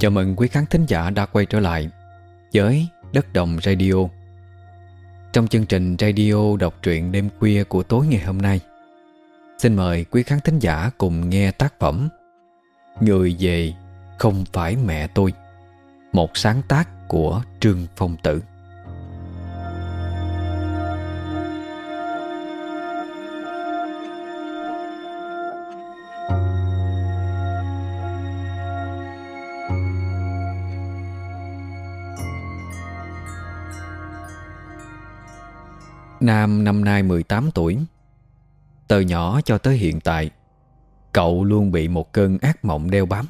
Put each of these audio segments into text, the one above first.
Chào mừng quý khán thính giả đã quay trở lại với Đất Đồng Radio. Trong chương trình radio đọc truyện đêm khuya của tối ngày hôm nay, Xin mời quý khán thính giả cùng nghe tác phẩm Người về không phải mẹ tôi, Một sáng tác của Trương Phong Tử. Nam năm nay 18 tuổi. Từ nhỏ cho tới hiện tại, Cậu luôn bị một cơn ác mộng đeo bám.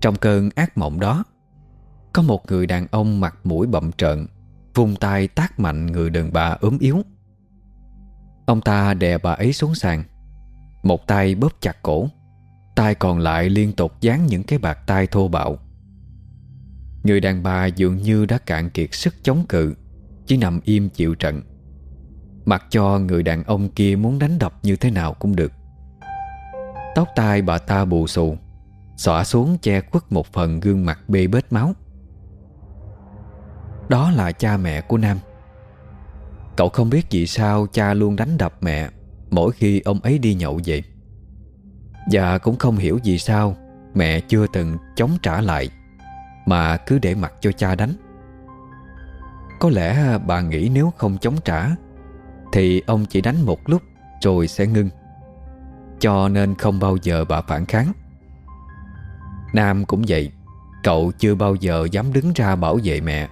Trong cơn ác mộng đó, Có một người đàn ông mặt mũi bậm trợn vùng tay tác mạnh người đàn bà ốm yếu. Ông ta đè bà ấy xuống sàn, Một tay bóp chặt cổ, Tay còn lại liên tục dán những cái bạc tay thô bạo. Người đàn bà dường như đã cạn kiệt sức chống cự chỉ nằm im chịu trận. Mặc cho người đàn ông kia muốn đánh đập như thế nào cũng được. Tóc tai bà ta bù xù, Xõa xuống che khuất một phần gương mặt bê bết máu. Đó là cha mẹ của Nam. Cậu không biết vì sao cha luôn đánh đập mẹ Mỗi khi ông ấy đi nhậu vậy Và cũng không hiểu vì sao Mẹ chưa từng chống trả lại, Mà cứ để mặc cho cha đánh có lẽ à, bà nghĩ nếu không chống trả, Thì ông chỉ đánh một lúc Rồi sẽ ngưng. Cho nên không bao giờ bà phản kháng. Nam cũng vậy, Cậu chưa bao giờ dám đứng ra bảo vệ mẹ,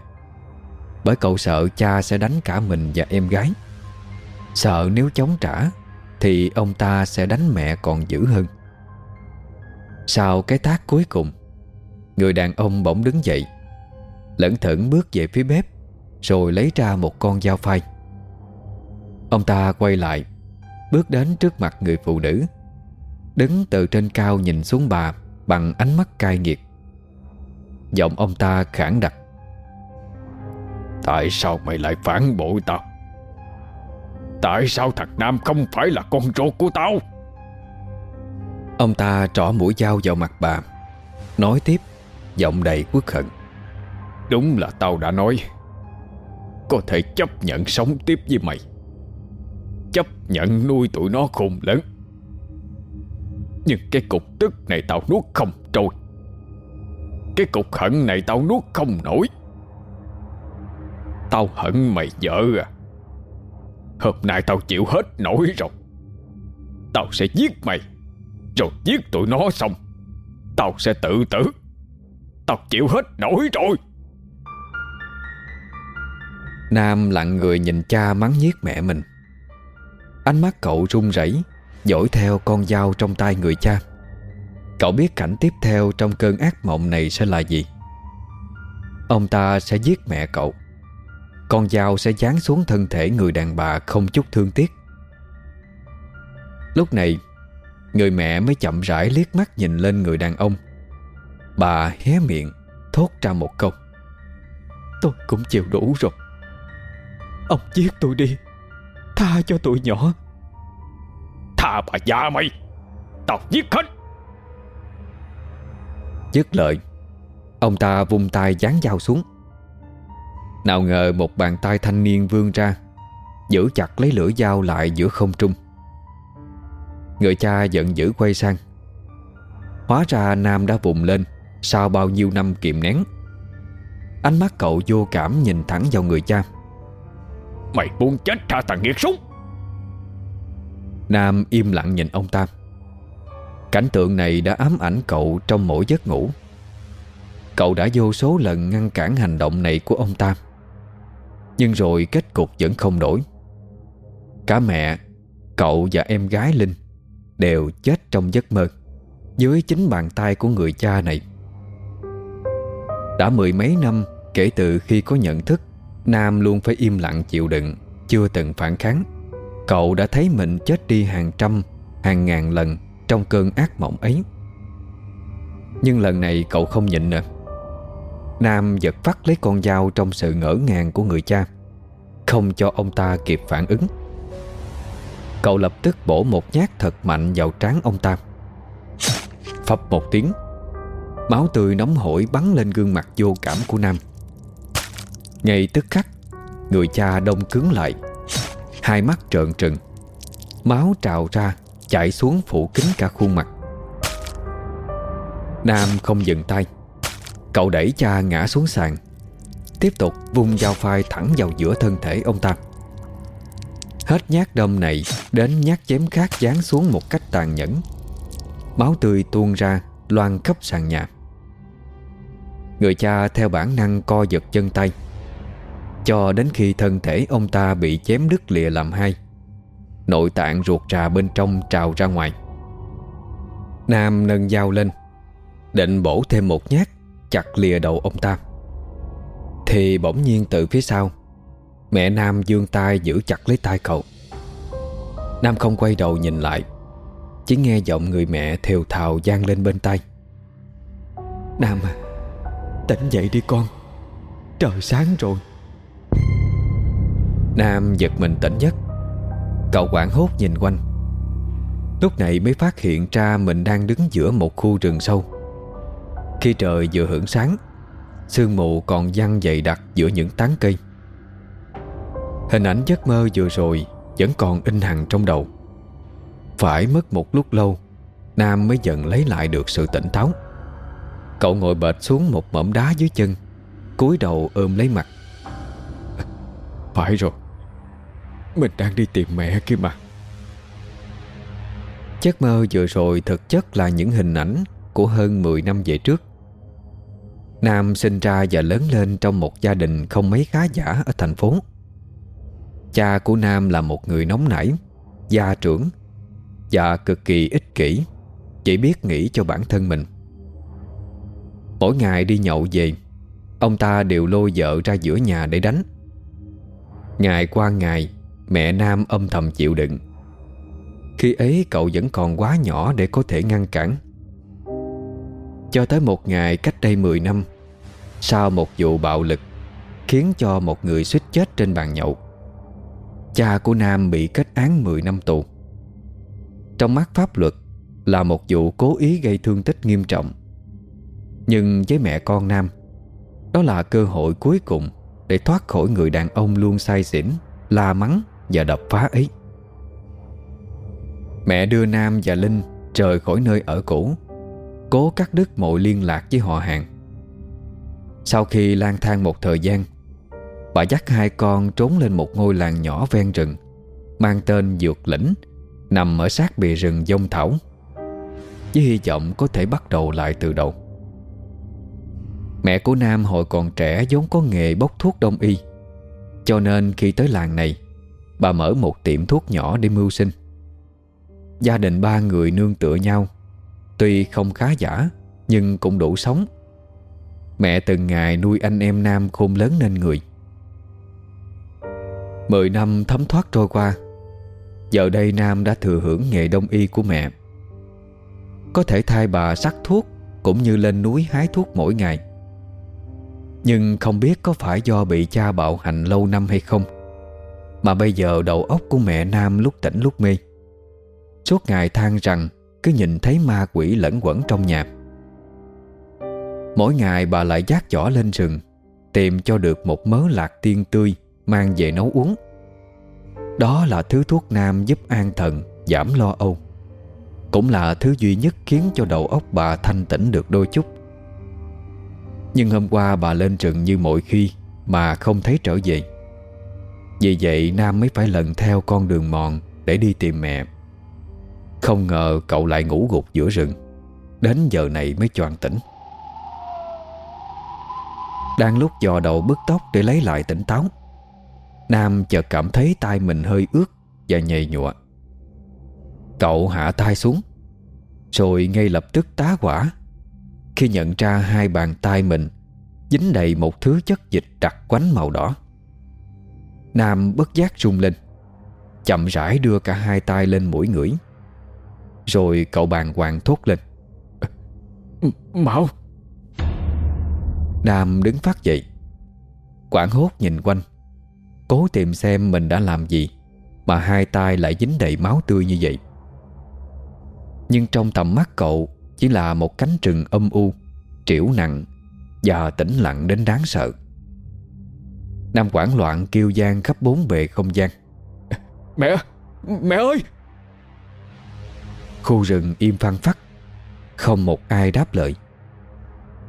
Bởi cậu sợ cha sẽ đánh cả mình và em gái. Sợ nếu chống trả, Thì ông ta sẽ đánh mẹ còn dữ hơn. Sau cái tác cuối cùng, Người đàn ông bỗng đứng dậy Lẫn thẫn bước về phía bếp rồi lấy ra một con dao phai. Ông ta quay lại Bước đến trước mặt người phụ nữ. Đứng từ trên cao nhìn xuống bà Bằng ánh mắt cay nghiệt. Giọng ông ta khản đặc. Tại sao mày lại phản bội tao Tại sao thằng Nam không phải là con ruột của tao? Ông ta trỏ mũi dao vào mặt bà Nói tiếp Giọng đầy quốc hận. Đúng là tao đã nói có thể chấp nhận sống tiếp với mày. Chấp nhận nuôi tụi nó khôn lớn. Nhưng cái cục tức này tao nuốt không trôi. Cái cục hận này tao nuốt không nổi. Tao hận mày vợ à. Hôm nay tao chịu hết nổi rồi. Tao sẽ giết mày. Rồi giết tụi nó xong. Tao sẽ tự tử. Tao chịu hết nổi rồi. Nam lặng người nhìn cha mắng nhiếc mẹ mình. Ánh mắt cậu run rẩy Dỗi theo con dao trong tay người cha. Cậu biết cảnh tiếp theo Trong cơn ác mộng này sẽ là gì. Ông ta sẽ giết mẹ cậu. Con dao sẽ dán xuống thân thể người đàn bà Không chút thương tiếc. Lúc này, Người mẹ mới chậm rãi liếc mắt nhìn lên người đàn ông. Bà hé miệng, Thốt ra một câu. Tôi cũng chịu đủ rồi. Ông giết tôi đi. Tha cho tụi nhỏ. Tha bà già mày. Tao giết hết. Dứt lời Ông ta vung tay dán dao xuống. Nào ngờ một bàn tay thanh niên vươn ra Giữ chặt lấy lưỡi dao lại giữa không trung. Người cha giận dữ quay sang. Hóa ra Nam đã vùng lên Sau bao nhiêu năm kiềm nén. Ánh mắt cậu vô cảm nhìn thẳng vào người cha Mày buông chết tha thằng nghiệt súng. Nam im lặng nhìn ông Tam Cảnh tượng này đã ám ảnh cậu trong mỗi giấc ngủ. Cậu đã vô số lần ngăn cản hành động này của ông Tam Nhưng rồi kết cục vẫn không đổi. Cả mẹ, cậu và em gái Linh Đều chết trong giấc mơ Dưới chính bàn tay của người cha này. Đã mười mấy năm kể từ khi có nhận thức Nam luôn phải im lặng chịu đựng, Chưa từng phản kháng. Cậu đã thấy mình chết đi hàng trăm, Hàng ngàn lần Trong cơn ác mộng ấy. Nhưng lần này cậu không nhịn nữa. Nam giật phát lấy con dao Trong sự ngỡ ngàng của người cha. Không cho ông ta kịp phản ứng. Cậu lập tức bổ một nhát thật mạnh vào trán ông ta. Phập một tiếng, Máu tươi nóng hổi bắn lên gương mặt vô cảm của Nam. Ngay tức khắc, Người cha đông cứng lại. Hai mắt trợn trừng, Máu trào ra Chạy xuống phủ kín cả khuôn mặt. Nam không dừng tay, Cậu đẩy cha ngã xuống sàn, Tiếp tục vung dao phai thẳng vào giữa thân thể ông ta. Hết nhát đâm này Đến nhát chém khác dán xuống một cách tàn nhẫn. Máu tươi tuôn ra Loan khắp sàn nhà. Người cha theo bản năng co giật chân tay. Cho đến khi thân thể ông ta bị chém đứt lìa làm hai. Nội tạng ruột trà bên trong trào ra ngoài. Nam nâng dao lên, Định bổ thêm một nhát, Chặt lìa đầu ông ta. Thì bỗng nhiên từ phía sau, Mẹ Nam dương tay giữ chặt lấy tay cậu. Nam không quay đầu nhìn lại, Chỉ nghe giọng người mẹ thều thào gian lên bên tay Nam à Tỉnh dậy đi con, Trời sáng rồi. Nam giật mình tỉnh giấc. Cậu quảng hốt nhìn quanh. Lúc này mới phát hiện ra mình đang đứng giữa một khu rừng sâu. Khi trời vừa hưởng sáng, Sương mù còn văng dày đặc giữa những tán cây. Hình ảnh giấc mơ vừa rồi Vẫn còn in hằn trong đầu. Phải mất một lúc lâu, Nam mới dần lấy lại được sự tỉnh táo. Cậu ngồi bệt xuống một mỏm đá dưới chân, cúi đầu ôm lấy mặt. Phải rồi. Mình đang đi tìm mẹ kia mà. Giấc mơ vừa rồi thực chất là những hình ảnh Của hơn 10 năm về trước. Nam sinh ra và lớn lên trong một gia đình không mấy khá giả ở thành phố. Cha của Nam là một người nóng nảy, Gia trưởng Và cực kỳ ích kỷ, Chỉ biết nghĩ cho bản thân mình. Mỗi ngày đi nhậu về, Ông ta đều lôi vợ ra giữa nhà để đánh. Ngày qua ngày, Mẹ Nam âm thầm chịu đựng. Khi ấy, cậu vẫn còn quá nhỏ để có thể ngăn cản. Cho tới một ngày cách đây 10 năm, Sau một vụ bạo lực Khiến cho một người suýt chết trên bàn nhậu, Cha của Nam bị kết án 10 năm tù. Trong mắt pháp luật Là một vụ cố ý gây thương tích nghiêm trọng, Nhưng với mẹ con Nam, Đó là cơ hội cuối cùng để thoát khỏi người đàn ông luôn say xỉn, La mắng và đập phá ấy. Mẹ đưa Nam và Linh Rời khỏi nơi ở cũ, Cố cắt đứt mọi liên lạc với họ hàng. Sau khi lang thang một thời gian, Bà dắt hai con trốn lên một ngôi làng nhỏ ven rừng, Mang tên Dược Lĩnh, Nằm ở sát bìa rừng dông thảo, Với hy vọng có thể bắt đầu lại từ đầu. Mẹ của Nam hồi còn trẻ vốn có nghề bốc thuốc đông y. Cho nên khi tới làng này, Bà mở một tiệm thuốc nhỏ để mưu sinh. Gia đình ba người nương tựa nhau. Tuy không khá giả, Nhưng cũng đủ sống. Mẹ từng ngày nuôi anh em Nam khôn lớn nên người. Mười năm thấm thoát trôi qua, Giờ đây Nam đã thừa hưởng nghề đông y của mẹ. Có thể thay bà sắc thuốc Cũng như lên núi hái thuốc mỗi ngày. Nhưng không biết có phải do bị cha bạo hành lâu năm hay không. Mà bây giờ đầu óc của mẹ Nam lúc tỉnh lúc mê. Suốt ngày than rằng Cứ nhìn thấy ma quỷ lẫn quẩn trong nhà. Mỗi ngày bà lại giác giỏ lên rừng, Tìm cho được một mớ lạc tiên tươi Mang về nấu uống. Đó là thứ thuốc nam giúp an thần, Giảm lo âu. Cũng là thứ duy nhất khiến cho đầu óc bà thanh tĩnh được đôi chút. Nhưng hôm qua bà lên rừng như mọi khi Mà không thấy trở về. Vì vậy Nam mới phải lần theo con đường mòn Để đi tìm mẹ. Không ngờ cậu lại ngủ gục giữa rừng. Đến giờ này mới choàng tỉnh. Đang lúc dò đầu bứt tóc để lấy lại tỉnh táo, Nam chợt cảm thấy tay mình hơi ướt Và nhầy nhụa. Cậu hạ tay xuống, Rồi ngay lập tức tá quả khi nhận ra hai bàn tay mình Dính đầy một thứ chất dịch đặc quánh màu đỏ. Nam bất giác rung lên Chậm rãi đưa cả hai tay lên mũi ngửi. Rồi cậu bàn hoàng thốt lên Máu Nam đứng phát dậy Quảng hốt nhìn quanh Cố tìm xem mình đã làm gì Mà hai tay lại dính đầy máu tươi như vậy. Nhưng trong tầm mắt cậu Chỉ là một cánh rừng âm u Triểu nặng Và tĩnh lặng đến đáng sợ. Nam quảng loạn kêu gian khắp bốn bề không gian. Mẹ Mẹ ơi! Khu rừng im phăng phắc Không một ai đáp lời.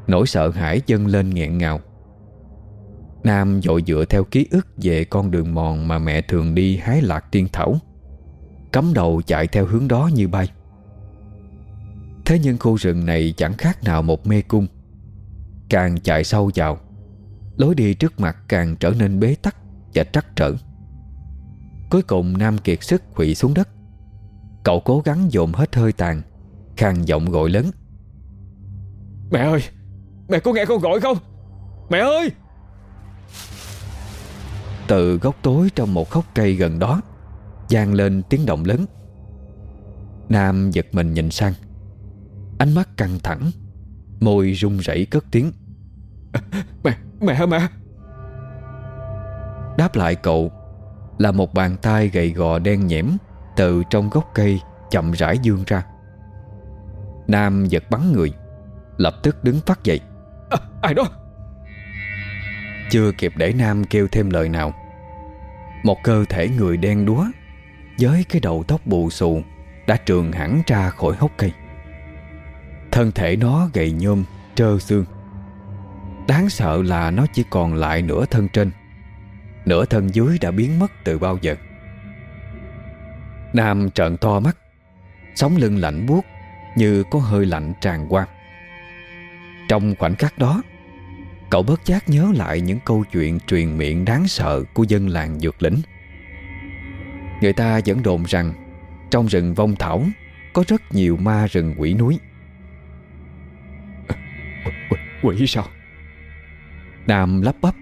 Nỗi sợ hãi dâng lên nghẹn ngào. Nam dội dựa theo ký ức Về con đường mòn mà mẹ thường đi hái lạc tiên thảo Cắm đầu chạy theo hướng đó như bay Thế nhưng khu rừng này chẳng khác nào một mê cung. Càng chạy sâu vào Lối đi trước mặt càng trở nên bế tắc Và trắc trở. Cuối cùng Nam kiệt sức quỵ xuống đất. Cậu cố gắng dồn hết hơi tàn Khang giọng gọi lớn. Mẹ ơi Mẹ có nghe con gọi không? Mẹ ơi! Từ góc tối trong một khốc cây gần đó vang lên tiếng động lớn. Nam giật mình nhìn sang Ánh mắt căng thẳng. Môi run rẩy cất tiếng. Mẹ, mẹ, mẹ? Đáp lại cậu Là một bàn tay gầy gò đen nhẽm Từ trong gốc cây Chậm rãi dương ra. Nam giật bắn người Lập tức đứng phát dậy. À, Ai đó? Chưa kịp để Nam kêu thêm lời nào Một cơ thể người đen đúa Với cái đầu tóc bù xù Đã trường hẳn ra khỏi hốc cây Thân thể nó gầy nhôm, Trơ xương. Đáng sợ là nó chỉ còn lại nửa thân trên. Nửa thân dưới đã biến mất từ bao giờ. Nam trợn to mắt Sống lưng lạnh buốt Như có hơi lạnh tràn qua. Trong khoảnh khắc đó, Cậu bất giác nhớ lại những câu chuyện truyền miệng đáng sợ của dân làng dược lĩnh. Người ta vẫn đồn rằng Trong rừng vong thảo Có rất nhiều ma rừng quỷ núi. Quỷ, quỷ sao? Nam lắp bắp.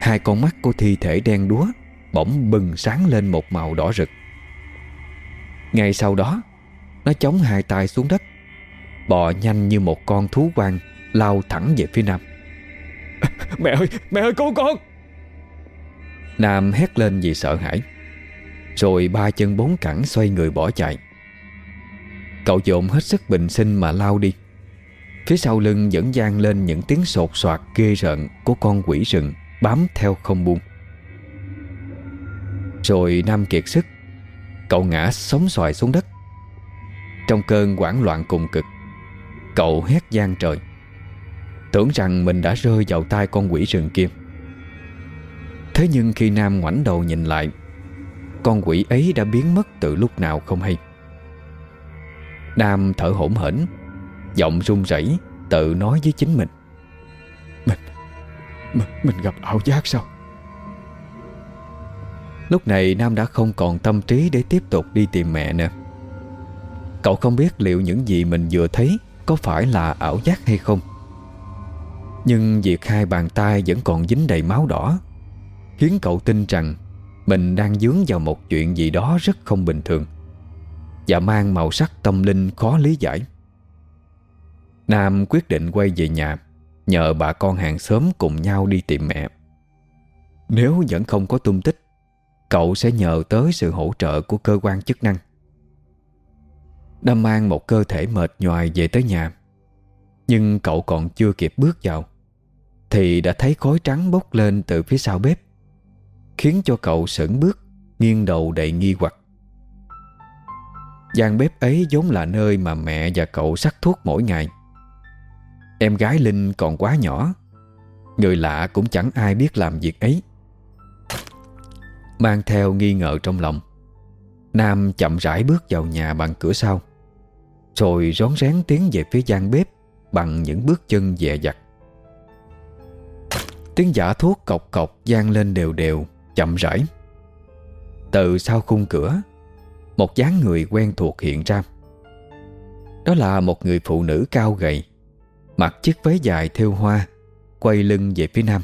Hai con mắt của thi thể đen đúa Bỗng bừng sáng lên một màu đỏ rực. Ngay sau đó Nó chống hai tay xuống đất Bò nhanh như một con thú quang Lao thẳng về phía Nam. Mẹ ơi, mẹ ơi cứu con! Nam hét lên vì sợ hãi Rồi ba chân bốn cẳng xoay người bỏ chạy. Cậu dồn hết sức bình sinh mà lao đi Phía sau lưng vẫn gian lên những tiếng sột soạt ghê rợn Của con quỷ rừng bám theo không buông. Rồi Nam kiệt sức, Cậu ngã sống xoài xuống đất. Trong cơn quảng loạn cùng cực, Cậu hét gian trời, Tưởng rằng mình đã rơi vào tay con quỷ rừng kia. Thế nhưng khi Nam ngoảnh đầu nhìn lại, Con quỷ ấy đã biến mất từ lúc nào không hay. Nam thở hổn hển Giọng run rẩy Tự nói với chính mình. Mình Mình, mình gặp ảo giác sao? Lúc này Nam đã không còn tâm trí Để tiếp tục đi tìm mẹ nữa. Cậu không biết liệu những gì mình vừa thấy Có phải là ảo giác hay không. Nhưng việc hai bàn tay Vẫn còn dính đầy máu đỏ Khiến cậu tin rằng Mình đang dướng vào một chuyện gì đó Rất không bình thường Và mang màu sắc tâm linh khó lý giải Nam quyết định quay về nhà, Nhờ bà con hàng xóm cùng nhau đi tìm mẹ. Nếu vẫn không có tung tích, Cậu sẽ nhờ tới sự hỗ trợ của cơ quan chức năng. Nam mang một cơ thể mệt nhoài về tới nhà. Nhưng cậu còn chưa kịp bước vào, Thì đã thấy khói trắng bốc lên từ phía sau bếp, Khiến cho cậu sững bước, Nghiêng đầu đầy nghi hoặc. Gian bếp ấy vốn là nơi mà mẹ và cậu sắc thuốc mỗi ngày. Em gái Linh còn quá nhỏ, Người lạ cũng chẳng ai biết làm việc ấy. Mang theo nghi ngờ trong lòng, Nam chậm rãi bước vào nhà bằng cửa sau, Rồi rón rén tiến về phía gian bếp Bằng những bước chân dè dặt. Tiếng giả thuốc cọc cọc gian lên đều đều, Chậm rãi. Từ sau khung cửa, Một dáng người quen thuộc hiện ra. Đó là một người phụ nữ cao gầy Mặc chiếc váy dài thêu hoa, Quay lưng về phía nam.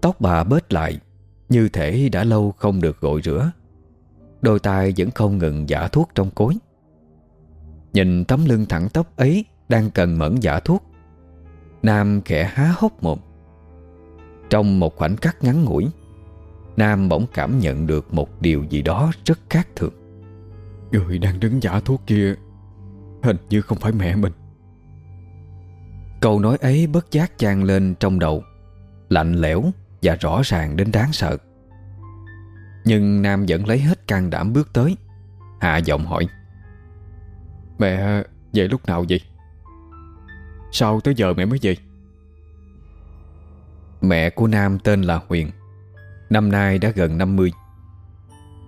Tóc bà bết lại, Như thể đã lâu không được gội rửa. Đôi tay vẫn không ngừng giả thuốc trong cối. Nhìn tấm lưng thẳng tóc ấy Đang cần mẫn giả thuốc, Nam khẽ há hốc mồm. Trong một khoảnh khắc ngắn ngủi, Nam bỗng cảm nhận được một điều gì đó rất khác thường. Người đang đứng giả thuốc kia Hình như không phải mẹ mình. Câu nói ấy bất giác chan lên trong đầu, Lạnh lẽo và rõ ràng đến đáng sợ Nhưng Nam vẫn lấy hết can đảm bước tới, Hạ giọng hỏi, Mẹ, về lúc nào vậy? Sao tới giờ mẹ mới về? Mẹ của Nam tên là Huyền, Năm nay đã gần 50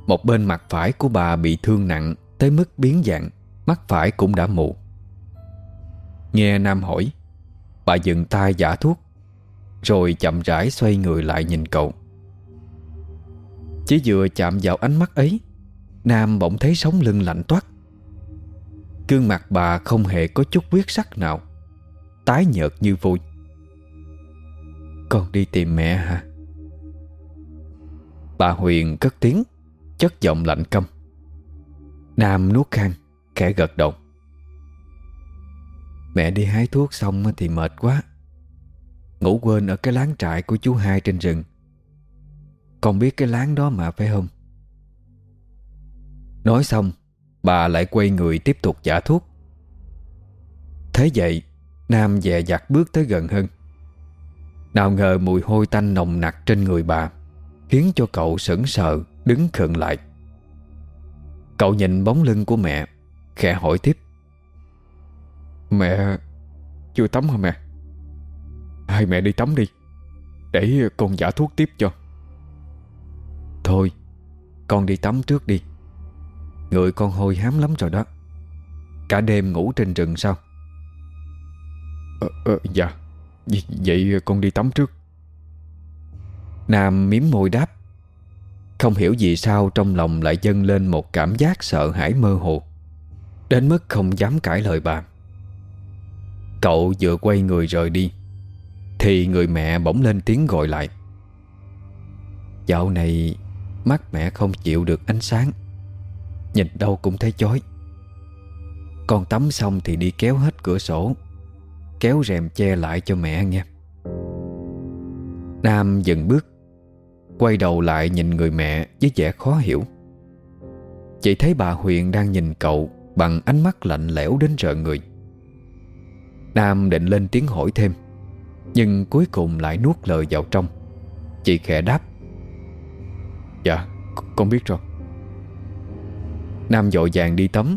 Một bên mặt phải của bà bị thương nặng Tới mức biến dạng, Mắt phải cũng đã mù Nghe Nam hỏi Bà dừng tay giả thuốc, Rồi chậm rãi xoay người lại nhìn cậu. Chỉ vừa chạm vào ánh mắt ấy, Nam bỗng thấy sống lưng lạnh toát. Cương mặt bà không hề có chút quyết sắc nào, Tái nhợt như vui. Con đi tìm mẹ hả? Bà Huyền cất tiếng, Chất giọng lạnh căm. Nam nuốt khang, Khẽ gật đầu. Mẹ đi hái thuốc xong thì mệt quá. Ngủ quên ở cái láng trại của chú hai trên rừng. Con biết cái láng đó mà, phải không? Nói xong, Bà lại quay người tiếp tục giả thuốc. Thế vậy, Nam dè dặt bước tới gần hơn Nào ngờ mùi hôi tanh nồng nặc trên người bà, Khiến cho cậu sững sờ, Đứng khựng lại. Cậu nhìn bóng lưng của mẹ, Khẽ hỏi tiếp. Mẹ chưa tắm hả mẹ? Hai mẹ đi tắm đi Để con giả thuốc tiếp cho. Thôi Con đi tắm trước đi. Người con hôi hám lắm rồi đó. Cả đêm ngủ trên rừng sao? Ờ, ờ, Dạ. Vậy, vậy con đi tắm trước. Nam miếm môi đáp. Không hiểu vì sao trong lòng lại dâng lên một cảm giác sợ hãi mơ hồ. Đến mức không dám cãi lời bà. Cậu vừa quay người rời đi, Thì người mẹ bỗng lên tiếng gọi lại. Dạo này, Mắt mẹ không chịu được ánh sáng, Nhìn đâu cũng thấy chói. Con tắm xong thì đi kéo hết cửa sổ, Kéo rèm che lại cho mẹ nghe. Nam dừng bước, Quay đầu lại nhìn người mẹ với vẻ khó hiểu. Chỉ thấy bà Huyền đang nhìn cậu Bằng ánh mắt lạnh lẽo đến rợn người. Nam định lên tiếng hỏi thêm, Nhưng cuối cùng lại nuốt lời vào trong. Chị khẽ đáp Dạ con biết rồi. Nam dội vàng đi tắm,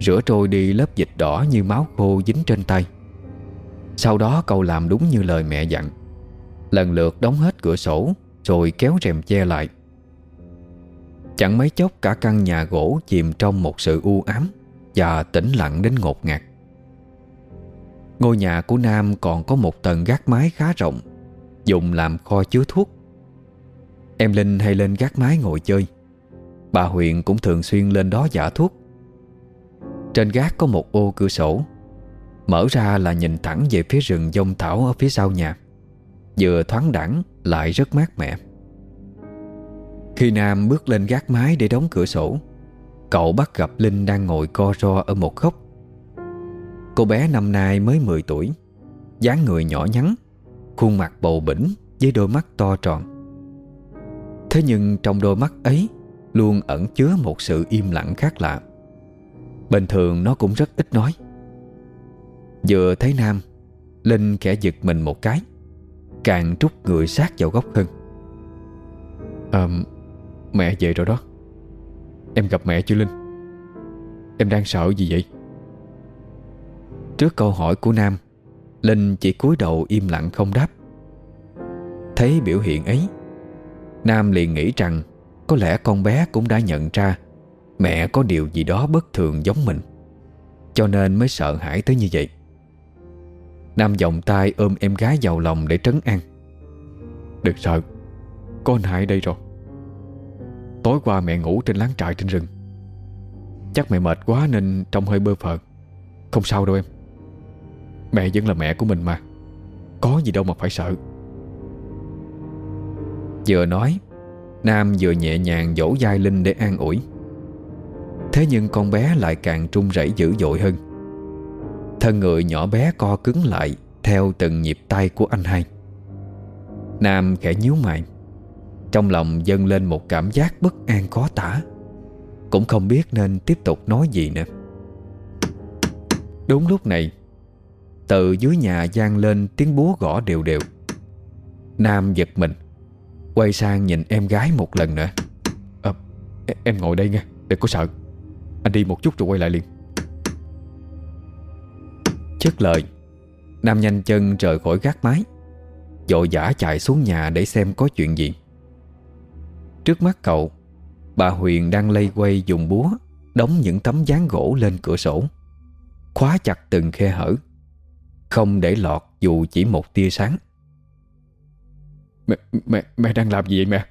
Rửa trôi đi lớp dịch đỏ như máu khô dính trên tay. Sau đó cậu làm đúng như lời mẹ dặn. Lần lượt đóng hết cửa sổ, Rồi kéo rèm che lại. Chẳng mấy chốc cả căn nhà gỗ chìm trong một sự u ám Và tĩnh lặng đến ngột ngạt. Ngôi nhà của Nam còn có một tầng gác mái khá rộng, Dùng làm kho chứa thuốc. Em Linh hay lên gác mái ngồi chơi. Bà Huyền cũng thường xuyên lên đó giả thuốc. Trên gác có một ô cửa sổ. Mở ra là nhìn thẳng về phía rừng dông thảo ở phía sau nhà. Vừa thoáng đẳng, lại rất mát mẻ. Khi Nam bước lên gác mái để đóng cửa sổ, Cậu bắt gặp Linh đang ngồi co ro ở một góc. Cô bé năm nay mới 10 tuổi. dáng người nhỏ nhắn Khuôn mặt bầu bỉnh với đôi mắt to tròn. Thế nhưng trong đôi mắt ấy Luôn ẩn chứa một sự im lặng khác lạ. Bình thường nó cũng rất ít nói. Vừa thấy Nam Linh khẽ giật mình một cái Càng trút người sát vào góc hơn à, Mẹ về rồi đó. Em gặp mẹ chưa Linh? Em đang sợ gì vậy? Trước câu hỏi của Nam, Linh chỉ cúi đầu im lặng không đáp. Thấy biểu hiện ấy, Nam liền nghĩ rằng Có lẽ con bé cũng đã nhận ra Mẹ có điều gì đó bất thường giống mình, Cho nên mới sợ hãi tới như vậy. Nam vòng tay ôm em gái vào lòng để trấn an. Đừng sợ Con Hải đây rồi. Tối qua mẹ ngủ trên láng trại trên rừng. Chắc mẹ mệt quá nên trông hơi bơ phờ. Không sao đâu em. Mẹ vẫn là mẹ của mình mà. Có gì đâu mà phải sợ. Vừa nói, Nam vừa nhẹ nhàng dỗ dai Linh để an ủi. Thế nhưng con bé lại càng trung rẩy dữ dội hơn. Thân người nhỏ bé co cứng lại Theo từng nhịp tay của anh hai. Nam khẽ nhíu mày. Trong lòng dâng lên một cảm giác bất an khó tả. Cũng không biết nên tiếp tục nói gì nữa. Đúng lúc này từ dưới nhà gian lên tiếng búa gõ đều đều. Nam giật mình Quay sang nhìn em gái một lần nữa. À, Em ngồi đây nghe Đừng có sợ. Anh đi một chút rồi quay lại liền. Chất lời Nam nhanh chân rời khỏi gác mái Dội giả chạy xuống nhà để xem có chuyện gì. Trước mắt cậu Bà Huyền đang lây quay dùng búa Đóng những tấm dáng gỗ lên cửa sổ Khóa chặt từng khe hở. Không để lọt dù chỉ một tia sáng. Mẹ, mẹ, mẹ đang làm gì vậy mẹ?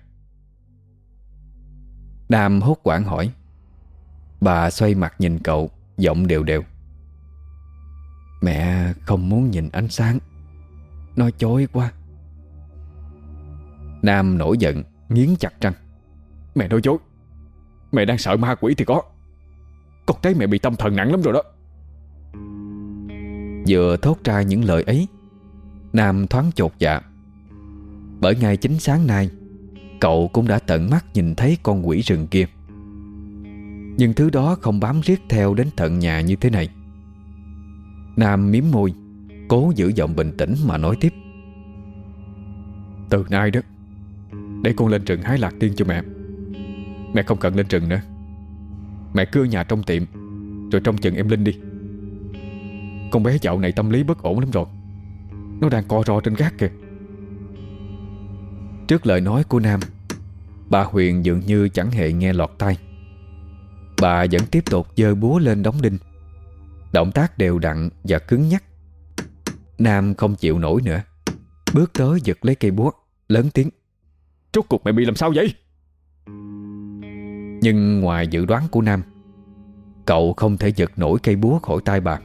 Nam hốt quảng hỏi. Bà xoay mặt nhìn cậu Giọng đều đều. Mẹ không muốn nhìn ánh sáng. Nó chối quá. Nam nổi giận Nghiến chặt răng. Mẹ nói dối Mẹ đang sợ ma quỷ thì có. Con thấy mẹ bị tâm thần nặng lắm rồi đó Vừa thốt ra những lời ấy. Nam thoáng chột dạ. Bởi ngày chính sáng nay, Cậu cũng đã tận mắt nhìn thấy con quỷ rừng kia. Nhưng thứ đó không bám riết theo đến tận nhà như thế này. Nam miếm môi, Cố giữ giọng bình tĩnh mà nói tiếp. Từ nay đó, Để con lên rừng hái lạc tiên cho mẹ. Mẹ không cần lên rừng nữa. Mẹ cứ ở nhà trong tiệm, Rồi trong chừng em Linh đi. Con bé dạo này tâm lý bất ổn lắm rồi. Nó đang co ro trên gác kìa. Trước lời nói của Nam Bà Huyền dường như chẳng hề nghe lọt tai. Bà vẫn tiếp tục dơ búa lên đóng đinh. Động tác đều đặn và cứng nhắc. Nam không chịu nổi nữa. Bước tới giật lấy cây búa Lớn tiếng. Rốt cuộc mẹ bị làm sao vậy? Nhưng ngoài dự đoán của Nam Cậu không thể giật nổi cây búa khỏi tay bà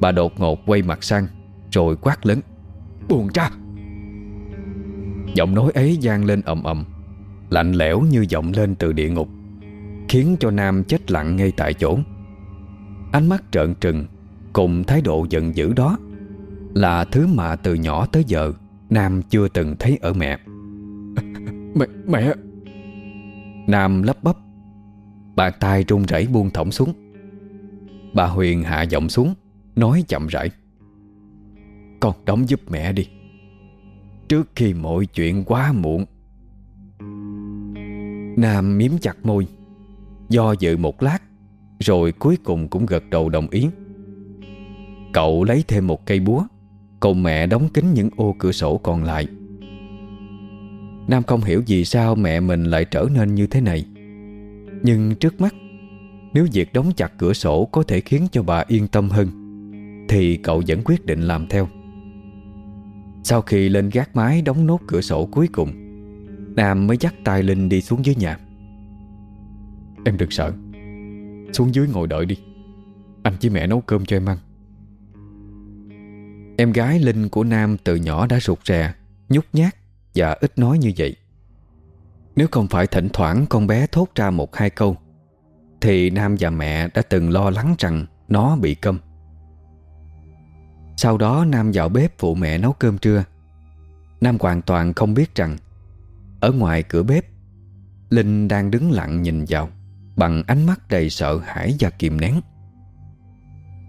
Bà đột ngột quay mặt sang Rồi quát lớn Buồn ra Giọng nói ấy gian lên ầm ầm Lạnh lẽo như giọng lên từ địa ngục Khiến cho Nam chết lặng ngay tại chỗ. Ánh mắt trợn trừng Cùng thái độ giận dữ đó Là thứ mà từ nhỏ tới giờ Nam chưa từng thấy ở mẹ. Mẹ, mẹ Nam lấp bắp Bàn tay run rẩy buông thõng xuống. Bà Huyền hạ giọng xuống Nói chậm rãi. Con đóng giúp mẹ đi. Trước khi mọi chuyện quá muộn, Nam miếm chặt môi, Do dự một lát, Rồi cuối cùng cũng gật đầu đồng ý. Cậu lấy thêm một cây búa Cùng mẹ đóng kín những ô cửa sổ còn lại. Nam không hiểu vì sao mẹ mình lại trở nên như thế này. Nhưng trước mắt, Nếu việc đóng chặt cửa sổ có thể khiến cho bà yên tâm hơn. Thì cậu vẫn quyết định làm theo. Sau khi lên gác mái đóng nốt cửa sổ cuối cùng Nam mới dắt tay Linh đi xuống dưới nhà. Em đừng sợ. Xuống dưới ngồi đợi đi. Anh với mẹ nấu cơm cho em ăn. Em gái Linh của Nam từ nhỏ đã rụt rè Nhút nhát Và ít nói như vậy. Nếu không phải thỉnh thoảng con bé thốt ra một hai câu Thì Nam và mẹ đã từng lo lắng rằng Nó bị câm sau đó Nam vào bếp phụ mẹ nấu cơm trưa. Nam hoàn toàn không biết rằng, Ở ngoài cửa bếp, Linh đang đứng lặng nhìn vào, Bằng ánh mắt đầy sợ hãi và kìm nén.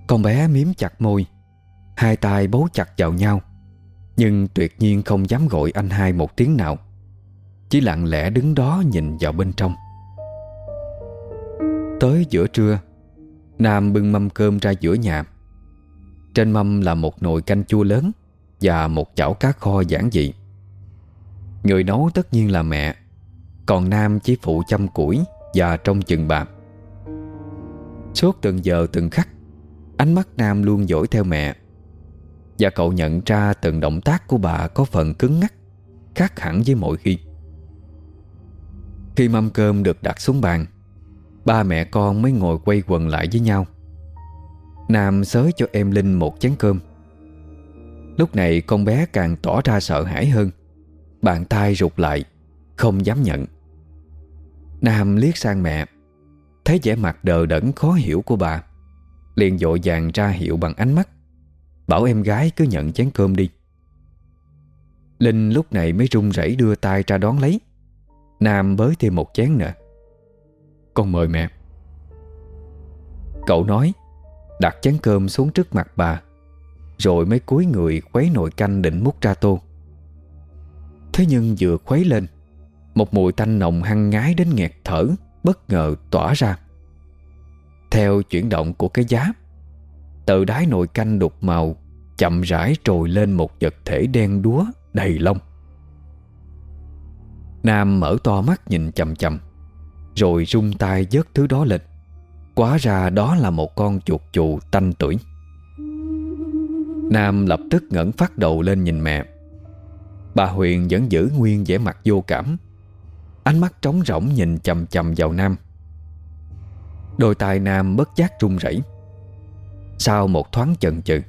Con bé miếm chặt môi, Hai tay bấu chặt vào nhau, Nhưng tuyệt nhiên không dám gọi anh hai một tiếng nào, Chỉ lặng lẽ đứng đó nhìn vào bên trong. Tới giữa trưa, Nam bưng mâm cơm ra giữa nhà. Trên mâm là một nồi canh chua lớn Và một chảo cá kho giản dị. Người nấu tất nhiên là mẹ, Còn Nam chỉ phụ chăm củi Và trong chừng bà. Suốt từng giờ từng khắc, Ánh mắt Nam luôn dõi theo mẹ, Và cậu nhận ra từng động tác của bà Có phần cứng ngắc, Khác hẳn với mọi khi. Khi mâm cơm được đặt xuống bàn, Ba mẹ con mới ngồi quay quần lại với nhau. Nam xới cho em Linh một chén cơm. Lúc này con bé càng tỏ ra sợ hãi hơn. Bàn tay rụt lại, Không dám nhận. Nam liếc sang mẹ, Thấy vẻ mặt đờ đẫn khó hiểu của bà, Liền dội vàng ra hiệu bằng ánh mắt, Bảo em gái cứ nhận chén cơm đi. Linh lúc này mới run rẩy đưa tay ra đón lấy. Nam bới thêm một chén nữa. Con mời mẹ. Cậu nói Đặt chén cơm xuống trước mặt bà, Rồi mới cúi người khuấy nồi canh định múc ra tô. Thế nhưng vừa khuấy lên, Một mùi tanh nồng hăng ngái đến nghẹt thở, Bất ngờ tỏa ra. Theo chuyển động của cái giá Từ đáy nồi canh đục màu Chậm rãi trồi lên một vật thể đen đúa đầy lông. Nam mở to mắt nhìn chầm chầm Rồi rung tay dớt thứ đó lên. Quá ra đó là một con chuột chù tanh tuổi Nam lập tức ngẩng phát đầu lên nhìn mẹ. Bà Huyền vẫn giữ nguyên vẻ mặt vô cảm. Ánh mắt trống rỗng nhìn chầm chầm vào Nam. Đôi tai Nam bất giác run rẩy. Sau một thoáng chần chừ,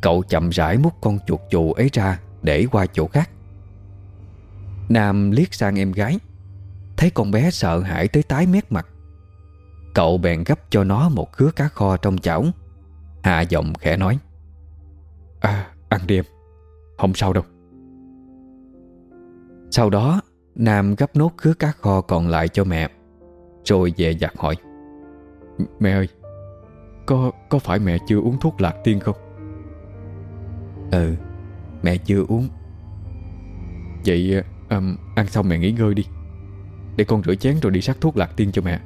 Cậu chậm rãi múc con chuột chù ấy ra Để qua chỗ khác. Nam liếc sang em gái, Thấy con bé sợ hãi tới tái mét mặt. Cậu bèn gấp cho nó một khứa cá kho trong chảo. Hạ giọng khẽ nói À ăn đi em. Không sao đâu. Sau đó Nam gấp nốt khứa cá kho còn lại cho mẹ Rồi về giặt hỏi Mẹ ơi Có có phải mẹ chưa uống thuốc lạc tiên không? Ừ Mẹ chưa uống. Vậy um, ăn xong mẹ nghỉ ngơi đi. Để con rửa chén rồi đi sắc thuốc lạc tiên cho mẹ.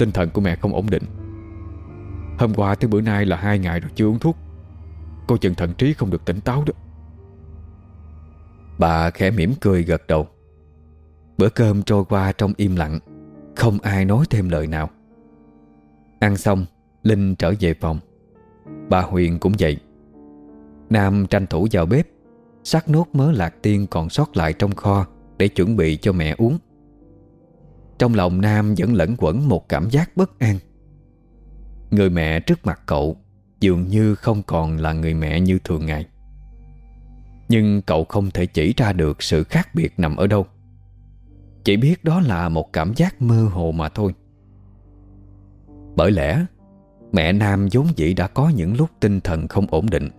Tinh thần của mẹ không ổn định. Hôm qua tới bữa nay là hai ngày rồi chưa uống thuốc. Cô chừng thần trí không được tỉnh táo đó. Bà khẽ mỉm cười gật đầu. Bữa cơm trôi qua trong im lặng, Không ai nói thêm lời nào. Ăn xong, Linh trở về phòng. Bà Huyền cũng vậy Nam tranh thủ vào bếp, Sắc nốt mớ lạc tiên còn sót lại trong kho Để chuẩn bị cho mẹ uống. Trong lòng Nam vẫn lẫn quẩn một cảm giác bất an. Người mẹ trước mặt cậu Dường như không còn là người mẹ như thường ngày. Nhưng cậu không thể chỉ ra được sự khác biệt nằm ở đâu. Chỉ biết đó là một cảm giác mơ hồ mà thôi. Bởi lẽ, Mẹ Nam vốn dĩ đã có những lúc tinh thần không ổn định.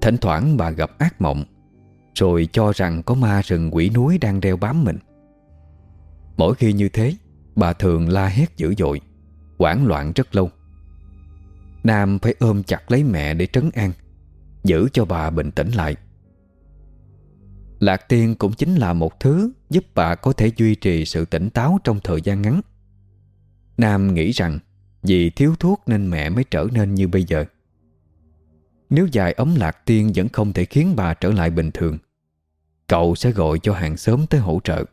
Thỉnh thoảng bà gặp ác mộng, Rồi cho rằng có ma rừng quỷ núi đang đeo bám mình. Mỗi khi như thế, Bà thường la hét dữ dội, hoảng loạn rất lâu. Nam phải ôm chặt lấy mẹ để trấn an, Giữ cho bà bình tĩnh lại. Lạc tiên cũng chính là một thứ Giúp bà có thể duy trì sự tỉnh táo trong thời gian ngắn. Nam nghĩ rằng Vì thiếu thuốc nên mẹ mới trở nên như bây giờ. Nếu dài ống lạc tiên vẫn không thể khiến bà trở lại bình thường, Cậu sẽ gọi cho hàng xóm tới hỗ trợ.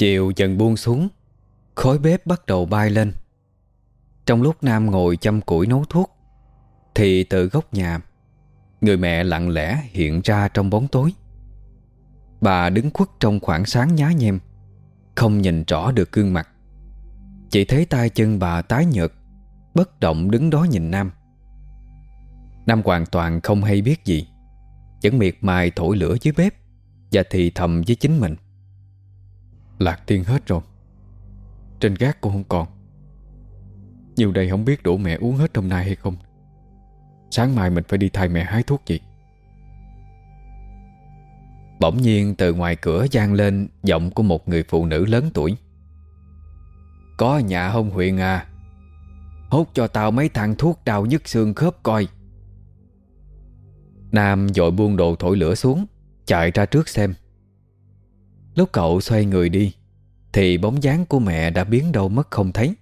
Chiều dần buông xuống, Khói bếp bắt đầu bay lên. Trong lúc Nam ngồi chăm củi nấu thuốc, Thì từ góc nhà, Người mẹ lặng lẽ hiện ra trong bóng tối. Bà đứng khuất trong khoảng sáng nhá nhem, Không nhìn rõ được gương mặt. Chỉ thấy tay chân bà tái nhợt, Bất động đứng đó nhìn Nam. Nam hoàn toàn không hay biết gì, Vẫn miệt mài thổi lửa dưới bếp Và thì thầm với chính mình. Lạc tiên hết rồi. Trên gác cũng không còn. Nhiều đây không biết đổ mẹ uống hết hôm nay hay không. Sáng mai mình phải đi thay mẹ hái thuốc gì. Bỗng nhiên từ ngoài cửa gian lên Giọng của một người phụ nữ lớn tuổi. Có nhà không huyện à? Hút cho tao mấy thằng thuốc đau nhức xương khớp coi. Nam dội buông đồ thổi lửa xuống, Chạy ra trước xem. Lúc cậu xoay người đi Thì bóng dáng của mẹ đã biến đâu mất không thấy.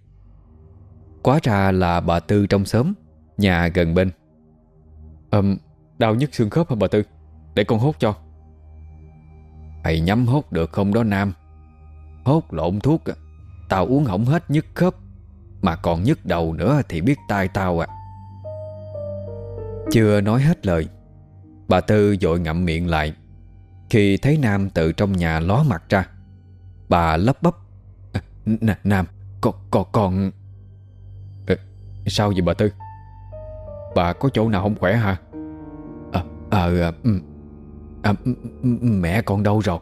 Quá ra là bà Tư trong xóm Nhà gần bên. Ừm, đau nhức xương khớp hả bà Tư? Để con hốt cho. Mày nhắm hốt được không đó Nam? Hốt lộn thuốc Tao uống hỏng hết nhức khớp Mà còn nhức đầu nữa thì biết tai tao à. Chưa nói hết lời Bà Tư dội ngậm miệng lại. Khi thấy Nam từ trong nhà ló mặt ra Bà lấp bấp, à, Nam Con con con à, Sao vậy bà Tư? Bà có chỗ nào không khỏe hả? À, à, à, Mẹ con đâu rồi?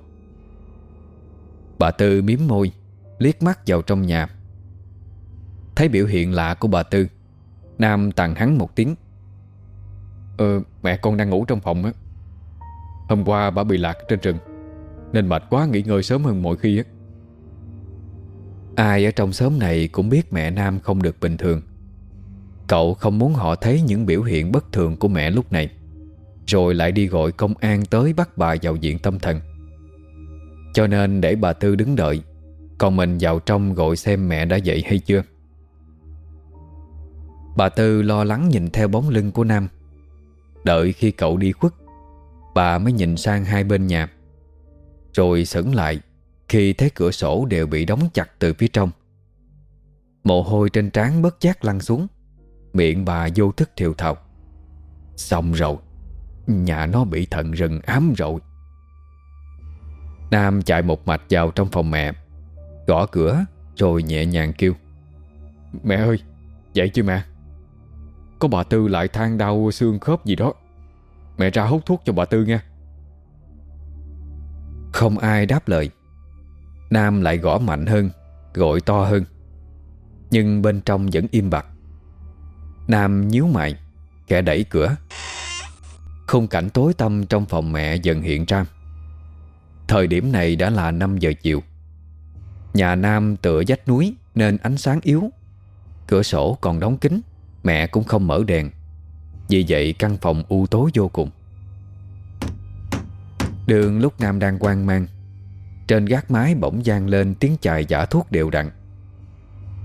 Bà Tư miếm môi Liếc mắt vào trong nhà. Thấy biểu hiện lạ của bà Tư Nam tàn hắn một tiếng. Ờ mẹ con đang ngủ trong phòng á. Hôm qua bà bị lạc trên rừng, Nên mệt quá nghỉ ngơi sớm hơn mọi khi á. Ai ở trong xóm này cũng biết mẹ Nam không được bình thường. Cậu không muốn họ thấy những biểu hiện bất thường của mẹ lúc này, Rồi lại đi gọi công an tới bắt bà vào viện tâm thần. Cho nên để bà Tư đứng đợi, Còn mình vào trong gọi xem mẹ đã dậy hay chưa. Bà Tư lo lắng nhìn theo bóng lưng của Nam, Đợi khi cậu đi khuất Bà mới nhìn sang hai bên nhà. Rồi sững lại, Khi thấy cửa sổ đều bị đóng chặt từ phía trong. Mồ hôi trên trán bất giác lăn xuống, Miệng bà vô thức thiều thào. Xong rồi, Nhà nó bị thận rừng ám rồi. Nam chạy một mạch vào trong phòng mẹ, Gõ cửa Rồi nhẹ nhàng kêu. Mẹ ơi, Dậy chưa mẹ? Có bà Tư lại than đau xương khớp gì đó. Mẹ ra hút thuốc cho bà Tư nha Không ai đáp lời. Nam lại gõ mạnh hơn, Gọi to hơn. Nhưng bên trong vẫn im bặt. Nam nhíu mày, Kẻ đẩy cửa. Khung cảnh tối tăm trong phòng mẹ dần hiện ra. Thời điểm này đã là 5 giờ chiều. Nhà Nam tựa dách núi Nên ánh sáng yếu. Cửa sổ còn đóng kín, Mẹ cũng không mở đèn. Vì vậy căn phòng u tối vô cùng. Đường lúc Nam đang quan mang Trên gác mái bỗng gian lên tiếng chài giả thuốc đều đặn.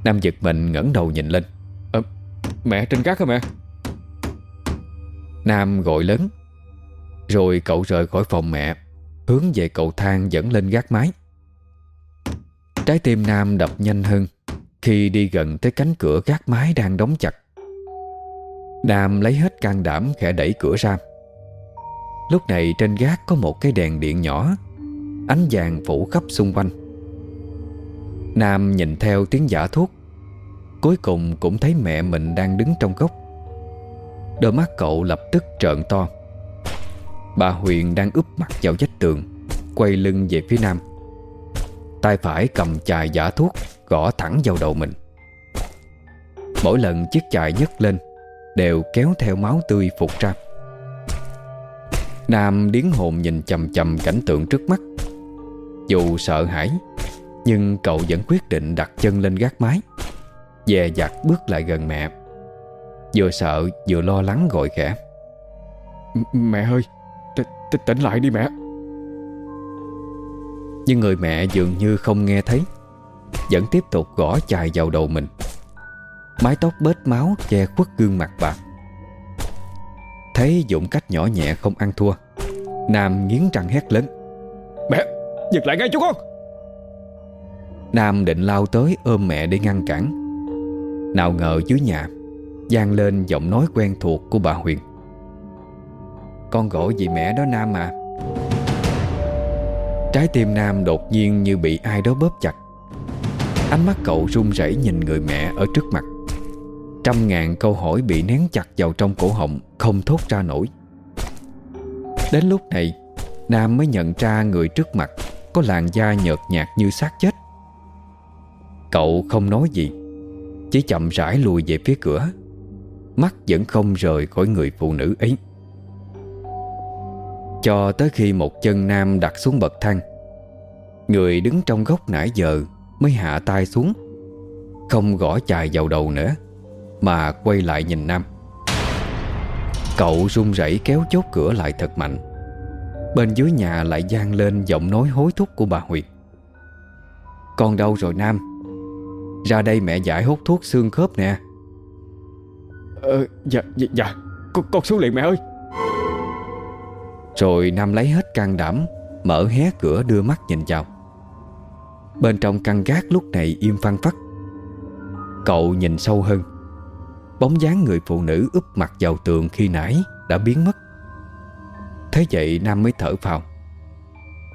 Nam giật mình ngẩng đầu nhìn lên. À, Mẹ trên gác hả mẹ? Nam gọi lớn. Rồi cậu rời khỏi phòng mẹ Hướng về cầu thang dẫn lên gác mái. Trái tim Nam đập nhanh hơn Khi đi gần tới cánh cửa gác mái đang đóng chặt. Nam lấy hết can đảm khẽ đẩy cửa ra. Lúc này trên gác có một cái đèn điện nhỏ. Ánh vàng phủ khắp xung quanh. Nam nhìn theo tiếng giả thuốc Cuối cùng cũng thấy mẹ mình đang đứng trong góc. Đôi mắt cậu lập tức trợn to. Bà Huyền đang úp mặt vào vách tường, Quay lưng về phía Nam. Tay phải cầm chài giả thuốc Gõ thẳng vào đầu mình. Mỗi lần chiếc chài nhấc lên Đều kéo theo máu tươi phục ra. Nam điến hồn nhìn chầm chầm cảnh tượng trước mắt. Dù sợ hãi Nhưng cậu vẫn quyết định đặt chân lên gác mái Dè dặt bước lại gần mẹ. Vừa sợ vừa lo lắng gọi khẽ. Mẹ ơi Tỉnh lại đi mẹ. Nhưng người mẹ dường như không nghe thấy Vẫn tiếp tục gõ chài vào đầu mình Mái tóc bết máu che khuất gương mặt bà. Thấy dụng cách nhỏ nhẹ không ăn thua Nam nghiến răng hét lớn. Mẹ, dừng lại ngay chú con. Nam định lao tới ôm mẹ để ngăn cản. Nào ngờ dưới nhà vang lên giọng nói quen thuộc của bà Huyền. Con gọi gì mẹ đó Nam à. Trái tim Nam đột nhiên như bị ai đó bóp chặt. Ánh mắt cậu run rẩy nhìn người mẹ ở trước mặt Trăm ngàn câu hỏi bị nén chặt vào trong cổ họng, Không thốt ra nổi. Đến lúc này, Nam mới nhận ra người trước mặt Có làn da nhợt nhạt như xác chết. Cậu không nói gì, Chỉ chậm rãi lùi về phía cửa. Mắt vẫn không rời khỏi người phụ nữ ấy. Cho tới khi một chân Nam đặt xuống bậc thang, Người đứng trong góc nãy giờ Mới hạ tay xuống, Không gõ chài vào đầu nữa. Mà quay lại nhìn Nam. Cậu run rẩy kéo chốt cửa lại thật mạnh. Bên dưới nhà lại gian lên giọng nói hối thúc của bà Huyệt. Con đâu rồi Nam? Ra đây mẹ giải hút thuốc xương khớp nè. Ờ dạ dạ, dạ. Con, con xuống liền mẹ ơi. Rồi Nam lấy hết can đảm Mở hé cửa đưa mắt nhìn vào. Bên trong căn gác lúc này im phăng phắc. Cậu nhìn sâu hơn Bóng dáng người phụ nữ úp mặt vào tường khi nãy Đã biến mất. Thế vậy Nam mới thở phào.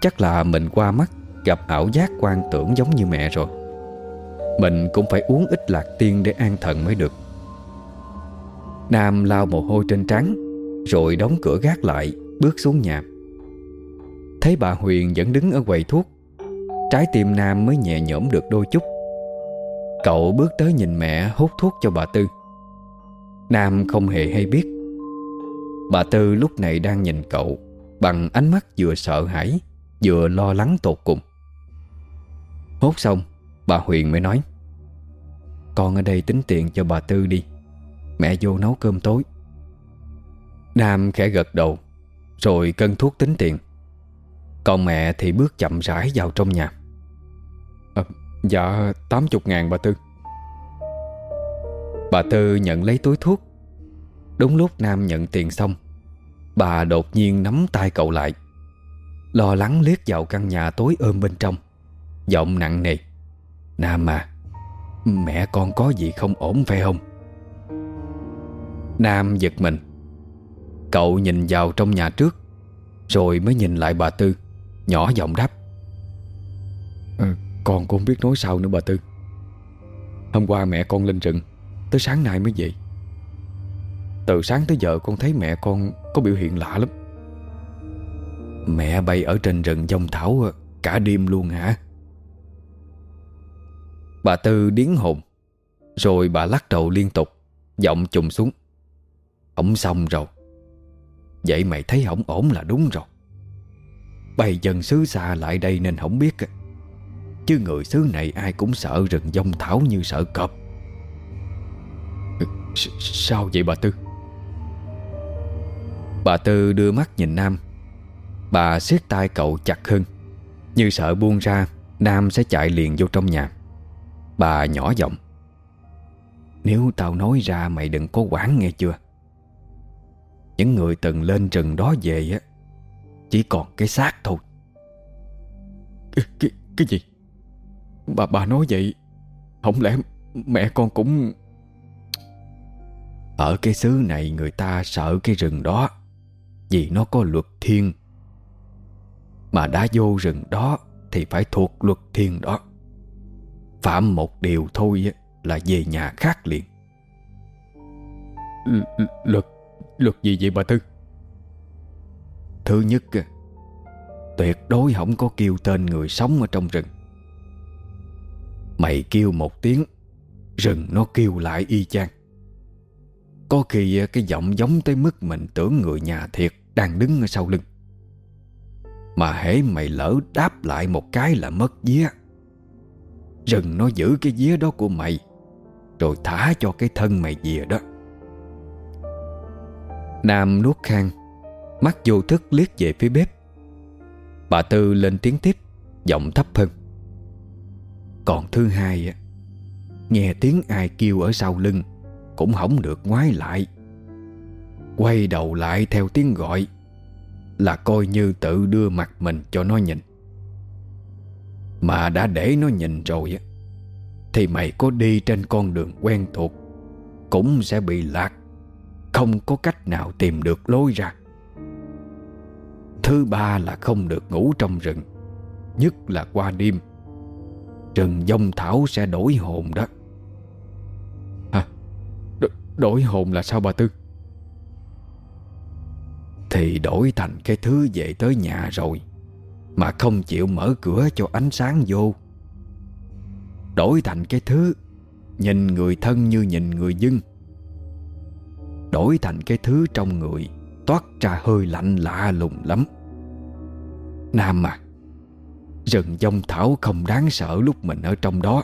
Chắc là mình qua mắt Gặp ảo giác quan tưởng giống như mẹ rồi. Mình cũng phải uống ít lạc tiên Để an thần mới được. Nam lao mồ hôi trên trán, Rồi đóng cửa gác lại, Bước xuống nhà. Thấy bà Huyền vẫn đứng ở quầy thuốc, Trái tim Nam mới nhẹ nhõm được đôi chút. Cậu bước tới nhìn mẹ hút thuốc cho bà Tư. Nam không hề hay biết. Bà Tư lúc này đang nhìn cậu Bằng ánh mắt vừa sợ hãi Vừa lo lắng tột cùng. Hốt xong Bà Huyền mới nói Con ở đây tính tiền cho bà Tư đi Mẹ vô nấu cơm tối. Nam khẽ gật đầu Rồi cân thuốc tính tiền. Còn mẹ thì bước chậm rãi vào trong nhà. À, Dạ 80 ngàn bà Tư. Bà Tư nhận lấy túi thuốc. Đúng lúc Nam nhận tiền xong Bà đột nhiên nắm tay cậu lại Lo lắng liếc vào căn nhà tối ôm bên trong. Giọng nặng nề Nam à Mẹ con có gì không ổn phải không? Nam giật mình. Cậu nhìn vào trong nhà trước Rồi mới nhìn lại bà Tư Nhỏ giọng đáp à, Con cũng không biết nói sao nữa bà Tư. Hôm qua mẹ con lên rừng Tới sáng nay mới về. Từ sáng tới giờ con thấy mẹ con Có biểu hiện lạ lắm. Mẹ bay ở trên rừng dông thảo à, Cả đêm luôn hả? Bà Tư điến hồn, Rồi bà lắc đầu liên tục, Giọng trùng xuống. Ổng xong rồi. Vậy mày thấy không ổn là đúng rồi. Bày dân xứ xa lại đây nên không biết à. Chứ người xứ này ai cũng sợ rừng dông thảo như sợ cọp. S Sao vậy bà Tư? Bà Tư đưa mắt nhìn Nam. Bà siết tay cậu chặt hơn. Như sợ buông ra Nam sẽ chạy liền vô trong nhà. Bà nhỏ giọng. Nếu tao nói ra mày đừng có quản nghe chưa? Những người từng lên rừng đó về á Chỉ còn cái xác thôi. Cái, cái, cái gì? Bà bà nói vậy Không lẽ mẹ con cũng ở cái xứ này người ta sợ cái rừng đó Vì nó có luật thiên. Mà đã vô rừng đó Thì phải thuộc luật thiên đó. Phạm một điều thôi Là về nhà khác liền. L Luật Luật gì vậy bà Tư? Thứ nhất Tuyệt đối không có kêu tên người sống ở trong rừng. Mày kêu một tiếng Rừng nó kêu lại y chang có khi ờ, cái giọng giống tới mức mình tưởng người nhà thiệt Đang đứng ở sau lưng. Mà hễ mày lỡ đáp lại một cái là mất vía. Rừng nó giữ cái vía đó của mày, Rồi thả cho cái thân mày về đó. Nam nuốt khang, Mắt vô thức liếc về phía bếp. Bà Tư lên tiếng tiếp, Giọng thấp hơn. Còn thứ hai Nghe tiếng ai kêu ở sau lưng cũng không được ngoái lại. Quay đầu lại theo tiếng gọi, Là coi như tự đưa mặt mình cho nó nhìn. Mà đã để nó nhìn rồi Thì mày có đi trên con đường quen thuộc, Cũng sẽ bị lạc. Không có cách nào tìm được lối ra. Thứ ba là không được ngủ trong rừng, Nhất là qua đêm. Rừng dông thảo sẽ đổi hồn đó đổi hồn là sao bà Tư? Thì đổi thành cái thứ về tới nhà rồi, Mà không chịu mở cửa cho ánh sáng vô. Đổi thành cái thứ, Nhìn người thân như nhìn người dân. Đổi thành cái thứ trong người, Toát ra hơi lạnh lạ lùng lắm. Nam à Rừng dông thảo không đáng sợ lúc mình ở trong đó.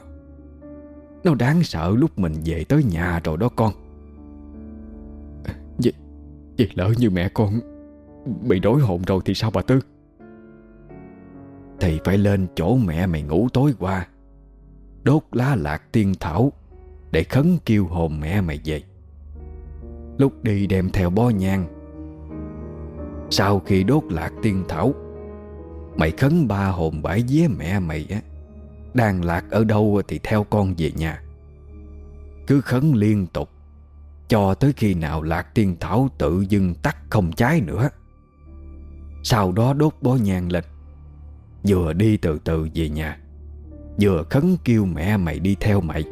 Nó đáng sợ lúc mình về tới nhà rồi đó con vậy lỡ như mẹ con Bị đối hồn rồi thì sao bà Tư? Thì phải lên chỗ mẹ mày ngủ tối qua, Đốt lá lạc tiên thảo Để khấn kêu hồn mẹ mày về. Lúc đi đem theo bó nhang, Sau khi đốt lạc tiên thảo, Mày khấn ba hồn bãi vía mẹ mày á, Đang lạc ở đâu thì theo con về nhà. Cứ khấn liên tục cho tới khi nào lạc tiên thảo tự dưng tắt không cháy nữa. Sau đó đốt bó nhang lên. Vừa đi từ từ về nhà. Vừa khấn kêu mẹ mày đi theo mày.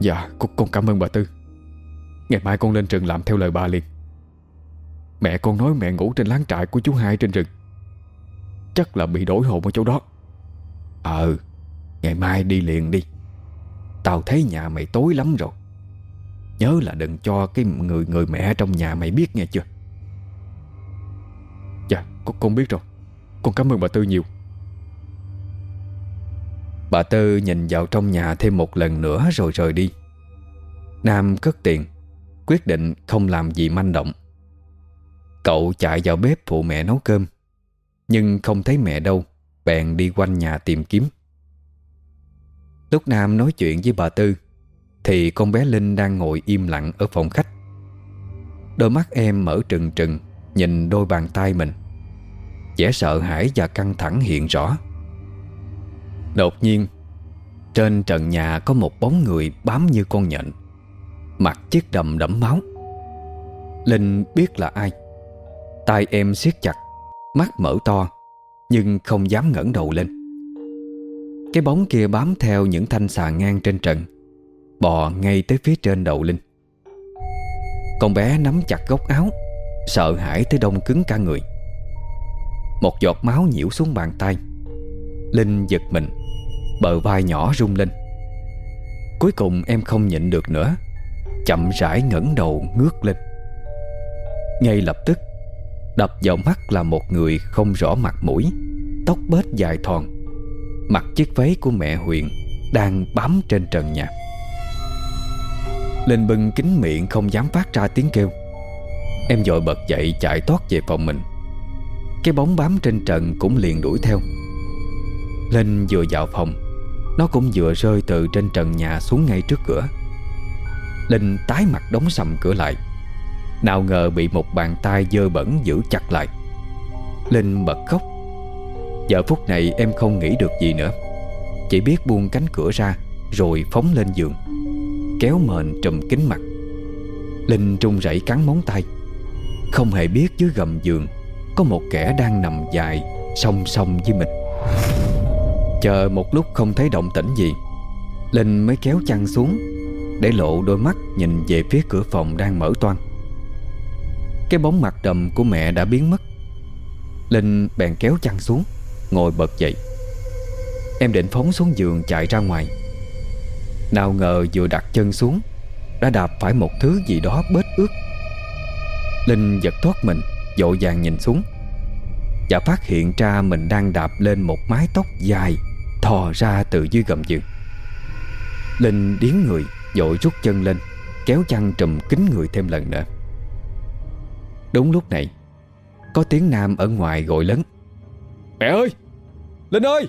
Dạ con, con cảm ơn bà Tư. Ngày mai con lên rừng làm theo lời bà liền. Mẹ con nói mẹ ngủ trên láng trại của chú hai trên rừng. Chắc là bị đổi hồn ở chỗ đó. Ờ Ngày mai đi liền đi. Tao thấy nhà mày tối lắm rồi. Nhớ là đừng cho cái người người mẹ trong nhà mày biết nghe chưa? Dạ con, con biết rồi. Con cảm ơn bà Tư nhiều. Bà Tư nhìn vào trong nhà thêm một lần nữa rồi rời đi. Nam cất tiền Quyết định không làm gì manh động. Cậu chạy vào bếp phụ mẹ nấu cơm Nhưng không thấy mẹ đâu Bèn đi quanh nhà tìm kiếm. Lúc Nam nói chuyện với bà Tư thì con bé Linh đang ngồi im lặng ở phòng khách. Đôi mắt em mở trừng trừng, Nhìn đôi bàn tay mình. Vẻ sợ hãi và căng thẳng hiện rõ. Đột nhiên, Trên trần nhà có một bóng người bám như con nhện Mặt chiếc đầm đẫm máu. Linh biết là ai. Tay em siết chặt, Mắt mở to, Nhưng không dám ngẩng đầu lên. Cái bóng kia bám theo những thanh xà ngang trên trần. Bò ngay tới phía trên đầu Linh. Con bé nắm chặt góc áo, Sợ hãi tới đông cứng cả người. Một giọt máu nhiễu xuống bàn tay. Linh giật mình, Bờ vai nhỏ rung lên. Cuối cùng em không nhịn được nữa, Chậm rãi ngẩng đầu ngước lên. Ngay lập tức, Đập vào mắt là một người không rõ mặt mũi, Tóc bết dài thòn Mặc chiếc váy của mẹ huyện Đang bám trên trần nhà. Linh bưng kính miệng không dám phát ra tiếng kêu. Em dội bật dậy chạy thoát về phòng mình. Cái bóng bám trên trần cũng liền đuổi theo. Linh vừa vào phòng, Nó cũng vừa rơi từ trên trần nhà xuống ngay trước cửa. Linh tái mặt đóng sầm cửa lại. Nào ngờ bị một bàn tay dơ bẩn giữ chặt lại. Linh bật khóc. Giờ phút này em không nghĩ được gì nữa. Chỉ biết buông cánh cửa ra, Rồi phóng lên giường. Kéo mền trùm kính mặt. Linh trung rẩy cắn móng tay. Không hề biết dưới gầm giường Có một kẻ đang nằm dài, Song song với mình. Chờ một lúc không thấy động tĩnh gì, Linh mới kéo chăn xuống Để lộ đôi mắt nhìn về phía cửa phòng đang mở toan Cái bóng mặt đầm của mẹ đã biến mất. Linh bèn kéo chăn xuống, Ngồi bật dậy. Em định phóng xuống giường chạy ra ngoài. Nào ngờ vừa đặt chân xuống, Đã đạp phải một thứ gì đó bết ướt. Linh giật thoát mình Dội vàng nhìn xuống, Và phát hiện ra mình đang đạp lên một mái tóc dài, Thò ra từ dưới gầm giường. Linh điến người Dội rút chân lên, Kéo chăn trùm kín người thêm lần nữa. Đúng lúc này, Có tiếng Nam ở ngoài gọi lớn. Mẹ ơi! Linh ơi!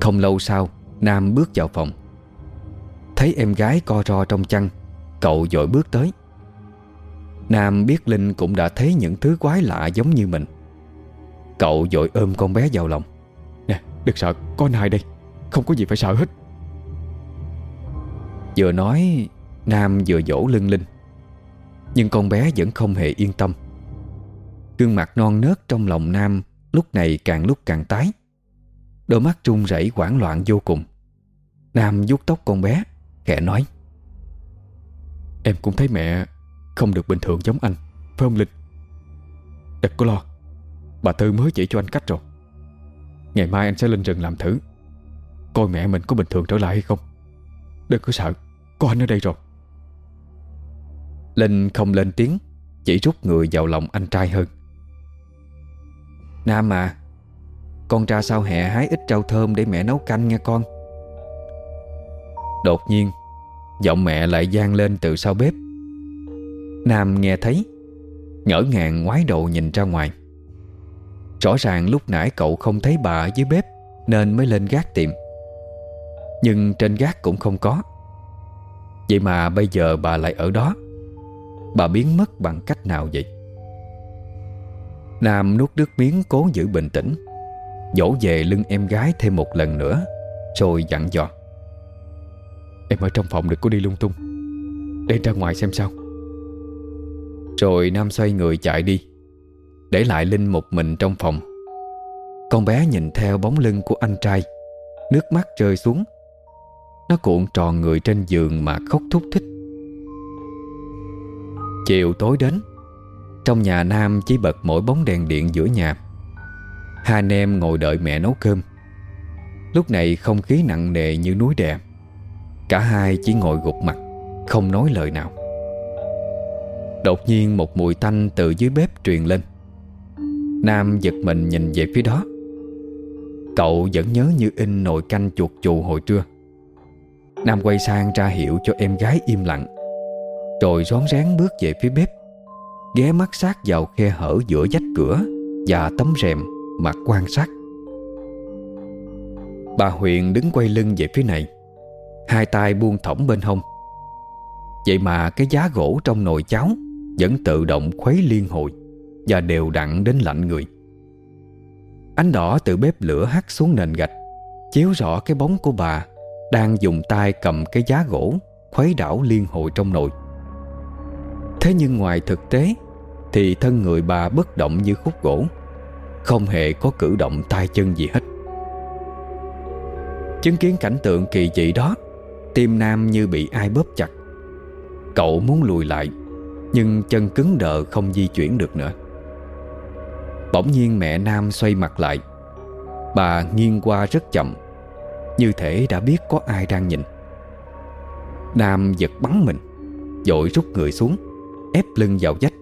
Không lâu sau Nam bước vào phòng. Thấy em gái co ro trong chăn Cậu dội bước tới. Nam biết Linh cũng đã thấy những thứ quái lạ giống như mình. Cậu dội ôm con bé vào lòng. Nè đừng sợ Có anh hai đây? Không có gì phải sợ hết. Vừa nói Nam vừa dỗ lưng Linh. Nhưng con bé vẫn không hề yên tâm. Gương mặt non nớt trong lòng Nam Lúc này càng lúc càng tái. Đôi mắt trung rẩy hoảng loạn vô cùng Nam vuốt tóc con bé Khẽ nói. Em cũng thấy mẹ Không được bình thường giống anh Phải không Linh? Đừng có lo Bà Tư mới chỉ cho anh cách rồi. Ngày mai anh sẽ lên rừng làm thử Coi mẹ mình có bình thường trở lại hay không. Đừng có sợ Có anh ở đây rồi. Linh không lên tiếng Chỉ rút người vào lòng anh trai hơn. Nam à Con ra sau hè hái ít rau thơm Để mẹ nấu canh nha con Đột nhiên, Giọng mẹ lại gian lên từ sau bếp. Nam nghe thấy, Ngỡ ngàng ngoái đầu nhìn ra ngoài. Rõ ràng lúc nãy cậu không thấy bà ở dưới bếp, Nên mới lên gác tìm. Nhưng trên gác cũng không có. Vậy mà bây giờ bà lại ở đó. Bà biến mất bằng cách nào vậy? Nam nuốt nước miếng cố giữ bình tĩnh, Dỗ về lưng em gái thêm một lần nữa, Rồi dặn dò. Em ở trong phòng đừng có đi lung tung. Để ra ngoài xem sao. Rồi Nam xoay người chạy đi, Để lại Linh một mình trong phòng. Con bé nhìn theo bóng lưng của anh trai, Nước mắt rơi xuống. Nó cuộn tròn người trên giường mà khóc thúc thích Chiều tối đến, Trong nhà Nam chỉ bật mỗi bóng đèn điện giữa nhà. Hai anh em ngồi đợi mẹ nấu cơm. Lúc này không khí nặng nề như núi đè. Cả hai chỉ ngồi gục mặt, Không nói lời nào. Đột nhiên một mùi tanh từ dưới bếp truyền lên. Nam giật mình nhìn về phía đó. Cậu vẫn nhớ như in nồi canh chuột chù hồi trưa. Nam quay sang ra hiệu cho em gái im lặng, Rồi rón rén bước về phía bếp, Ghé mắt sát vào khe hở giữa vách cửa Và tấm rèm mà quan sát. Bà Huyền đứng quay lưng về phía này. Hai tay buông thõng bên hông. Vậy mà cái giá gỗ trong nồi cháo Vẫn tự động khuấy liên hồi Và đều đặn đến lạnh người. Ánh đỏ từ bếp lửa hắt xuống nền gạch, Chiếu rõ cái bóng của bà Đang dùng tay cầm cái giá gỗ Khuấy đảo liên hồi trong nồi. Thế nhưng ngoài thực tế Thì thân người bà bất động như khúc gỗ, Không hề có cử động tay chân gì hết. Chứng kiến cảnh tượng kỳ dị đó Tim Nam như bị ai bóp chặt. Cậu muốn lùi lại, Nhưng chân cứng đờ không di chuyển được nữa. Bỗng nhiên mẹ Nam xoay mặt lại. Bà nghiêng qua rất chậm, Như thể đã biết có ai đang nhìn. Nam giật bắn mình, Dội rút người xuống, Ép lưng vào vách.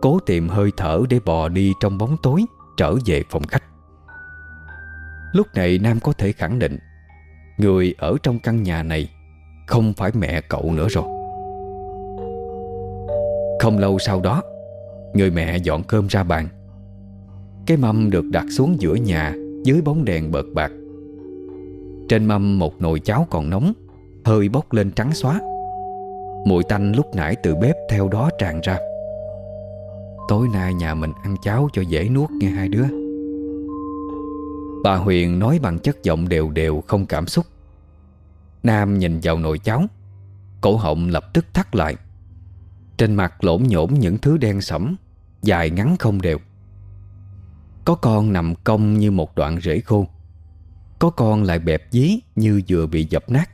Cố tìm hơi thở để bò đi trong bóng tối, Trở về phòng khách. Lúc này Nam có thể khẳng định Người ở trong căn nhà này Không phải mẹ cậu nữa rồi. Không lâu sau đó, Người mẹ dọn cơm ra bàn. Cái mâm được đặt xuống giữa nhà Dưới bóng đèn bợt bạc. Trên mâm một nồi cháo còn nóng, Hơi bốc lên trắng xóa. Mùi tanh lúc nãy từ bếp theo đó tràn ra. Tối nay nhà mình ăn cháo cho dễ nuốt nghe hai đứa. Bà Huyền nói bằng chất giọng đều đều không cảm xúc. Nam nhìn vào nồi cháo, Cổ họng lập tức thắt lại. Trên mặt lỗm nhổm những thứ đen sẫm, Dài ngắn không đều. Có con nằm cong như một đoạn rễ khô, Có con lại bẹp dí như vừa bị dập nát.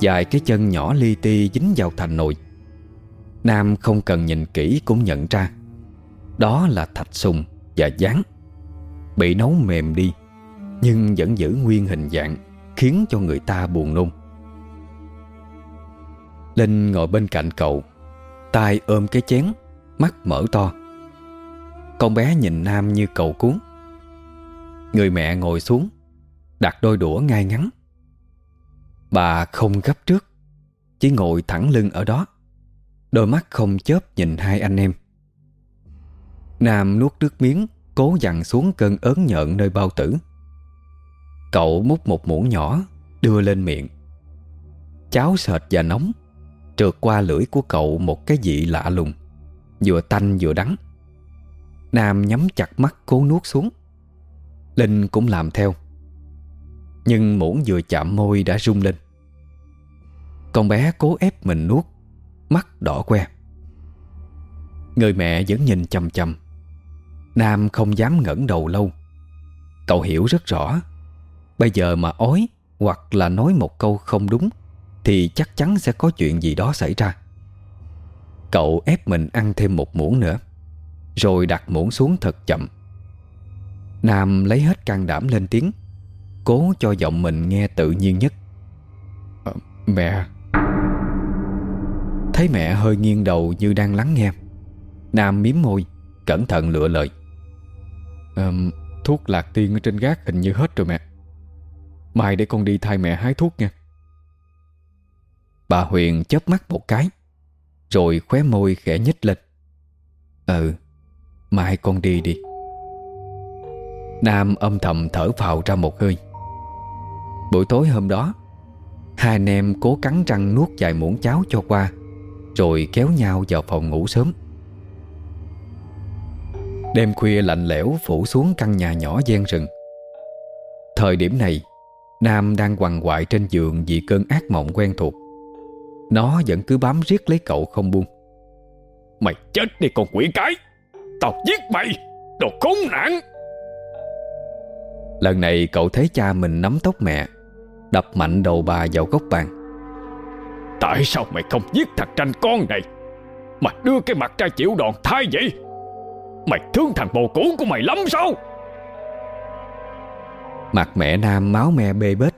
Dài cái chân nhỏ li ti dính vào thành nồi. Nam không cần nhìn kỹ cũng nhận ra, Đó là thạch sùng và gián. Bị nấu mềm đi, Nhưng vẫn giữ nguyên hình dạng, Khiến cho người ta buồn nôn. Linh ngồi bên cạnh cậu, tay ôm cái chén, Mắt mở to. Con bé nhìn Nam như cầu cuốn Người mẹ ngồi xuống, Đặt đôi đũa ngay ngắn. Bà không gấp trước, Chỉ ngồi thẳng lưng ở đó. Đôi mắt không chớp nhìn hai anh em. Nam nuốt nước miếng Cố dằn xuống cơn ớn nhợn nơi bao tử. Cậu múc một muỗng nhỏ, Đưa lên miệng. Cháo sệt và nóng, Trượt qua lưỡi của cậu một cái vị lạ lùng, Vừa tanh vừa đắng. Nam nhắm chặt mắt cố nuốt xuống. Linh cũng làm theo. Nhưng muỗng vừa chạm môi đã rung lên. Con bé cố ép mình nuốt, Mắt đỏ que. Người mẹ vẫn nhìn chầm chầm Nam không dám ngẩng đầu lâu. Cậu hiểu rất rõ. Bây giờ mà ói Hoặc là nói một câu không đúng Thì chắc chắn sẽ có chuyện gì đó xảy ra. Cậu ép mình ăn thêm một muỗng nữa Rồi đặt muỗng xuống thật chậm. Nam lấy hết can đảm lên tiếng Cố cho giọng mình nghe tự nhiên nhất. À, Mẹ. Thấy mẹ hơi nghiêng đầu như đang lắng nghe Nam miếm môi Cẩn thận lựa lời à, Thuốc lạc tiên ở trên gác hình như hết rồi mẹ. Mai để con đi thay mẹ hái thuốc nha. Bà Huyền chớp mắt một cái Rồi khóe môi khẽ nhích lên. Ừ Mai con đi đi. Nam âm thầm thở phào ra một hơi. Buổi tối hôm đó Hai anh em cố cắn răng nuốt vài muỗng cháo cho qua Rồi kéo nhau vào phòng ngủ sớm. Đêm khuya lạnh lẽo phủ xuống căn nhà nhỏ gian rừng. Thời điểm này Nam đang quằn quại trên giường vì cơn ác mộng quen thuộc. Nó vẫn cứ bám riết lấy cậu không buông. Mày chết đi con quỷ cái! Tao giết mày! Đồ khốn nạn! Lần này cậu thấy cha mình nắm tóc mẹ Đập mạnh đầu bà vào góc bàn. Tại sao mày không giết thằng tranh con này? Mà đưa cái mặt ra chịu đòn thay vậy Mày thương thằng bồ cũ của mày lắm sao? Mặt mẹ Nam máu me bê bết.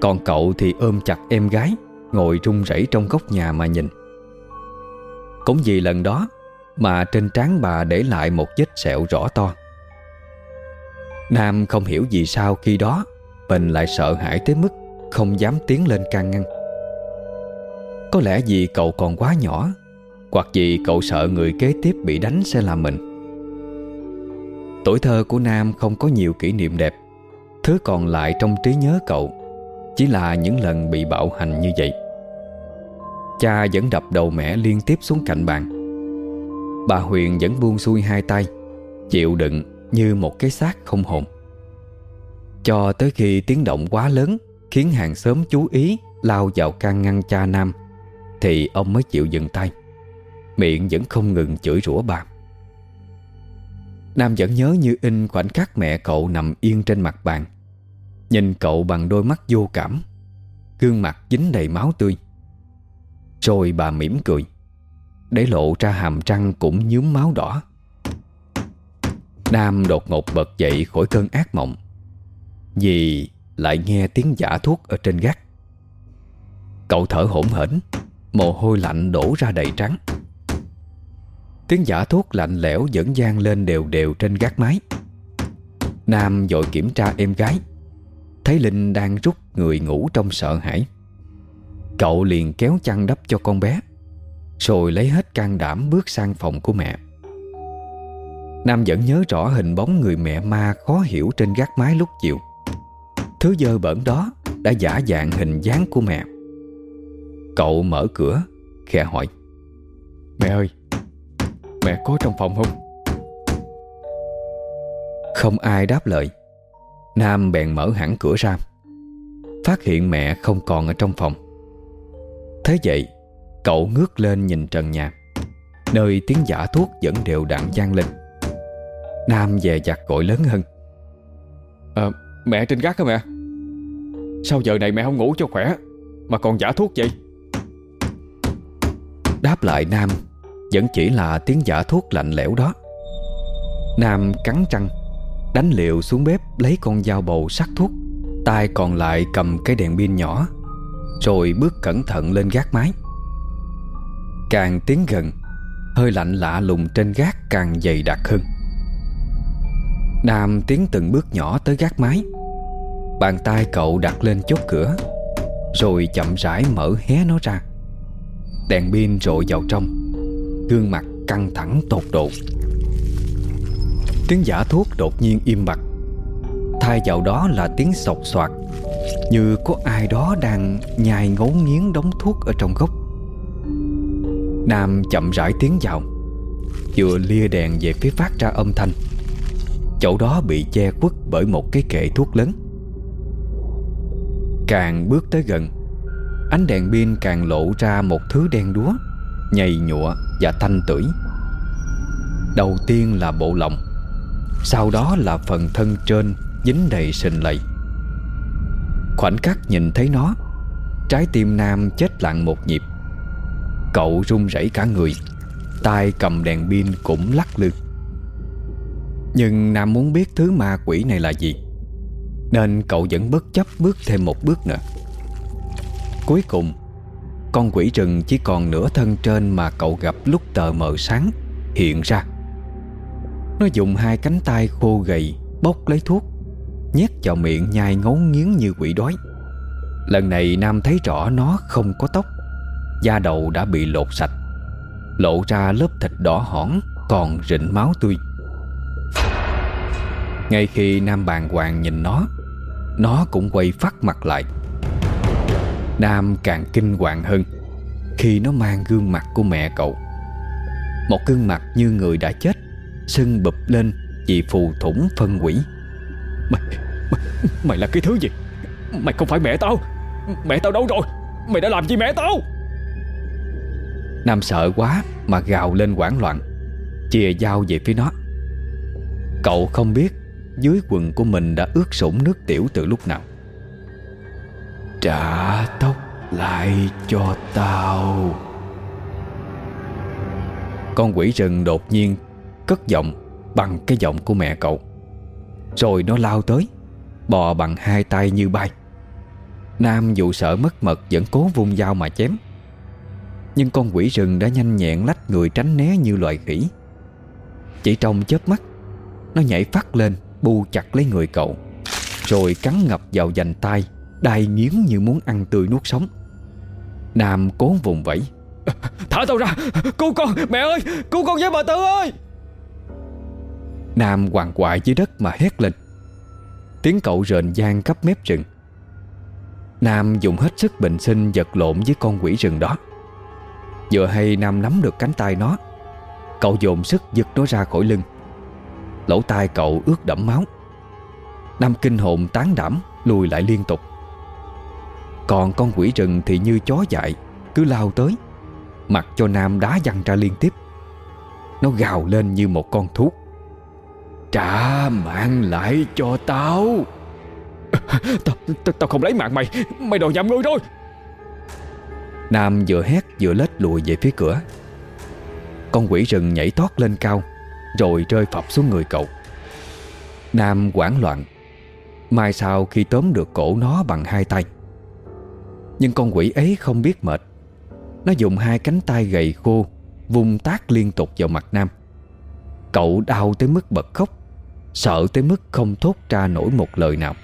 Còn cậu thì ôm chặt em gái, Ngồi run rẩy trong góc nhà mà nhìn. Cũng vì lần đó Mà trên trán bà để lại một vết sẹo rõ to. Nam không hiểu vì sao khi đó Mình lại sợ hãi tới mức Không dám tiến lên can ngăn. Có lẽ vì cậu còn quá nhỏ hoặc vì cậu sợ người kế tiếp bị đánh sẽ là mình. Tuổi thơ của Nam không có nhiều kỷ niệm đẹp. Thứ còn lại trong trí nhớ cậu Chỉ là những lần bị bạo hành như vậy. Cha vẫn đập đầu mẹ liên tiếp xuống cạnh bàn. Bà Huyền vẫn buông xuôi hai tay, Chịu đựng như một cái xác không hồn. Cho tới khi tiếng động quá lớn Khiến hàng xóm chú ý Lao vào can ngăn cha Nam, Thì ông mới chịu dừng tay. Miệng vẫn không ngừng chửi rủa bà. Nam vẫn nhớ như in khoảnh khắc mẹ cậu nằm yên trên mặt bàn. Nhìn cậu bằng đôi mắt vô cảm. Gương mặt dính đầy máu tươi. Rồi bà mỉm cười. Để lộ ra hàm răng cũng nhúm máu đỏ. Nam đột ngột bật dậy khỏi cơn ác mộng. Vì lại nghe tiếng giả thuốc ở trên gác. Cậu thở hổn hển, Mồ hôi lạnh đổ ra đầy trắng. Tiếng giả thuốc lạnh lẽo dẫn gian lên đều đều trên gác mái. Nam dội kiểm tra em gái. Thấy Linh đang rút người ngủ trong sợ hãi. Cậu liền kéo chăn đắp cho con bé, Rồi lấy hết can đảm bước sang phòng của mẹ. Nam vẫn nhớ rõ hình bóng người mẹ ma khó hiểu trên gác mái lúc chiều. Thứ dơ bẩn đó đã giả dạng hình dáng của mẹ. Cậu mở cửa, khẽ hỏi. Mẹ ơi Mẹ có trong phòng không? Không ai đáp lời. Nam bèn mở hẳn cửa ra Phát hiện mẹ không còn ở trong phòng. Thế vậy Cậu ngước lên nhìn trần nhà Nơi tiếng giả thuốc vẫn đều đặn gian lên. Nam về giặt gọi lớn hơn. À, Mẹ trên gác hả mẹ? Sao giờ này mẹ không ngủ cho khỏe Mà còn giả thuốc vậy? Đáp lại Nam vẫn chỉ là tiếng giả thuốc lạnh lẽo đó. Nam cắn răng, Đánh liều xuống bếp Lấy con dao bầu sắc thuốc, tay còn lại cầm cái đèn pin nhỏ, Rồi bước cẩn thận lên gác mái. Càng tiến gần, Hơi lạnh lạ lùng trên gác càng dày đặc hơn. Nam tiến từng bước nhỏ tới gác mái, Bàn tay cậu đặt lên chốt cửa, Rồi chậm rãi mở hé nó ra. Đèn pin rội vào trong Gương mặt căng thẳng tột độ. Tiếng giả thuốc đột nhiên im bặt. Thay vào đó là tiếng sột soạt, Như có ai đó đang nhai ngấu nghiến đống thuốc ở trong gốc. Nam chậm rãi tiến vào, Vừa lia đèn về phía phát ra âm thanh. Chỗ đó bị che khuất bởi một cái kệ thuốc lớn. Càng bước tới gần, Ánh đèn pin càng lộ ra một thứ đen đúa. Nhầy nhụa và thanh tưởi. Đầu tiên là bộ lòng Sau đó là phần thân trên Dính đầy sình lầy. Khoảnh khắc nhìn thấy nó, Trái tim Nam chết lặng một nhịp. Cậu run rẩy cả người, tay cầm đèn pin cũng lắc lư. Nhưng Nam muốn biết thứ ma quỷ này là gì, Nên cậu vẫn bất chấp bước thêm một bước nữa. Cuối cùng con quỷ rừng chỉ còn nửa thân trên Mà cậu gặp lúc tờ mờ sáng, Hiện ra. Nó dùng hai cánh tay khô gầy Bốc lấy thuốc, Nhét vào miệng nhai ngấu nghiến như quỷ đói. Lần này Nam thấy rõ nó không có tóc, Da đầu đã bị lột sạch, Lộ ra lớp thịt đỏ hỏn, Còn rịnh máu tươi. Ngay khi Nam bàng hoàng nhìn nó Nó cũng quay phát mặt lại. Nam càng kinh hoàng hơn Khi nó mang gương mặt của mẹ cậu. Một gương mặt như người đã chết Sưng bụp lên Vì phù thủng phân quỷ Mày, mày Mày là cái thứ gì? Mày không phải mẹ tao. Mẹ tao đâu rồi? Mày đã làm gì mẹ tao? Nam sợ quá mà gào lên hoảng loạn Chìa dao về phía nó. Cậu không biết Dưới quần của mình đã ướt sũng nước tiểu từ lúc nào. Trả tóc lại cho tao. Con quỷ rừng đột nhiên Cất giọng bằng cái giọng của mẹ cậu. Rồi nó lao tới, Bò bằng hai tay như bay. Nam dù sợ mất mật Vẫn cố vung dao mà chém. Nhưng con quỷ rừng đã nhanh nhẹn Lách người tránh né như loài khỉ. Chỉ trong chớp mắt, Nó nhảy phát lên, Bu chặt lấy người cậu, Rồi cắn ngập vào dành tay. Đai nghiến như muốn ăn tươi nuốt sống. Nam cố vùng vẫy. Thả tao ra! Cứu con! Mẹ ơi! Cứu con với bà Tư ơi! Nam hoàng quại dưới đất mà hét lên. Tiếng cậu rền gian khắp mép rừng. Nam dùng hết sức bình sinh giật lộn với con quỷ rừng đó. Vừa hay Nam nắm được cánh tay nó Cậu dồn sức giật nó ra khỏi lưng. Lỗ tai cậu ướt đẫm máu. Nam kinh hồn tán đảm Lùi lại liên tục còn con quỷ rừng thì như chó dại Cứ lao tới. Mặc cho Nam đá văng ra liên tiếp. Nó gào lên như một con thú. Trả mạng lại cho tao. Tao, tao, ta không lấy mạng mày Mày đòi nhầm người rồi Nam vừa hét vừa lết lùi về phía cửa. Con quỷ rừng nhảy tót lên cao Rồi rơi phập xuống người cậu. Nam quảng loạn. Mai sau khi tóm được cổ nó bằng hai tay nhưng con quỷ ấy không biết mệt. Nó dùng hai cánh tay gầy khô vùng tác liên tục vào mặt Nam. Cậu đau tới mức bật khóc, Sợ tới mức không thốt ra nổi một lời nào.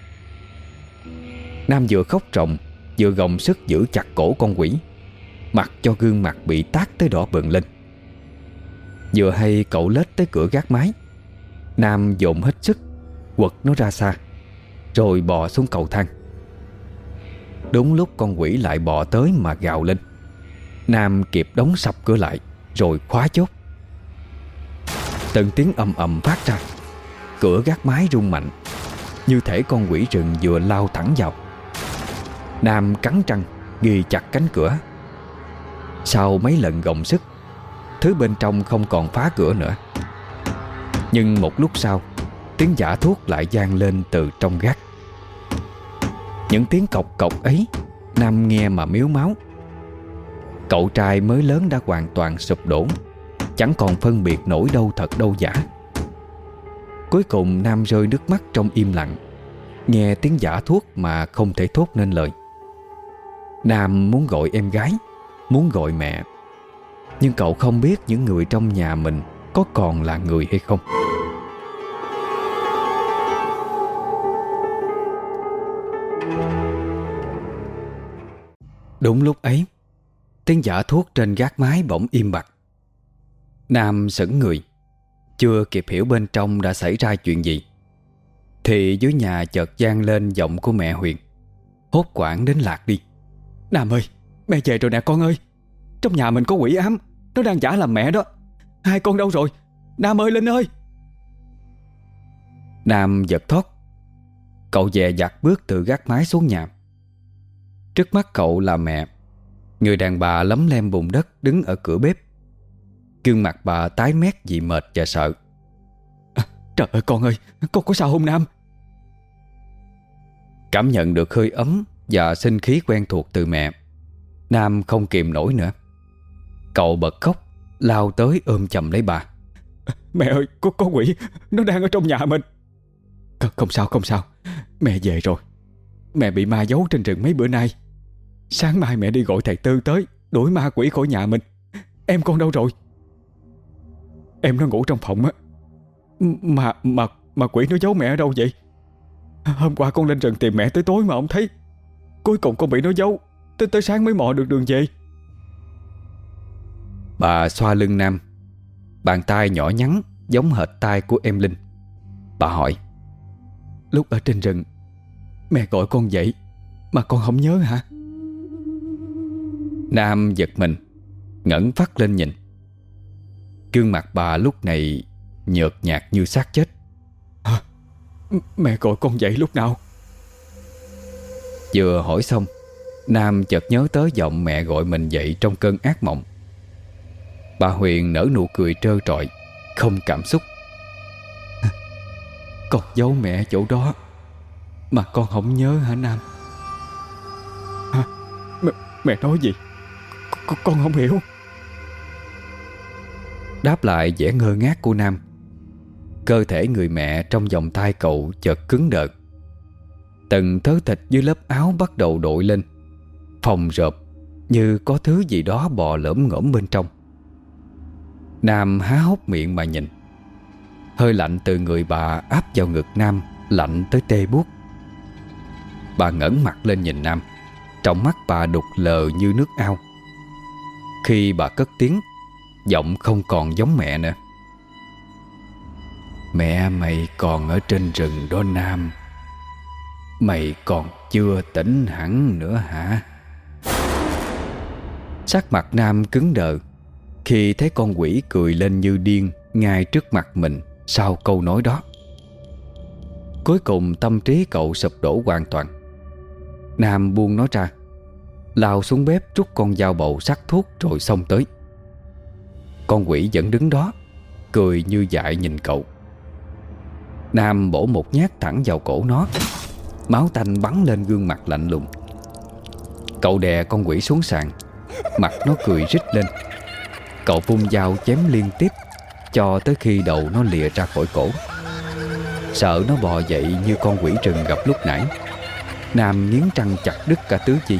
Nam vừa khóc ròng, Vừa gồng sức giữ chặt cổ con quỷ. Mặc cho gương mặt bị tác tới đỏ bừng lên. Vừa hay cậu lết tới cửa gác mái. Nam dồn hết sức, Quật nó ra xa, Rồi bò xuống cầu thang. Đúng lúc con quỷ lại bò tới mà gào lên. Nam kịp đóng sập cửa lại, Rồi khóa chốt. Từng tiếng ầm ầm phát ra, Cửa gác mái rung mạnh, Như thể con quỷ rừng vừa lao thẳng vào. Nam cắn răng, Ghi chặt cánh cửa. Sau mấy lần gồng sức, Thứ bên trong không còn phá cửa nữa. Nhưng một lúc sau, Tiếng giả thuốc lại gian lên từ trong gác. Những tiếng cọc cọc ấy, Nam nghe mà miếu máu. Cậu trai mới lớn đã hoàn toàn sụp đổ, Chẳng còn phân biệt nổi đâu thật đâu giả. Cuối cùng Nam rơi nước mắt trong im lặng, Nghe tiếng giả thuốc mà không thể thốt nên lời. Nam muốn gọi em gái, Muốn gọi mẹ, Nhưng cậu không biết những người trong nhà mình Có còn là người hay không. Đúng lúc ấy Tiếng giả thuốc trên gác mái bỗng im bặt. Nam sững người, Chưa kịp hiểu bên trong đã xảy ra chuyện gì. Thì dưới nhà chợt gian lên giọng của mẹ Huyền, Hốt quảng đến lạc đi. Nam ơi, Mẹ về rồi nè con ơi. Trong nhà mình có quỷ ám, Nó đang giả làm mẹ đó. Hai con đâu rồi? Nam ơi, Linh ơi! Nam giật thoát. Cậu dè dặt bước từ gác mái xuống nhà. Trước mắt cậu là mẹ. Người đàn bà lấm lem bùn đất Đứng ở cửa bếp. Gương mặt bà tái mét vì mệt và sợ. À, Trời ơi con ơi Con có sao không Nam? Cảm nhận được hơi ấm Và sinh khí quen thuộc từ mẹ. Nam không kìm nổi nữa. Cậu bật khóc Lao tới ôm chầm lấy bà. Mẹ ơi có, có quỷ Nó đang ở trong nhà mình. Không, không sao không sao. Mẹ về rồi. Mẹ bị ma giấu trên rừng mấy bữa nay Sáng mai mẹ đi gọi thầy Tư tới Đuổi ma quỷ khỏi nhà mình. Em con đâu rồi? Em nó ngủ trong phòng á. Mà mà mà quỷ nó giấu mẹ ở đâu vậy? Hôm qua con lên rừng tìm mẹ tới tối mà không thấy. Cuối cùng con bị nó giấu Tới tới sáng mới mò được đường về. Bà xoa lưng Nam. Bàn tay nhỏ nhắn Giống hệt tay của em Linh. Bà hỏi. Lúc ở trên rừng Mẹ gọi con dậy Mà con không nhớ hả Nam giật mình ngẩng phát lên nhìn. Gương mặt bà lúc này Nhợt nhạt như xác chết. Hả? Mẹ gọi con dậy lúc nào? Vừa hỏi xong Nam chợt nhớ tới giọng mẹ gọi mình dậy trong cơn ác mộng. Bà Huyền nở nụ cười trơ trọi Không cảm xúc. Con giấu mẹ chỗ đó Mà con không nhớ hả Nam? Hả? Mẹ, mẹ nói gì con, con không hiểu. Đáp lại vẻ ngơ ngác của Nam. Cơ thể người mẹ trong vòng tay cậu chợt cứng đợt. Từng thớ thịt dưới lớp áo bắt đầu đội lên. Phòng rộp Như có thứ gì đó bò lỡm ngỗm bên trong. Nam há hốc miệng mà nhìn. Hơi lạnh từ người bà áp vào ngực Nam Lạnh tới tê buốt. Bà ngẩng mặt lên nhìn Nam. Trong mắt bà đục lờ như nước ao. Khi bà cất tiếng, Giọng không còn giống mẹ nữa. Mẹ mày còn ở trên rừng đó Nam. Mày còn chưa tỉnh hẳn nữa hả? Sắc mặt Nam cứng đờ Khi thấy con quỷ cười lên như điên Ngay trước mặt mình Sau câu nói đó. Cuối cùng tâm trí cậu sụp đổ hoàn toàn. Nam buông nó ra. Lao xuống bếp rút con dao bầu sắc thuốc rồi xông tới. Con quỷ vẫn đứng đó, Cười như dại nhìn cậu. Nam bổ một nhát thẳng vào cổ nó, Máu tanh bắn lên gương mặt lạnh lùng. Cậu đè con quỷ xuống sàn, Mặt nó cười rít lên. Cậu vung dao chém liên tiếp, Cho tới khi đầu nó lìa ra khỏi cổ. Sợ nó bò dậy như con quỷ rừng gặp lúc nãy. Nam nghiến răng chặt đứt cả tứ chi.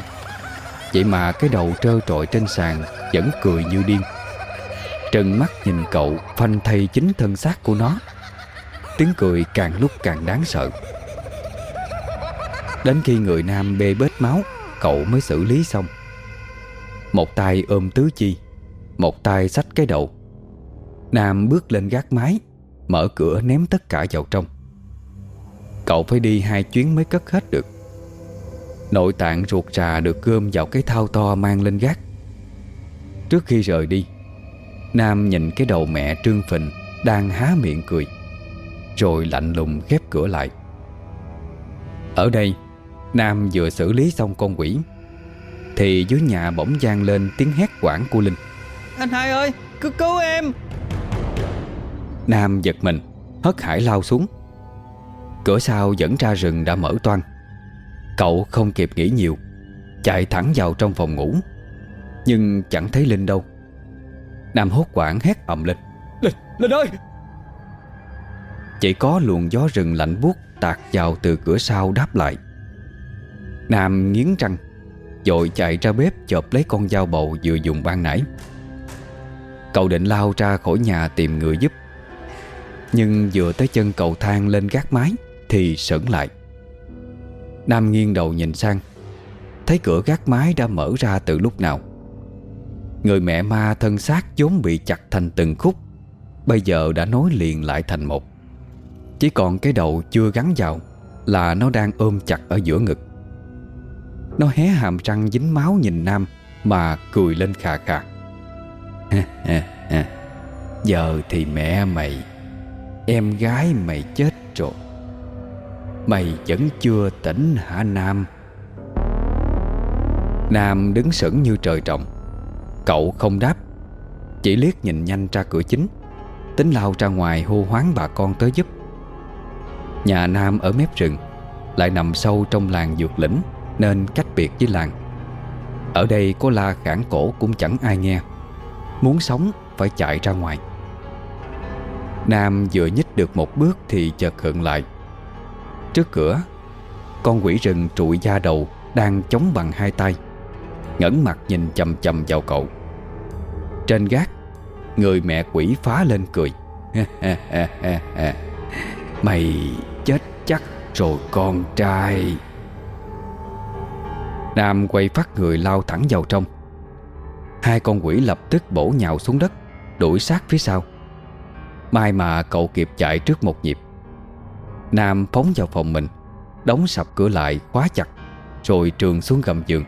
Vậy mà cái đầu trơ trọi trên sàn Vẫn cười như điên. Trừng mắt nhìn cậu, Phanh thay chính thân xác của nó. Tiếng cười càng lúc càng đáng sợ. Đến khi người nam bê bết máu, Cậu mới xử lý xong. Một tay ôm tứ chi, Một tay xách cái đầu. Nam bước lên gác mái, Mở cửa ném tất cả vào trong. Cậu phải đi hai chuyến mới cất hết được. Nội tạng ruột rà được gom vào cái thao to mang lên gác. Trước khi rời đi Nam nhìn cái đầu mẹ trương phình Đang há miệng cười Rồi lạnh lùng khép cửa lại. Ở đây Nam vừa xử lý xong con quỷ Thì dưới nhà bỗng vang lên tiếng hét quảng của Linh. Anh hai ơi cứu cứu em! Nam giật mình Hất hải lao xuống. Cửa sau dẫn ra rừng đã mở toan Cậu không kịp nghĩ nhiều Chạy thẳng vào trong phòng ngủ. Nhưng chẳng thấy Linh đâu. Nam hốt quảng hét ầm lên. Linh, Linh ơi! Chỉ có luồng gió rừng lạnh buốt Tạt vào từ cửa sau đáp lại. Nam nghiến răng Rồi chạy ra bếp chộp lấy con dao bầu vừa dùng ban nãy. Cậu định lao ra khỏi nhà tìm người giúp Nhưng vừa tới chân cầu thang lên gác mái Thì sững lại Nam nghiêng đầu nhìn sang. Thấy cửa gác mái đã mở ra từ lúc nào. Người mẹ ma thân xác vốn bị chặt thành từng khúc, Bây giờ đã nối liền lại thành một. Chỉ còn cái đầu chưa gắn vào Là nó đang ôm chặt ở giữa ngực. Nó hé hàm răng dính máu nhìn Nam Mà cười lên khà khà. Giờ thì mẹ mày, Em gái mày chết Mày vẫn chưa tỉnh hả Nam? Nam đứng sững như trời trồng. Cậu không đáp. Chỉ liếc nhìn nhanh ra cửa chính. Tính lao ra ngoài hô hoáng bà con tới giúp. Nhà Nam ở mép rừng, Lại nằm sâu trong làng dược lĩnh, Nên cách biệt với làng. Ở đây có la khản cổ cũng chẳng ai nghe. Muốn sống, phải chạy ra ngoài. Nam vừa nhích được một bước thì chợt khựng lại. Trước cửa. Con quỷ rừng trụi da đầu Đang chống bằng hai tay, ngẩng mặt nhìn chầm chầm vào cậu. Trên gác, Người mẹ quỷ phá lên cười. Mày chết chắc rồi con trai. Nam quay phát người lao thẳng vào trong. Hai con quỷ lập tức bổ nhào xuống đất, Đuổi sát phía sau. Mai mà cậu kịp chạy trước một nhịp. Nam phóng vào phòng mình, Đóng sập cửa lại khóa chặt, Rồi trường xuống gầm giường.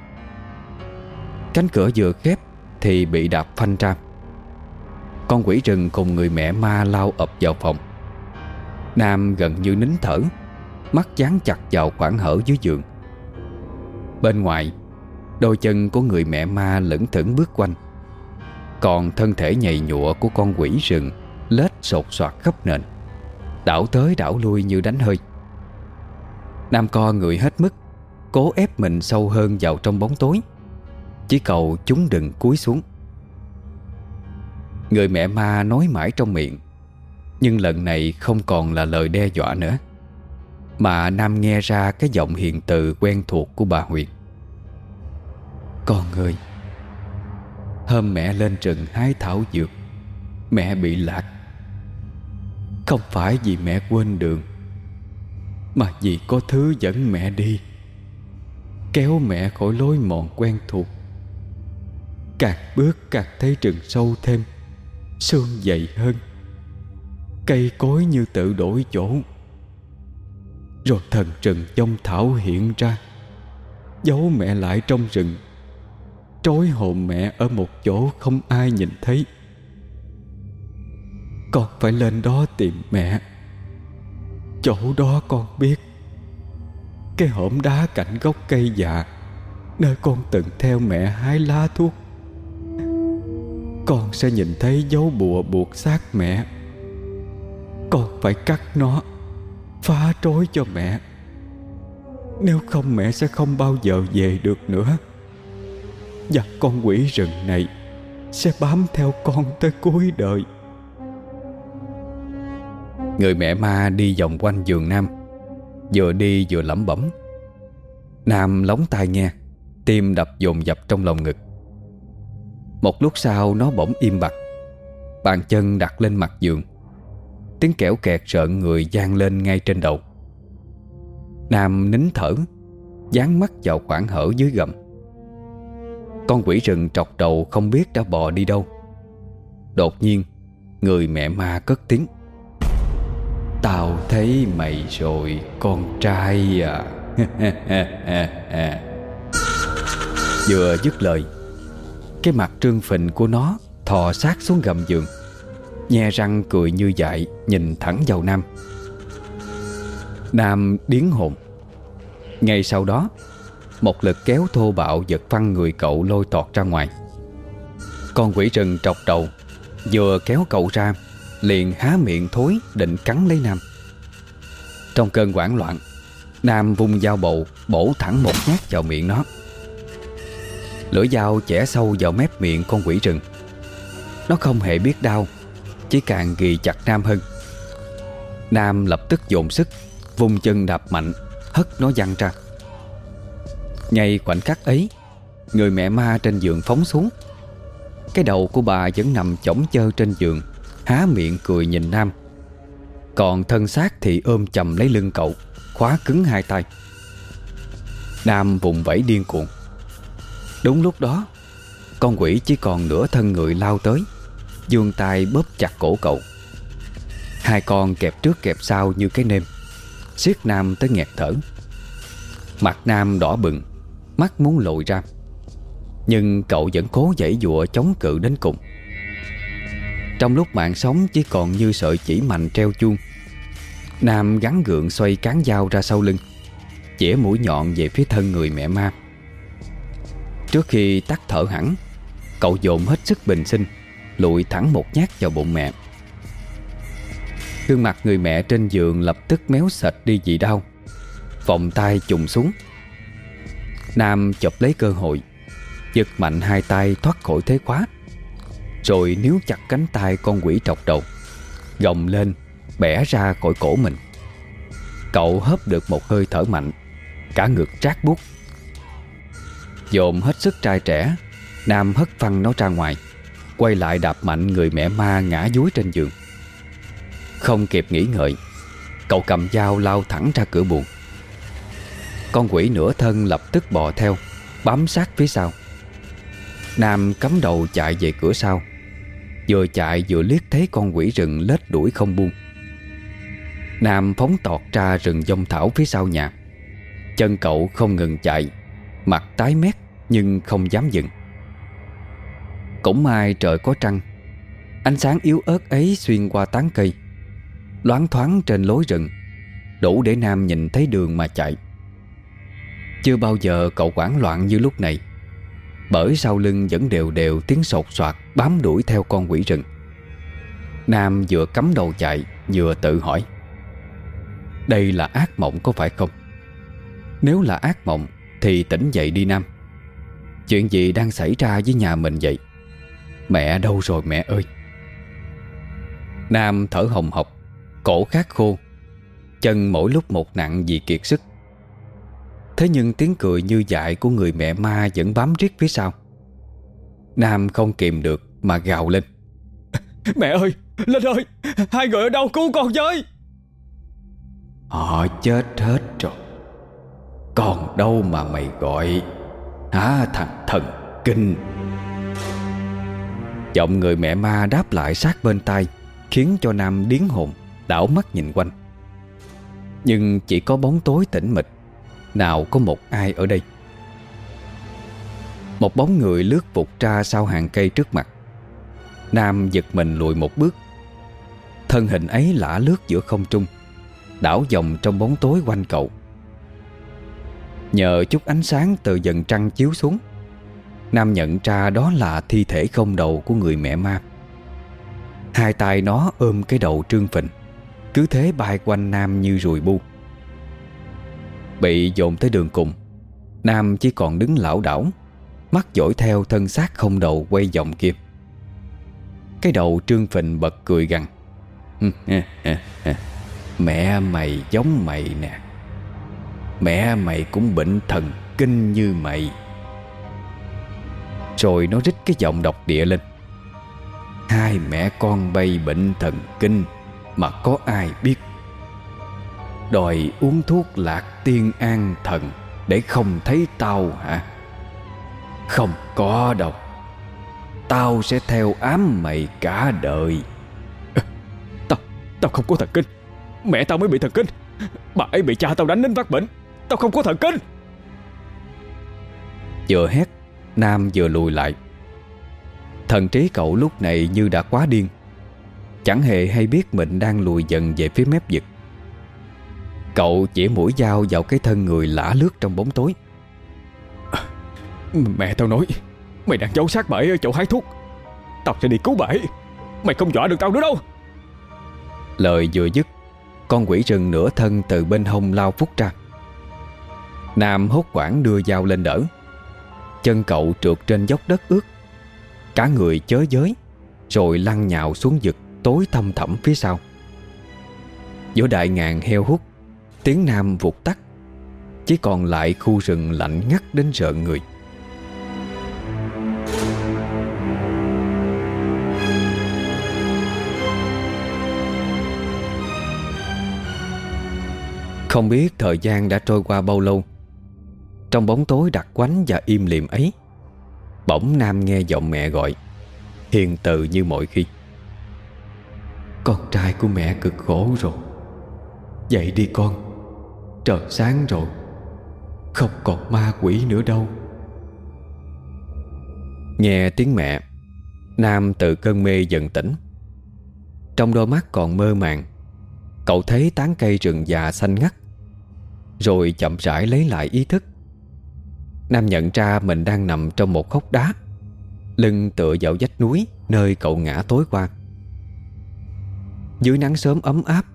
Cánh cửa vừa khép Thì bị đạp phanh ra. Con quỷ rừng cùng người mẹ ma lao ập vào phòng. Nam gần như nín thở, Mắt dán chặt vào khoảng hở dưới giường. Bên ngoài, Đôi chân của người mẹ ma lững thững bước quanh. Còn thân thể nhầy nhụa của con quỷ rừng Lết sột soạt khắp nền. Đảo tới đảo lui như đánh hơi. Nam co người hết mức, Cố ép mình sâu hơn vào trong bóng tối. Chỉ cầu chúng đừng cúi xuống. Người mẹ ma nói mãi trong miệng, Nhưng lần này không còn là lời đe dọa nữa, Mà Nam nghe ra cái giọng hiền từ quen thuộc của bà Huyền. Con ơi! Hôm mẹ lên rừng hái thảo dược, Mẹ bị lạc. Không phải vì mẹ quên đường, Mà vì có thứ dẫn mẹ đi, Kéo mẹ khỏi lối mòn quen thuộc. Càng bước càng thấy rừng sâu thêm, Sương dày hơn, Cây cối như tự đổi chỗ. Rồi thần rừng trong thảo hiện ra, Giấu mẹ lại trong rừng. Trối hồn mẹ ở một chỗ không ai nhìn thấy. Con phải lên đó tìm mẹ. Chỗ đó con biết, Cái hõm đá cạnh gốc cây già Nơi con từng theo mẹ hái lá thuốc. Con sẽ nhìn thấy dấu bùa buộc xác mẹ. Con phải cắt nó, Phá trối cho mẹ. Nếu không mẹ sẽ không bao giờ về được nữa. Và con quỷ rừng này Sẽ bám theo con tới cuối đời. Người mẹ ma đi vòng quanh giường Nam. Vừa đi vừa lẩm bẩm. Nam lóng tai nghe, Tim đập dồn dập trong lòng ngực. Một lúc sau, nó bỗng im bặt. Bàn chân đặt lên mặt giường. Tiếng kẻo kẹt rợn người gian lên ngay trên đầu. Nam nín thở, Dán mắt vào khoảng hở dưới gầm. Con quỷ rừng trọc đầu không biết đã bò đi đâu. Đột nhiên, Người mẹ ma cất tiếng. Tao thấy mày rồi, con trai à. Vừa dứt lời, Cái mặt trương phình của nó Thò sát xuống gầm giường Nhe răng cười như dại, Nhìn thẳng vào Nam. Nam điến hồn. Ngay sau đó, Một lực kéo thô bạo giật văng người cậu lôi tọt ra ngoài. Con quỷ rừng trọc đầu, Vừa kéo cậu ra Liền há miệng thối, định cắn lấy Nam. Trong cơn hoảng loạn, Nam vung dao bầu, Bổ thẳng một nhát vào miệng nó. Lưỡi dao chẻ sâu vào mép miệng con quỷ rừng. Nó không hề biết đau, Chỉ càng ghi chặt Nam hơn. Nam lập tức dồn sức, Vung chân đạp mạnh, Hất nó văng ra. Ngay khoảnh khắc ấy, Người mẹ ma trên giường phóng xuống. Cái đầu của bà vẫn nằm chỏng chơ trên giường. Há miệng cười nhìn Nam. Còn thân xác thì ôm chầm lấy lưng cậu, Khóa cứng hai tay. Nam vùng vẫy điên cuồng. Đúng lúc đó, Con quỷ chỉ còn nửa thân người lao tới Dương tay bóp chặt cổ cậu. Hai con kẹp trước kẹp sau như cái nêm. Siết Nam tới nghẹt thở. Mặt Nam đỏ bừng, Mắt muốn lội ra. Nhưng cậu vẫn cố dãy dụa chống cự đến cùng. Trong lúc mạng sống, chỉ còn như sợi chỉ mạnh treo chuông. Nam gắn gượng xoay cán dao ra sau lưng Chỉa mũi nhọn về phía thân người mẹ ma. Trước khi tắt thở hẳn, Cậu dồn hết sức bình sinh, Lụi thẳng một nhát vào bụng mẹ. Gương mặt người mẹ trên giường lập tức méo sệt đi vì đau, Vòng tay trùng xuống. Nam chụp lấy cơ hội, Giật mạnh hai tay thoát khỏi thế khóa. Rồi níu chặt cánh tay con quỷ trọc đầu, Gồng lên, Bẻ ra khỏi cổ mình. Cậu hớp được một hơi thở mạnh, Cả ngực trát bút Dồn hết sức trai trẻ, Nam hất phăng nó ra ngoài, Quay lại đạp mạnh người mẹ ma ngã dúi trên giường. Không kịp nghĩ ngợi, Cậu cầm dao lao thẳng ra cửa buồng. Con quỷ nửa thân lập tức bò theo, Bám sát phía sau. Nam cắm đầu chạy về cửa sau. Vừa chạy vừa liếc thấy con quỷ rừng lết đuổi không buông. Nam phóng tọt ra rừng dông thảo phía sau nhà. Chân cậu không ngừng chạy, Mặt tái mét nhưng không dám dừng. Cũng mai trời có trăng, Ánh sáng yếu ớt ấy xuyên qua tán cây, Loáng thoáng trên lối rừng, Đủ để Nam nhìn thấy đường mà chạy. Chưa bao giờ cậu quảng loạn như lúc này. Bởi sau lưng vẫn đều đều tiếng sột soạt Bám đuổi theo con quỷ rừng. Nam vừa cắm đầu chạy, Vừa tự hỏi, Đây là ác mộng có phải không? Nếu là ác mộng, Thì tỉnh dậy đi, Nam. Chuyện gì đang xảy ra với nhà mình vậy? Mẹ đâu rồi mẹ ơi? Nam thở hồng hộc, Cổ khát khô. Chân mỗi lúc một nặng vì kiệt sức Thế nhưng tiếng cười như dại của người mẹ ma vẫn bám riết phía sau. Nam không kìm được mà gào lên. Mẹ ơi Linh ơi Hai người ở đâu cứu con với? Họ chết hết rồi. Còn đâu mà mày gọi Hả thằng thần kinh? Giọng người mẹ ma đáp lại sát bên tai Khiến cho Nam điến hồn Đảo mắt nhìn quanh. Nhưng chỉ có bóng tối tĩnh mịch nào có một ai ở đây? Một bóng người lướt vụt ra sau hàng cây trước mặt. Nam giật mình lùi một bước. Thân hình ấy lả lướt giữa không trung, Đảo vòng trong bóng tối quanh cậu. Nhờ chút ánh sáng từ dần trăng chiếu xuống, Nam nhận ra đó là thi thể không đầu của người mẹ ma. Hai tay nó ôm cái đầu trương phình, Cứ thế bay quanh Nam như rùi bu. Bị dồn tới đường cùng. Nam chỉ còn đứng lảo đảo, Mắt dõi theo thân xác không đầu quay vòng kia. Cái đầu trương phình bật cười gằn. Mẹ mày giống mày nè. Mẹ mày cũng bệnh thần kinh như mày. Rồi nó rít cái giọng độc địa lên. Hai mẹ con bay bệnh thần kinh Mà có ai biết Đòi uống thuốc lạc tiên an thần Để không thấy tao hả? Không có đâu. Tao sẽ theo ám mày cả đời. Tao, tao không có thần kinh. Mẹ tao mới bị thần kinh. Bà ấy bị cha tao đánh đến phát bệnh. Tao không có thần kinh. Vừa hét Nam vừa lùi lại. Thần trí cậu lúc này như đã quá điên. Chẳng hề hay biết mình đang lùi dần về phía mép vực Cậu chỉ mũi dao vào cái thân người lả lướt trong bóng tối. Mẹ tao nói Mày đang giấu xác bà ấy ở chỗ hái thuốc. Tao sẽ đi cứu ấy Mày không dọa được tao nữa đâu. Lời vừa dứt Con quỷ rừng nửa thân từ bên hông lao phút ra. Nam hốt quảng đưa dao lên đỡ. Chân cậu trượt trên dốc đất ướt. Cả người chớ giới Rồi lăn nhào xuống vực Tối thâm thẳm phía sau. Giữa đại ngàn heo hút Tiếng Nam vụt tắt, Chỉ còn lại khu rừng lạnh ngắt đến rợn người. Không biết thời gian đã trôi qua bao lâu, Trong bóng tối đặc quánh và im lìm ấy, Bỗng Nam nghe giọng mẹ gọi, Hiền từ như mọi khi. Con trai của mẹ cực khổ rồi, Dậy đi con. Trời sáng rồi, Không còn ma quỷ nữa đâu. Nghe tiếng mẹ, Nam từ cơn mê dần tỉnh. Trong đôi mắt còn mơ màng, Cậu thấy tán cây rừng già xanh ngắt, Rồi chậm rãi lấy lại ý thức. Nam nhận ra mình đang nằm trong một khốc đá, Lưng tựa vào vách núi Nơi cậu ngã tối qua. Dưới nắng sớm ấm áp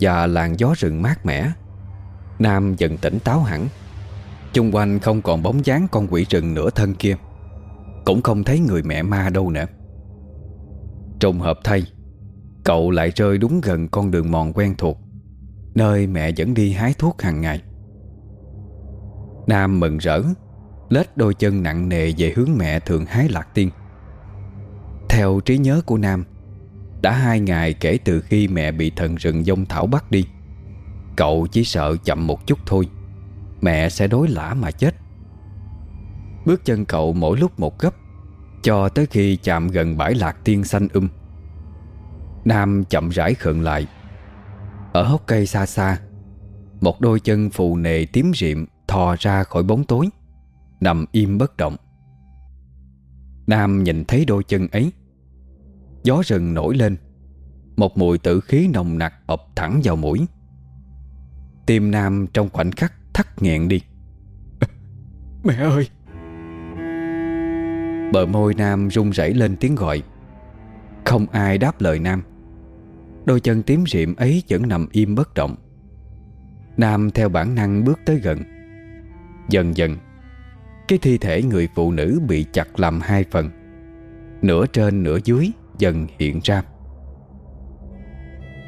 Và làn gió rừng mát mẻ Nam dần tỉnh táo hẳn. Chung quanh không còn bóng dáng con quỷ rừng nửa thân kia. Cũng không thấy người mẹ ma đâu nữa Trùng hợp thay, Cậu lại rơi đúng gần con đường mòn quen thuộc, Nơi mẹ vẫn đi hái thuốc hàng ngày. Nam mừng rỡ, Lết đôi chân nặng nề về hướng mẹ thường hái lạc tiên. Theo trí nhớ của Nam, Đã hai ngày kể từ khi mẹ bị thần rừng dông thảo bắt đi. Cậu chỉ sợ chậm một chút thôi. Mẹ sẽ đối lã mà chết. Bước chân cậu mỗi lúc một gấp, Cho tới khi chạm gần bãi lạc tiên xanh um. Nam chậm rãi khựng lại. Ở hốc cây xa xa, Một đôi chân phù nề tím rịm Thò ra khỏi bóng tối, Nằm im bất động. Nam nhìn thấy đôi chân ấy. Gió rừng nổi lên, Một mùi tử khí nồng nặc ập thẳng vào mũi. Tim Nam trong khoảnh khắc thắt nghẹn đi. Mẹ ơi! Bờ môi Nam run rẩy lên tiếng gọi. Không ai đáp lời Nam. Đôi chân tím rịm ấy vẫn nằm im bất động. Nam theo bản năng bước tới gần. Dần dần Cái thi thể người phụ nữ bị chặt làm hai phần. Nửa trên nửa dưới dần hiện ra.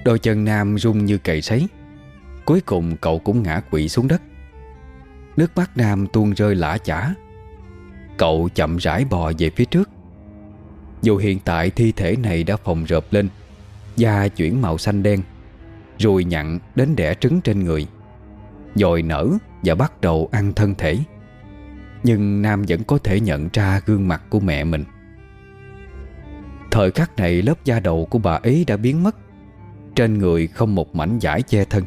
Đôi chân Nam rung như cày sấy Cuối cùng cậu cũng ngã quỵ xuống đất. Nước mắt Nam tuôn rơi lã chả. Cậu chậm rãi bò về phía trước. Dù hiện tại thi thể này đã phồng rộp lên, Da chuyển màu xanh đen Rồi nhặn đến đẻ trứng trên người. Rồi nở và bắt đầu ăn thân thể. Nhưng Nam vẫn có thể nhận ra gương mặt của mẹ mình. Thời khắc này lớp da đầu của bà ấy đã biến mất. Trên người không một mảnh giải che thân.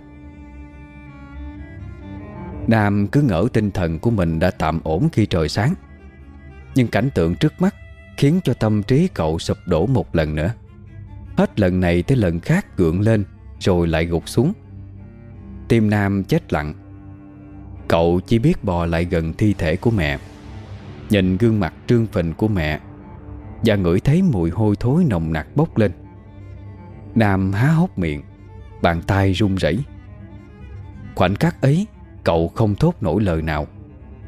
Nam cứ ngỡ tinh thần của mình đã tạm ổn khi trời sáng. Nhưng cảnh tượng trước mắt Khiến cho tâm trí cậu sụp đổ một lần nữa. Hết lần này tới lần khác gượng lên, Rồi lại gục xuống. Tim Nam chết lặng. Cậu chỉ biết bò lại gần thi thể của mẹ. Nhìn gương mặt trương phình của mẹ Và ngửi thấy mùi hôi thối nồng nặc bốc lên. Nam há hốc miệng, Bàn tay run rẩy. Khoảnh khắc ấy Cậu không thốt nổi lời nào.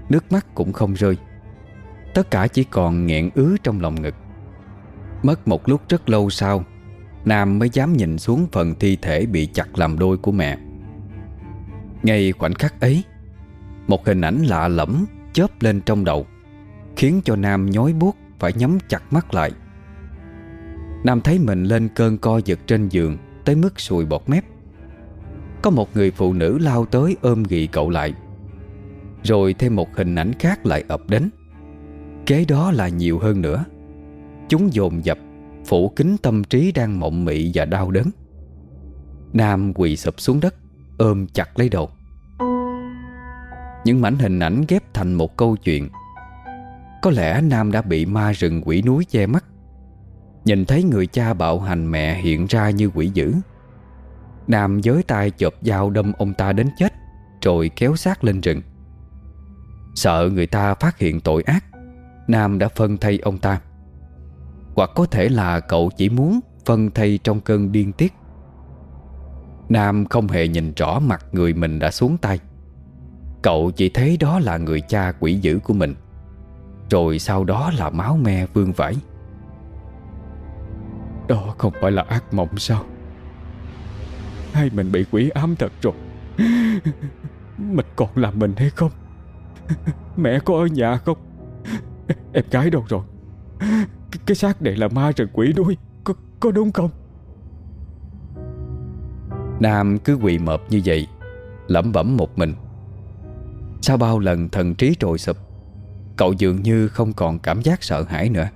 Nước mắt cũng không rơi. Tất cả chỉ còn nghẹn ứ trong lòng ngực. Mất một lúc rất lâu sau, Nam mới dám nhìn xuống phần thi thể bị chặt làm đôi của mẹ. Ngay khoảnh khắc ấy, Một hình ảnh lạ lẫm chớp lên trong đầu, Khiến cho Nam nhói buốt phải nhắm chặt mắt lại. Nam thấy mình lên cơn co giật trên giường, Tới mức sùi bọt mép. Có một người phụ nữ lao tới ôm ghì cậu lại. Rồi thêm một hình ảnh khác lại ập đến. Kế đó là nhiều hơn nữa. Chúng dồn dập, Phủ kính tâm trí đang mộng mị và đau đớn. Nam quỳ sụp xuống đất, Ôm chặt lấy đầu. Những mảnh hình ảnh ghép thành một câu chuyện. Có lẽ Nam đã bị ma rừng quỷ núi che mắt. Nhìn thấy người cha bạo hành mẹ hiện ra như quỷ dữ. Nam giới tay chộp dao đâm ông ta đến chết, Rồi kéo xác lên rừng. Sợ người ta phát hiện tội ác, Nam đã phân thay ông ta. Hoặc có thể là cậu chỉ muốn phân thay trong cơn điên tiết. Nam không hề nhìn rõ mặt người mình đã xuống tay. Cậu chỉ thấy đó là người cha quỷ dữ của mình, Rồi sau đó là máu me vương vãi. Đó không phải là ác mộng sao? Hay mình bị quỷ ám thật rồi. Mình còn là mình hay không? Mẹ có ở nhà không? Em gái đâu rồi? Cái, cái xác này là ma rừng quỷ đuôi, Có, có đúng không? Nam cứ quỳ mập như vậy Lẩm bẩm một mình. Sau bao lần thần trí trồi sụp Cậu dường như không còn cảm giác sợ hãi nữa.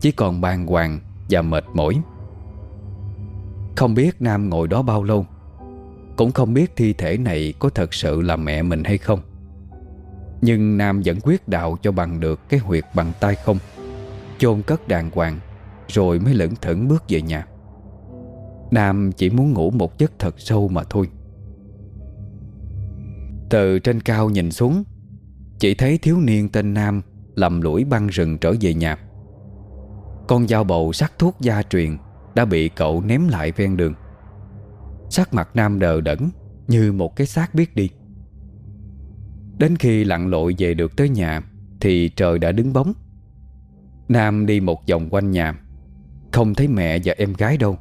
Chỉ còn bàng hoàng và mệt mỏi. Không biết Nam ngồi đó bao lâu. Cũng không biết thi thể này có thật sự là mẹ mình hay không. Nhưng Nam vẫn quyết đạo cho bằng được Cái huyệt bằng tay không. Chôn cất đàng hoàng, Rồi mới lững thững bước về nhà. Nam chỉ muốn ngủ một giấc thật sâu mà thôi. Từ trên cao nhìn xuống, Chỉ thấy thiếu niên tên Nam Lầm lũi băng rừng trở về nhà. Con dao bầu sắc thuốc gia truyền đã bị cậu ném lại ven đường. Sắc mặt Nam đờ đẫn Như một cái xác biết đi. Đến khi lặn lội về được tới nhà, Thì trời đã đứng bóng. Nam đi một vòng quanh nhà, Không thấy mẹ và em gái đâu.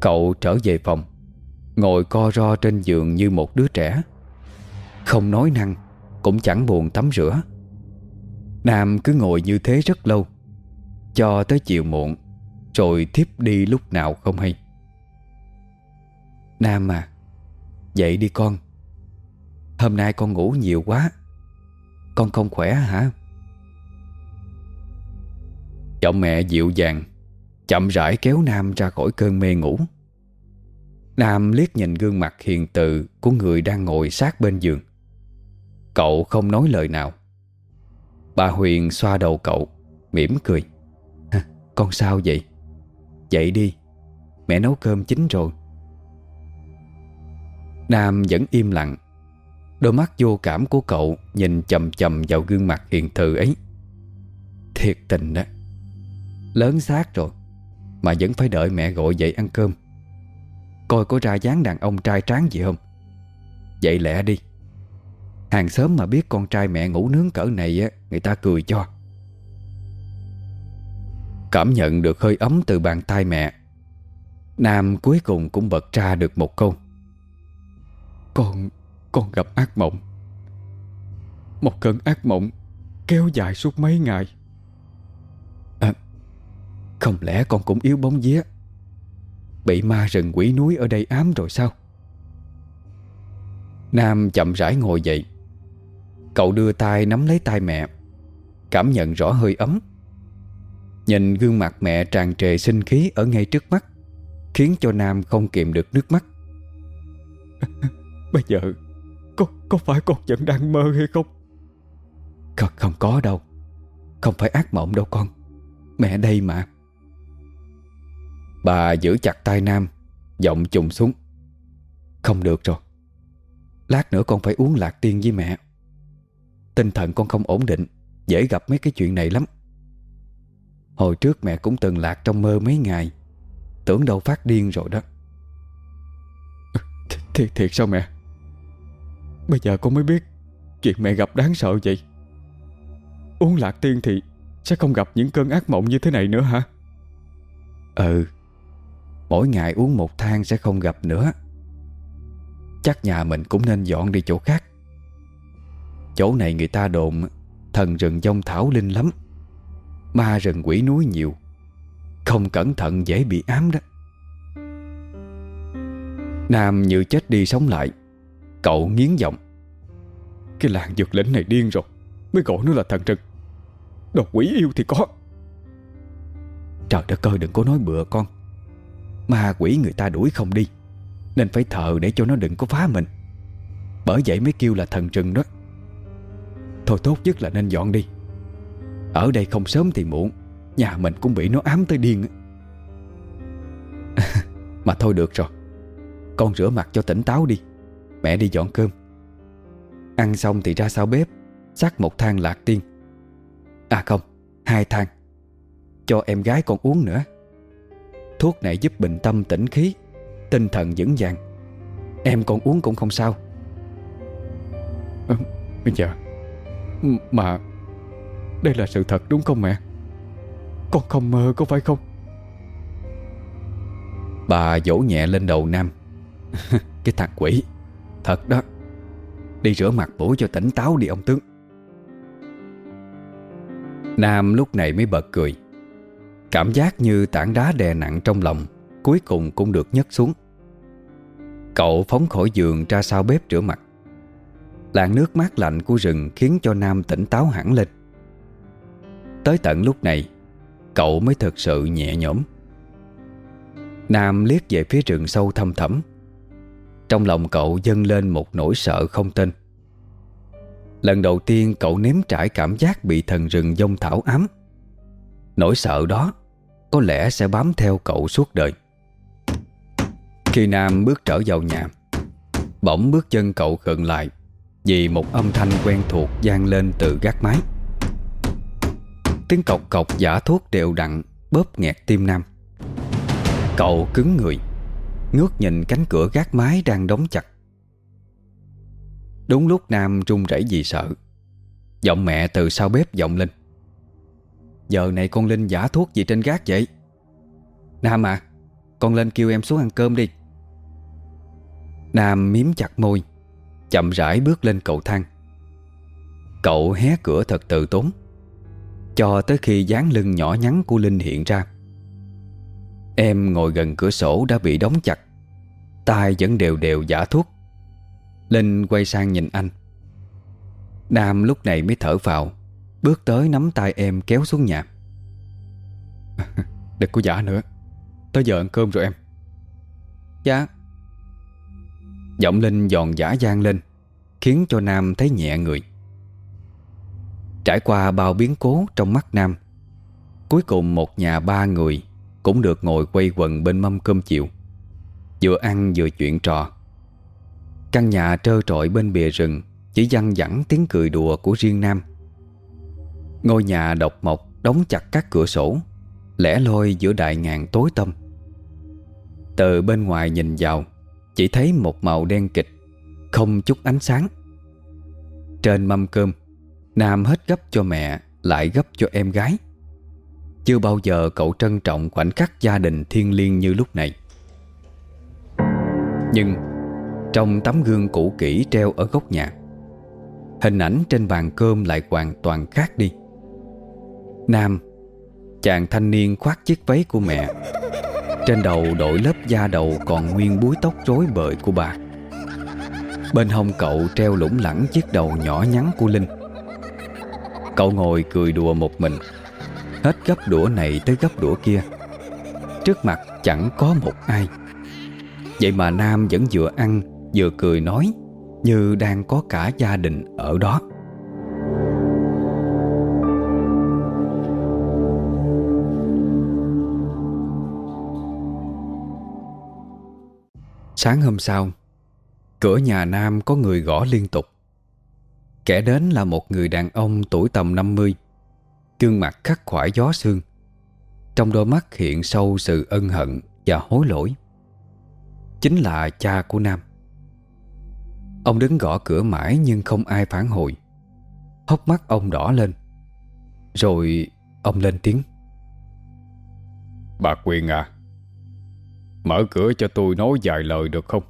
Cậu trở về phòng, Ngồi co ro trên giường như một đứa trẻ. Không nói năng, Cũng chẳng buồn tắm rửa. Nam cứ ngồi như thế rất lâu, Cho tới chiều muộn. Rồi thiếp đi lúc nào không hay. Nam à Dậy đi con. Hôm nay con ngủ nhiều quá. Con không khỏe hả? Giọng mẹ dịu dàng, Chậm rãi kéo Nam ra khỏi cơn mê ngủ. Nam liếc nhìn gương mặt hiền từ Của người đang ngồi sát bên giường. Cậu không nói lời nào. Bà Huyền xoa đầu cậu, mỉm cười. Con sao vậy? Dậy đi. Mẹ nấu cơm chín rồi. Nam vẫn im lặng. Đôi mắt vô cảm của cậu Nhìn chầm chầm vào gương mặt hiền từ ấy. Thiệt tình đó. Lớn xác rồi, Mà vẫn phải đợi mẹ gọi dậy ăn cơm. Coi có ra dáng đàn ông trai tráng gì không? Dậy lẹ đi. Hàng xóm mà biết con trai mẹ ngủ nướng cỡ này á, Người ta cười cho. Cảm nhận được hơi ấm từ bàn tay mẹ. Nam cuối cùng cũng bật ra được một câu. Con con gặp ác mộng. Một cơn ác mộng Kéo dài suốt mấy ngày. À, Không lẽ con cũng yếu bóng vía? Bị ma rừng quỷ núi ở đây ám rồi sao? Nam chậm rãi ngồi dậy. Cậu đưa tay nắm lấy tay mẹ Cảm nhận rõ hơi ấm. Nhìn gương mặt mẹ tràn trề sinh khí Ở ngay trước mắt Khiến cho Nam không kiềm được nước mắt. Bây giờ Có, có phải con vẫn đang mơ hay không? Không, không có đâu. Không phải ác mộng đâu con. Mẹ đây mà. Bà giữ chặt tay Nam Giọng trùng xuống. Không được rồi. Lát nữa con phải uống lạc tiên với mẹ. Tinh thần con không ổn định Dễ gặp mấy cái chuyện này lắm Hồi trước mẹ cũng từng lạc trong mơ mấy ngày. Tưởng đâu phát điên rồi đó. Th Thiệt thiệt sao mẹ? Bây giờ con mới biết Chuyện mẹ gặp đáng sợ vậy. Uống lạc tiên thì Sẽ không gặp những cơn ác mộng như thế này nữa hả? Ừ. Mỗi ngày uống một thang sẽ không gặp nữa. Chắc nhà mình cũng nên dọn đi chỗ khác. Chỗ này người ta đồn Thần rừng dông thảo linh lắm Ma rừng quỷ núi nhiều. Không cẩn thận dễ bị ám đó. Nam như chết đi sống lại. Cậu nghiến giọng. Cái làng dược lĩnh này điên rồi. Mới gọi nó là thần rừng. Đồ quỷ yêu thì có. Trời đất ơi, đừng có nói bừa con. Ma quỷ người ta đuổi không đi. Nên phải thờ để cho nó đừng có phá mình. Bởi vậy mới kêu là thần rừng đó. Thôi tốt nhất là nên dọn đi. Ở đây không sớm thì muộn Nhà mình cũng bị nó ám tới điên Mà thôi được rồi Con rửa mặt cho tỉnh táo đi Mẹ đi dọn cơm. Ăn xong thì ra sau bếp Sắc một thang lạc tiên. À không, hai thang Cho em gái con uống nữa. Thuốc này giúp bình tâm tỉnh khí Tinh thần vững vàng. Em con uống cũng không sao. À, Bây giờ Mà đây là sự thật đúng không mẹ? Con không mơ có phải không? Bà vỗ nhẹ lên đầu Nam. Cái thằng quỷ. Thật đó. Đi rửa mặt mũi cho tỉnh táo đi ông tướng. Nam lúc này mới bật cười. Cảm giác như tảng đá đè nặng trong lòng Cuối cùng cũng được nhấc xuống. Cậu phóng khỏi giường ra sau bếp rửa mặt. Làn nước mát lạnh của rừng Khiến cho Nam tỉnh táo hẳn lên. Tới tận lúc này, Cậu mới thật sự nhẹ nhõm. Nam liếc về phía rừng sâu thăm thẳm. Trong lòng cậu dâng lên một nỗi sợ không tên. Lần đầu tiên cậu nếm trải cảm giác bị thần rừng dông thảo ám. Nỗi sợ đó có lẽ sẽ bám theo cậu suốt đời. Khi Nam bước trở vào nhà, Bỗng bước chân cậu khựng lại Vì một âm thanh quen thuộc vang lên từ gác mái. Tiếng cọc cọc giả thuốc đều đặn Bóp nghẹt tim Nam. Cậu cứng người, Ngước nhìn cánh cửa gác mái đang đóng chặt. Đúng lúc Nam run rẩy vì sợ, Giọng mẹ từ sau bếp vọng lên. Giờ này con Linh giả thuốc gì trên gác vậy? Nam à Con lên kêu em xuống ăn cơm đi. Nam miếm chặt môi, Chậm rãi bước lên cầu thang. Cậu hé cửa thật tự tốn. Cho tới khi dáng lưng nhỏ nhắn của Linh hiện ra. Em ngồi gần cửa sổ đã bị đóng chặt tay vẫn đều đều giả thuốc. Linh quay sang nhìn anh. Nam lúc này mới thở vào Bước tới nắm tay em kéo xuống nhà. Đừng có giả nữa Tới giờ ăn cơm rồi em. Dạ. Giọng Linh giòn giả gian lên Khiến cho Nam thấy nhẹ người Trải qua bao biến cố trong mắt Nam. Cuối cùng một nhà ba người Cũng được ngồi quay quần bên mâm cơm chiều. Vừa ăn vừa chuyện trò. Căn nhà trơ trọi bên bìa rừng, Chỉ văng vẳng tiếng cười đùa của riêng Nam. Ngôi nhà độc mộc đóng chặt các cửa sổ, Lẻ loi giữa đại ngàn tối tâm Từ bên ngoài nhìn vào, Chỉ thấy một màu đen kịch, Không chút ánh sáng. Trên mâm cơm Nam hết gấp cho mẹ, Lại gấp cho em gái. Chưa bao giờ cậu trân trọng khoảnh khắc gia đình thiên liêng như lúc này. Nhưng, Trong tấm gương cũ kỹ treo ở góc nhà, Hình ảnh trên bàn cơm lại hoàn toàn khác đi. Nam, Chàng thanh niên khoác chiếc váy của mẹ. Trên đầu đội lớp da đầu còn nguyên búi tóc rối bời của bà. Bên hông cậu treo lủng lẳng chiếc đầu nhỏ nhắn của Linh. Cậu ngồi cười đùa một mình. Hết gấp đũa này tới gấp đũa kia. Trước mặt chẳng có một ai. Vậy mà Nam vẫn vừa ăn, Vừa cười nói Như đang có cả gia đình ở đó. Sáng hôm sau, Cửa nhà Nam có người gõ liên tục. Kẻ đến là một người đàn ông tuổi tầm 50 Gương mặt khắc khoải gió sương. Trong đôi mắt hiện sâu sự ân hận và hối lỗi. Chính là cha của Nam. Ông đứng gõ cửa mãi nhưng không ai phản hồi. Hốc mắt ông đỏ lên Rồi ông lên tiếng. Bà Quyền à Mở cửa cho tôi nói vài lời được không?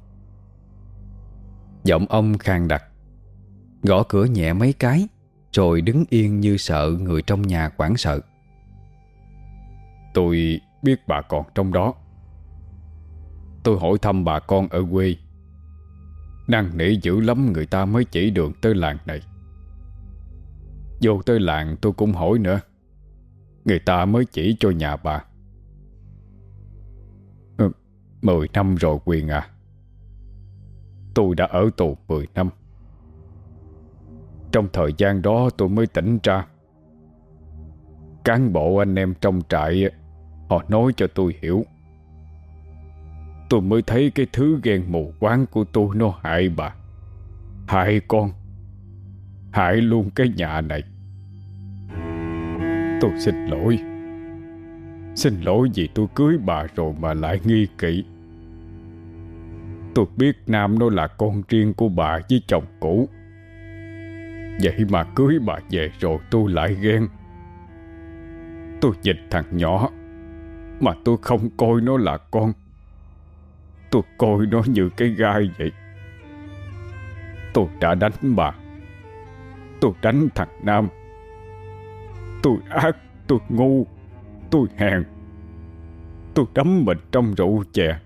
Giọng ông khàn đặc Gõ cửa nhẹ mấy cái Rồi đứng yên như sợ người trong nhà quảng sợ. Tôi biết bà còn trong đó. Tôi hỏi thăm bà con ở quê. Năng nỉ dữ lắm người ta mới chỉ đường tới làng này. Vô tới làng tôi cũng hỏi nữa. Người ta mới chỉ cho nhà bà. Ừ, Mười năm rồi quyền à. Tôi đã ở tù mười năm. Trong thời gian đó tôi mới tỉnh ra. Cán bộ anh em trong trại, Họ nói cho tôi hiểu. Tôi mới thấy cái thứ ghen mù quáng của tôi nó hại bà. Hại con. Hại luôn cái nhà này. Tôi xin lỗi. Xin lỗi vì tôi cưới bà rồi mà lại nghi kỵ. Tôi biết Nam nó là con riêng của bà với chồng cũ. Vậy mà cưới bà về rồi tôi lại ghen. Tôi dịch thằng nhỏ, Mà tôi không coi nó là con. Tôi coi nó như cái gai vậy. Tôi đã đánh bà. Tôi đánh thằng Nam. Tôi ác, Tôi ngu, Tôi hèn. Tôi đắm mình trong rượu chè.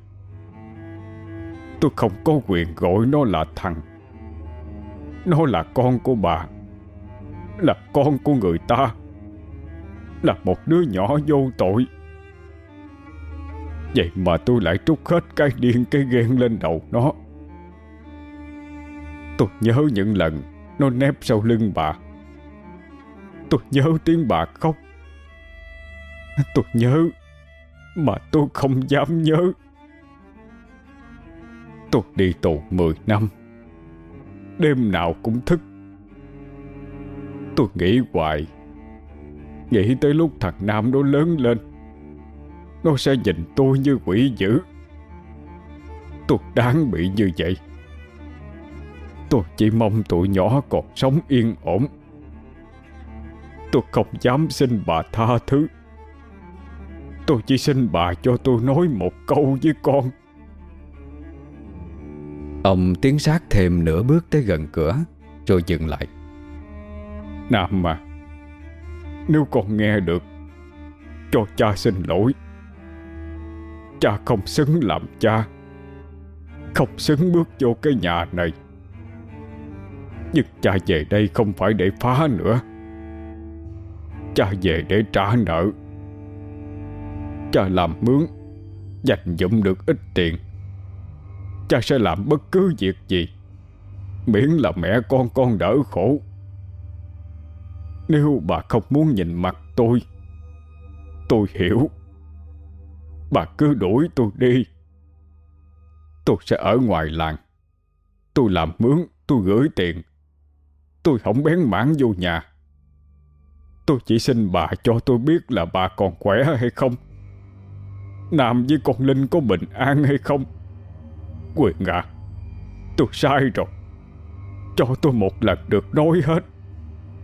Tôi không có quyền gọi nó là thằng nó là con của bà, Là con của người ta, Là một đứa nhỏ vô tội. Vậy mà tôi lại trút hết cái điên, cái ghen lên đầu nó. Tôi nhớ những lần Nó nép sau lưng bà. Tôi nhớ tiếng bà khóc. Tôi nhớ Mà tôi không dám nhớ. Tôi đi tù 10 năm. Đêm nào cũng thức. Tôi nghĩ hoài, Nghĩ tới lúc thằng Nam nó lớn lên, Nó sẽ nhìn tôi như quỷ dữ. Tôi đáng bị như vậy. Tôi chỉ mong tụi nhỏ còn sống yên ổn. Tôi không dám xin bà tha thứ. Tôi chỉ xin bà cho tôi nói một câu với con. Ông tiến sát thêm nửa bước tới gần cửa, Rồi dừng lại. Nam mà, Nếu con nghe được, Cho cha xin lỗi. Cha không xứng làm cha, Không xứng bước vô cái nhà này. Nhưng cha về đây không phải để phá nữa. Cha về để trả nợ. Cha làm mướn, Dành dụm được ít tiền. Cha sẽ làm bất cứ việc gì. Miễn là mẹ con con đỡ khổ. Nếu bà không muốn nhìn mặt tôi Tôi hiểu. Bà cứ đuổi tôi đi. Tôi sẽ ở ngoài làng. Tôi làm mướn, Tôi gửi tiền. Tôi không bén mãn vô nhà. Tôi chỉ xin bà cho tôi biết là bà còn khỏe hay không. Nam với con Linh có bình an hay không? Quyền à Tôi sai rồi. Cho tôi một lần được nói hết.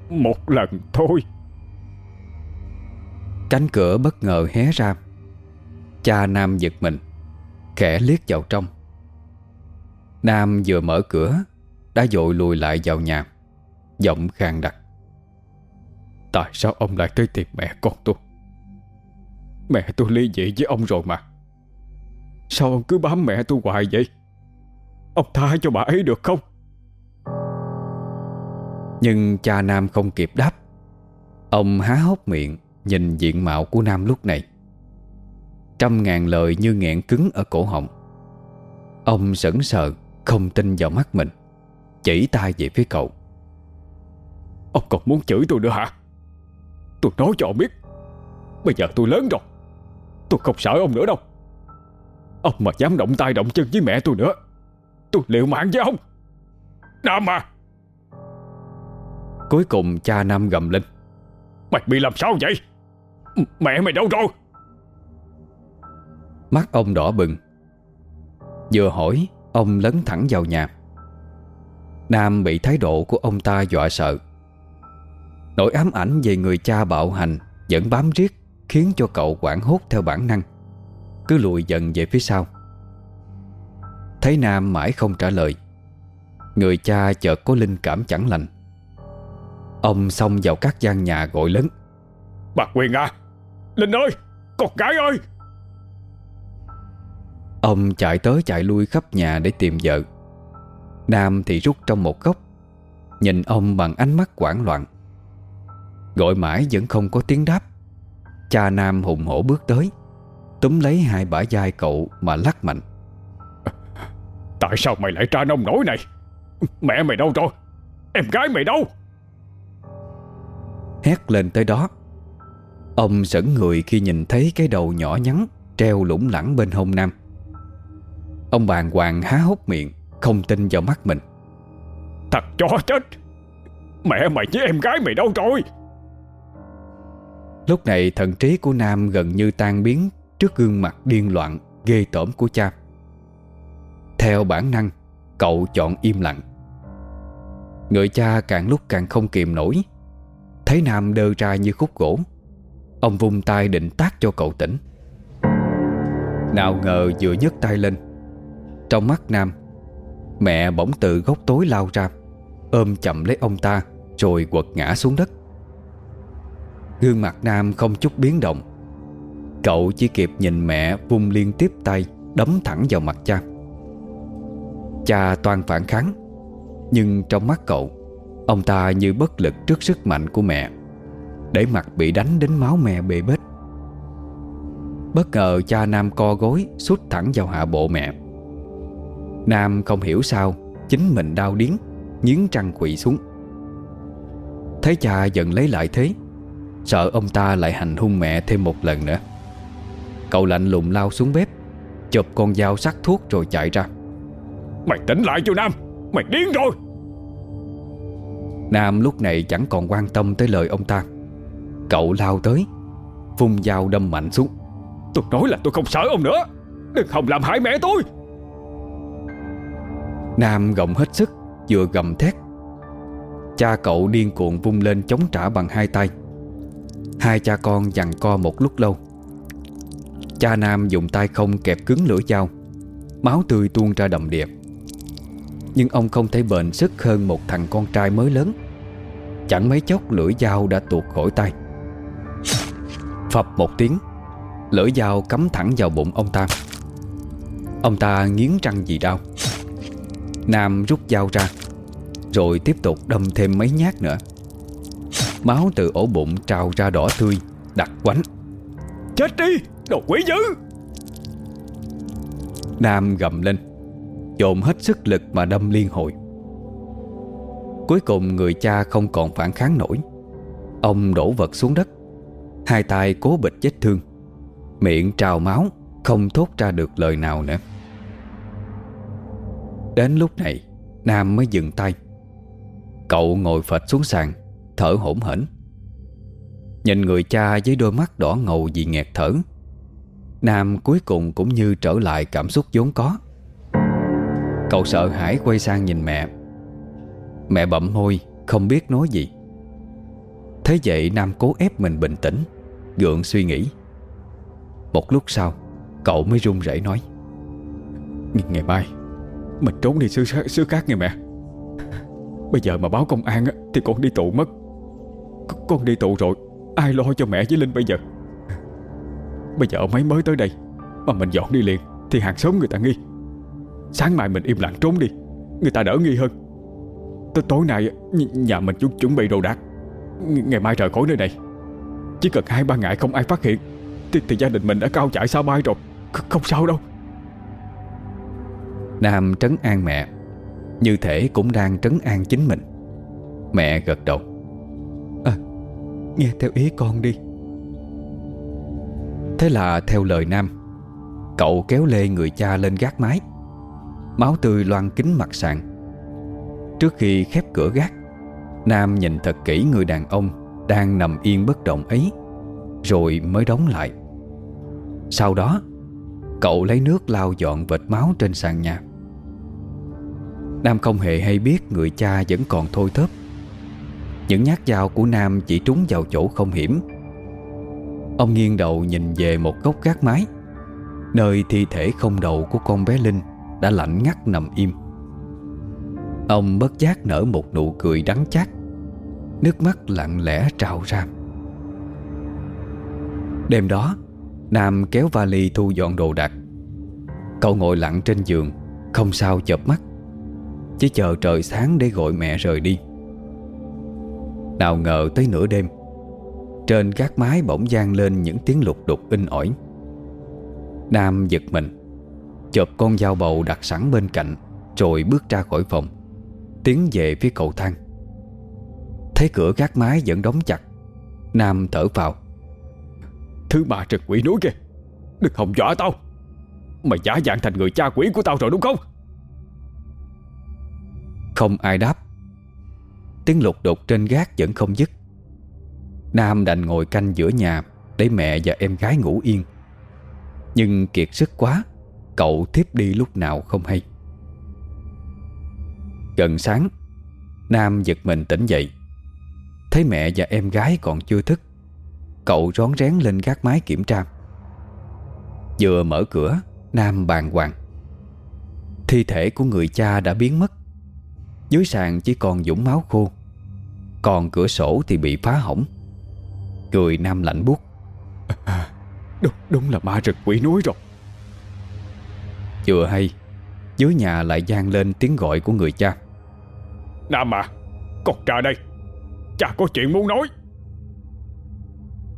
Một lần thôi. Cánh cửa bất ngờ hé ra. Cha Nam giật mình Khẽ liếc vào trong. Nam vừa mở cửa Đã dội lùi lại vào nhà. Giọng khang đặc. Tại sao ông lại tới tìm mẹ con tôi? Mẹ tôi ly dị với ông rồi mà. Sao ông cứ bám mẹ tôi hoài vậy Ông tha cho bà ấy được không? Nhưng cha Nam không kịp đáp. Ông há hốc miệng Nhìn diện mạo của Nam lúc này. Trăm ngàn lời như nghẹn cứng ở cổ họng. Ông sững sờ Không tin vào mắt mình Chỉ tay về phía cậu. Ông còn muốn chửi tôi nữa hả? Tôi nói cho ông biết Bây giờ tôi lớn rồi Tôi không sợ ông nữa đâu. Ông mà dám động tay động chân với mẹ tôi nữa Tôi liệu mạng với ông. Nam à. Cuối cùng cha Nam gầm lên. Mày bị làm sao vậy? Mẹ mày đâu rồi? Mắt ông đỏ bừng. Vừa hỏi Ông lấn thẳng vào nhà. Nam bị thái độ của ông ta dọa sợ. Nỗi ám ảnh về người cha bạo hành Vẫn bám riết Khiến cho cậu quảng hốt theo bản năng. Cứ lùi dần về phía sau Thấy Nam mãi không trả lời. Người cha chợt có linh cảm chẳng lành. Ông xông vào các gian nhà gọi lớn. Bà Quyền à Linh ơi Con gái ơi. Ông chạy tới chạy lui khắp nhà để tìm vợ. Nam thì rút trong một góc. Nhìn ông bằng ánh mắt hoảng loạn. Gọi mãi vẫn không có tiếng đáp. Cha Nam hùng hổ bước tới. Túm lấy hai bả vai cậu mà lắc mạnh Tại sao mày lại tra nông nổi này? Mẹ mày đâu rồi? Em gái mày đâu? Hét lên tới đó. Ông sững người khi nhìn thấy cái đầu nhỏ nhắn Treo lủng lẳng bên hông Nam. Ông bàng hoàng há hốc miệng Không tin vào mắt mình. Thật chó chết! Mẹ mày với em gái mày đâu rồi? Lúc này thần trí của Nam gần như tan biến Trước gương mặt điên loạn Ghê tởm của cha theo bản năng, Cậu chọn im lặng. Người cha càng lúc càng không kìm nổi. Thấy Nam đơ ra như khúc gỗ, Ông vung tay định tác cho cậu tỉnh. Nào ngờ vừa nhấc tay lên, Trong mắt Nam, Mẹ bỗng từ góc tối lao ra, Ôm chậm lấy ông ta, Rồi quật ngã xuống đất. Gương mặt Nam không chút biến động. Cậu chỉ kịp nhìn mẹ vung liên tiếp tay, Đấm thẳng vào mặt cha. Cha toàn phản kháng. Nhưng trong mắt cậu, Ông ta như bất lực trước sức mạnh của mẹ, Để mặt bị đánh đến máu mẹ bê bết. Bất ngờ cha Nam co gối Sút thẳng vào hạ bộ mẹ. Nam không hiểu sao, Chính mình đau điến Nghiến trăng quỵ xuống. Thấy cha dần lấy lại thế, Sợ ông ta lại hành hung mẹ thêm một lần nữa. Cậu lạnh lùng lao xuống bếp, Chụp con dao sắc thuốc rồi chạy ra. Mày tỉnh lại chưa Nam. Mày điên rồi. Nam lúc này chẳng còn quan tâm tới lời ông ta. Cậu lao tới Vung dao đâm mạnh xuống. Tôi nói là tôi không sợ ông nữa. Đừng hòng làm hại mẹ tôi. Nam gồng hết sức Vừa gầm thét. Cha cậu điên cuồng vung lên chống trả bằng hai tay. Hai cha con giằng co một lúc lâu. Cha Nam dùng tay không kẹp cứng lưỡi dao. Máu tươi tuôn ra đầm đìa nhưng ông không thể bền sức hơn một thằng con trai mới lớn. Chẳng mấy chốc lưỡi dao đã tuột khỏi tay. Phập một tiếng, Lưỡi dao cắm thẳng vào bụng ông ta. Ông ta nghiến răng vì đau. Nam rút dao ra, Rồi tiếp tục đâm thêm mấy nhát nữa. Máu từ ổ bụng trào ra đỏ tươi, Đặc quánh. Chết đi, Đồ quỷ dữ! Nam gầm lên. Dồn hết sức lực mà đâm liên hồi. Cuối cùng người cha không còn phản kháng nổi. Ông đổ vật xuống đất. Hai tay cố bịch vết thương. Miệng trào máu, Không thốt ra được lời nào nữa. Đến lúc này, Nam mới dừng tay. Cậu ngồi phệt xuống sàn, Thở hổn hển. Nhìn người cha với đôi mắt đỏ ngầu vì nghẹt thở, Nam cuối cùng cũng như trở lại cảm xúc vốn có. Cậu sợ hãi quay sang nhìn mẹ. Mẹ bậm môi Không biết nói gì. Thế vậy Nam cố ép mình bình tĩnh Gượng suy nghĩ. Một lúc sau Cậu mới run rẩy nói Ngày mai Mình trốn đi xứ, xứ khác nghe mẹ. Bây giờ mà báo công an Thì con đi tù mất. Con đi tù rồi Ai lo cho mẹ với Linh bây giờ? Bây giờ mấy mới tới đây Mà mình dọn đi liền Thì hàng xóm người ta nghi. Sáng mai mình im lặng trốn đi. Người ta đỡ nghi hơn. Tới tối nay nhà mình chuẩn, chuẩn bị đồ đạc. Ngày mai rời khỏi nơi này. Chỉ cần hai ba ngày không ai phát hiện Thì, thì gia đình mình đã cao chạy xa bay rồi. Không, không sao đâu. Nam trấn an mẹ. Như thể cũng đang trấn an chính mình. Mẹ gật đầu. À Nghe theo ý con đi. Thế là theo lời Nam Cậu kéo lê người cha lên gác mái Máu tươi loan kính mặt sàn. Trước khi khép cửa gác, Nam nhìn thật kỹ người đàn ông Đang nằm yên bất động ấy, Rồi mới đóng lại. Sau đó, Cậu lấy nước lau dọn vệt máu trên sàn nhà. Nam không hề hay biết người cha vẫn còn thôi thớp. Những nhát dao của Nam chỉ trúng vào chỗ không hiểm. Ông nghiêng đầu nhìn về một góc gác mái, Nơi thi thể không đầu của con bé Linh. Đã lạnh ngắt nằm im. Ông bất giác nở một nụ cười đắng chát. Nước mắt lặng lẽ trào ra. Đêm đó, Nam kéo vali thu dọn đồ đạc. Cậu ngồi lặng trên giường, Không sao chợp mắt. Chỉ chờ trời sáng để gọi mẹ rời đi. Nào ngờ tới nửa đêm, Trên các mái bỗng gian lên những tiếng lục đục in ỏi. Nam giật mình. Chộp con dao bầu đặt sẵn bên cạnh Rồi bước ra khỏi phòng. Tiến về phía cầu thang. Thấy cửa gác mái vẫn đóng chặt Nam thở vào Thứ bà trực quỷ núi kìa Đừng hòng dọa tao. Mày giả dạng thành người cha quỷ của tao rồi đúng không? Không ai đáp. Tiếng lục đục trên gác vẫn không dứt. Nam đành ngồi canh giữa nhà Để mẹ và em gái ngủ yên. Nhưng kiệt sức quá Cậu thiếp đi lúc nào không hay? Gần sáng Nam giật mình tỉnh dậy. Thấy mẹ và em gái còn chưa thức Cậu rón rén lên gác mái kiểm tra. Vừa mở cửa Nam bàng hoàng. Thi thể của người cha đã biến mất. Dưới sàn chỉ còn dũng máu khô Còn cửa sổ thì bị phá hỏng. Cười Nam lạnh buốt. À, đúng, đúng là ma rực quỷ núi rồi. Vừa hay Dưới nhà lại gian lên tiếng gọi của người cha. Nam à Con ra đây Cha có chuyện muốn nói.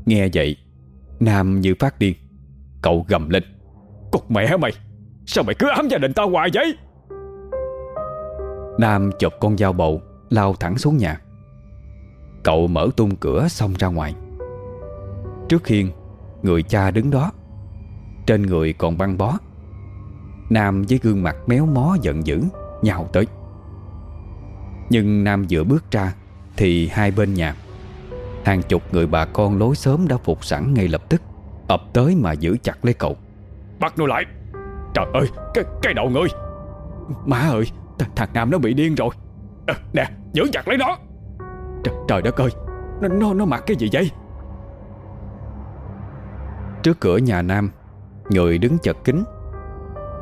Nghe vậy Nam như phát điên Cậu gầm lên. Con mẹ mày? Sao mày cứ ám gia đình tao hoài vậy? Nam chộp con dao bầu Lao thẳng xuống nhà. Cậu mở tung cửa xông ra ngoài. Trước khiên Người cha đứng đó Trên người còn băng bó Nam với gương mặt méo mó giận dữ Nhào tới. Nhưng Nam vừa bước ra Thì hai bên nhà Hàng chục người bà con lối sớm đã phục sẵn ngay lập tức ập tới mà giữ chặt lấy cậu. Bắt nó lại! Trời ơi cái, cái đầu người! Má ơi th thằng Nam nó bị điên rồi. À, Nè giữ chặt lấy nó! Trời, trời đất ơi nó, nó, nó mặc cái gì vậy? Trước cửa nhà Nam Người đứng chật kính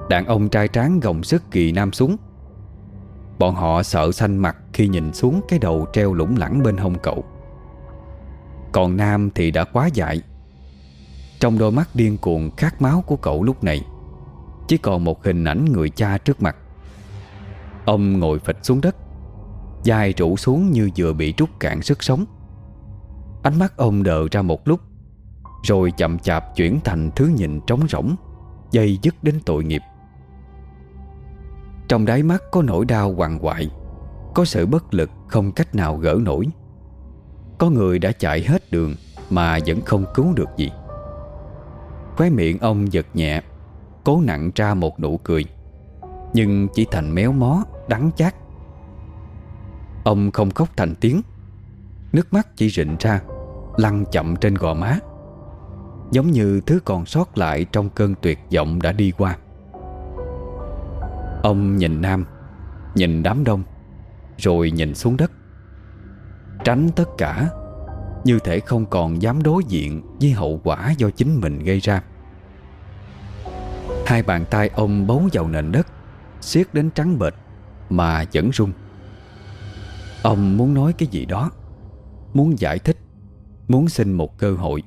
Đàn ông trai tráng gồng sức kỳ Nam xuống. Bọn họ sợ xanh mặt khi nhìn xuống cái đầu treo lủng lẳng bên hông cậu. Còn Nam thì đã quá dại. Trong đôi mắt điên cuồng khát máu của cậu lúc này, Chỉ còn một hình ảnh người cha trước mặt. Ông ngồi phịch xuống đất dài trụ xuống như vừa bị trút cạn sức sống. Ánh mắt ông đờ ra một lúc, Rồi chậm chạp chuyển thành thứ nhìn trống rỗng, Dây dứt đến tội nghiệp. Trong đáy mắt có nỗi đau hoàng hoại Có sự bất lực không cách nào gỡ nổi. Có người đã chạy hết đường Mà vẫn không cứu được gì. Khóe miệng ông giật nhẹ, Cố nặng ra một nụ cười, Nhưng chỉ thành méo mó, Đắng chát. Ông không khóc thành tiếng, Nước mắt chỉ rịn ra, Lăn chậm trên gò má, Giống như thứ còn sót lại Trong cơn tuyệt vọng đã đi qua. Ông nhìn Nam, Nhìn đám đông, Rồi nhìn xuống đất. Tránh tất cả, Như thể không còn dám đối diện Với hậu quả do chính mình gây ra. Hai bàn tay ông bấu vào nền đất, siết đến trắng bệch Mà vẫn rung. Ông muốn nói cái gì đó, Muốn giải thích, Muốn xin một cơ hội,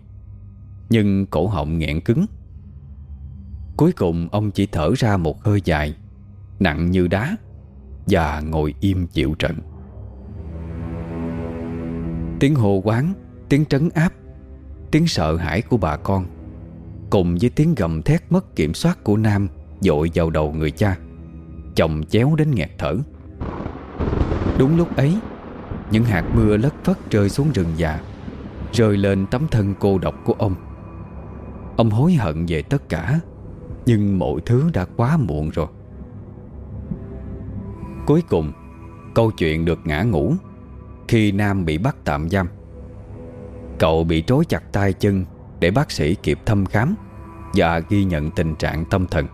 Nhưng cổ họng nghẹn cứng. Cuối cùng ông chỉ thở ra một hơi dài. Nặng như đá Và ngồi im chịu trận. Tiếng hồ quán, Tiếng trấn áp, Tiếng sợ hãi của bà con, Cùng với tiếng gầm thét mất kiểm soát của Nam Dội vào đầu người cha, Chồng chéo đến nghẹt thở. Đúng lúc ấy, Những hạt mưa lất phất rơi xuống rừng già, Rơi lên tấm thân cô độc của ông. Ông hối hận về tất cả, Nhưng mọi thứ đã quá muộn rồi. Cuối cùng, Câu chuyện được ngã ngủ Khi Nam bị bắt tạm giam. Cậu bị trói chặt tay chân Để bác sĩ kịp thăm khám Và ghi nhận tình trạng tâm thần.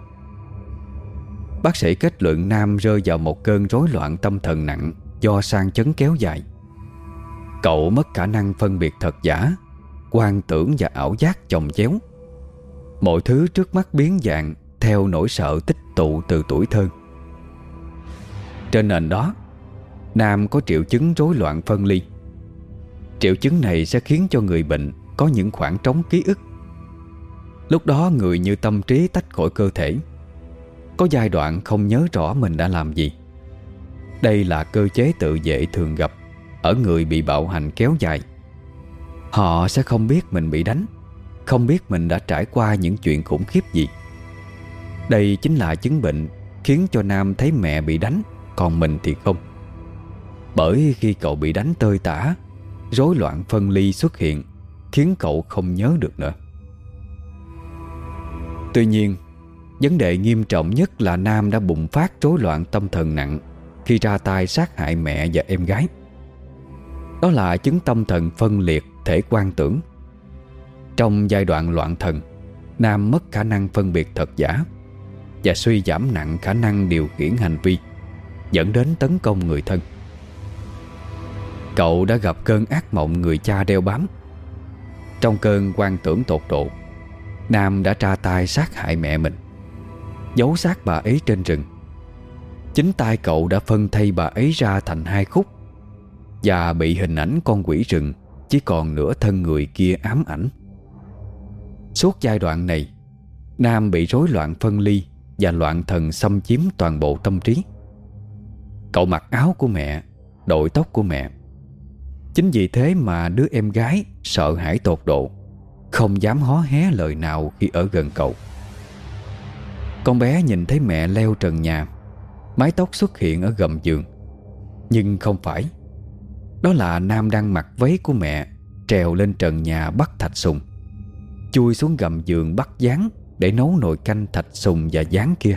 Bác sĩ kết luận Nam rơi vào một cơn rối loạn tâm thần nặng Do sang chấn kéo dài. Cậu mất khả năng phân biệt thật giả, quan tưởng và ảo giác chồng chéo. Mọi thứ trước mắt biến dạng Theo nỗi sợ tích tụ từ tuổi thơ. Trên nền đó, Nam có triệu chứng rối loạn phân ly. Triệu chứng này sẽ khiến cho người bệnh Có những khoảng trống ký ức. Lúc đó người như tâm trí tách khỏi cơ thể. Có giai đoạn không nhớ rõ mình đã làm gì. Đây là cơ chế tự vệ thường gặp Ở người bị bạo hành kéo dài. Họ sẽ không biết mình bị đánh, Không biết mình đã trải qua những chuyện khủng khiếp gì. Đây chính là chứng bệnh Khiến cho Nam thấy mẹ bị đánh. Còn mình thì không. Bởi khi cậu bị đánh tơi tả, Rối loạn phân ly xuất hiện, Khiến cậu không nhớ được nữa. Tuy nhiên, Vấn đề nghiêm trọng nhất là Nam đã bùng phát rối loạn tâm thần nặng Khi ra tay sát hại mẹ và em gái. Đó là chứng tâm thần phân liệt thể quan tưởng. Trong giai đoạn loạn thần, Nam mất khả năng phân biệt thật giả Và suy giảm nặng khả năng điều khiển hành vi. Dẫn đến tấn công người thân. Cậu đã gặp cơn ác mộng người cha đeo bám. Trong cơn quan tưởng tột độ, Nam đã tra tay sát hại mẹ mình, Giấu xác bà ấy trên rừng. Chính tay cậu đã phân thay bà ấy ra thành hai khúc Và bị hình ảnh con quỷ rừng Chỉ còn nửa thân người kia ám ảnh. Suốt giai đoạn này, Nam bị rối loạn phân ly Và loạn thần xâm chiếm toàn bộ tâm trí. Cậu mặc áo của mẹ, Đội tóc của mẹ. Chính vì thế mà đứa em gái Sợ hãi tột độ, Không dám hó hé lời nào khi ở gần cậu. Con bé nhìn thấy mẹ leo trần nhà, Mái tóc xuất hiện ở gầm giường. Nhưng không phải, Đó là Nam đang mặc váy của mẹ, Trèo lên trần nhà bắt thạch sùng. Chui xuống gầm giường bắt gián Để nấu nồi canh thạch sùng và gián kia.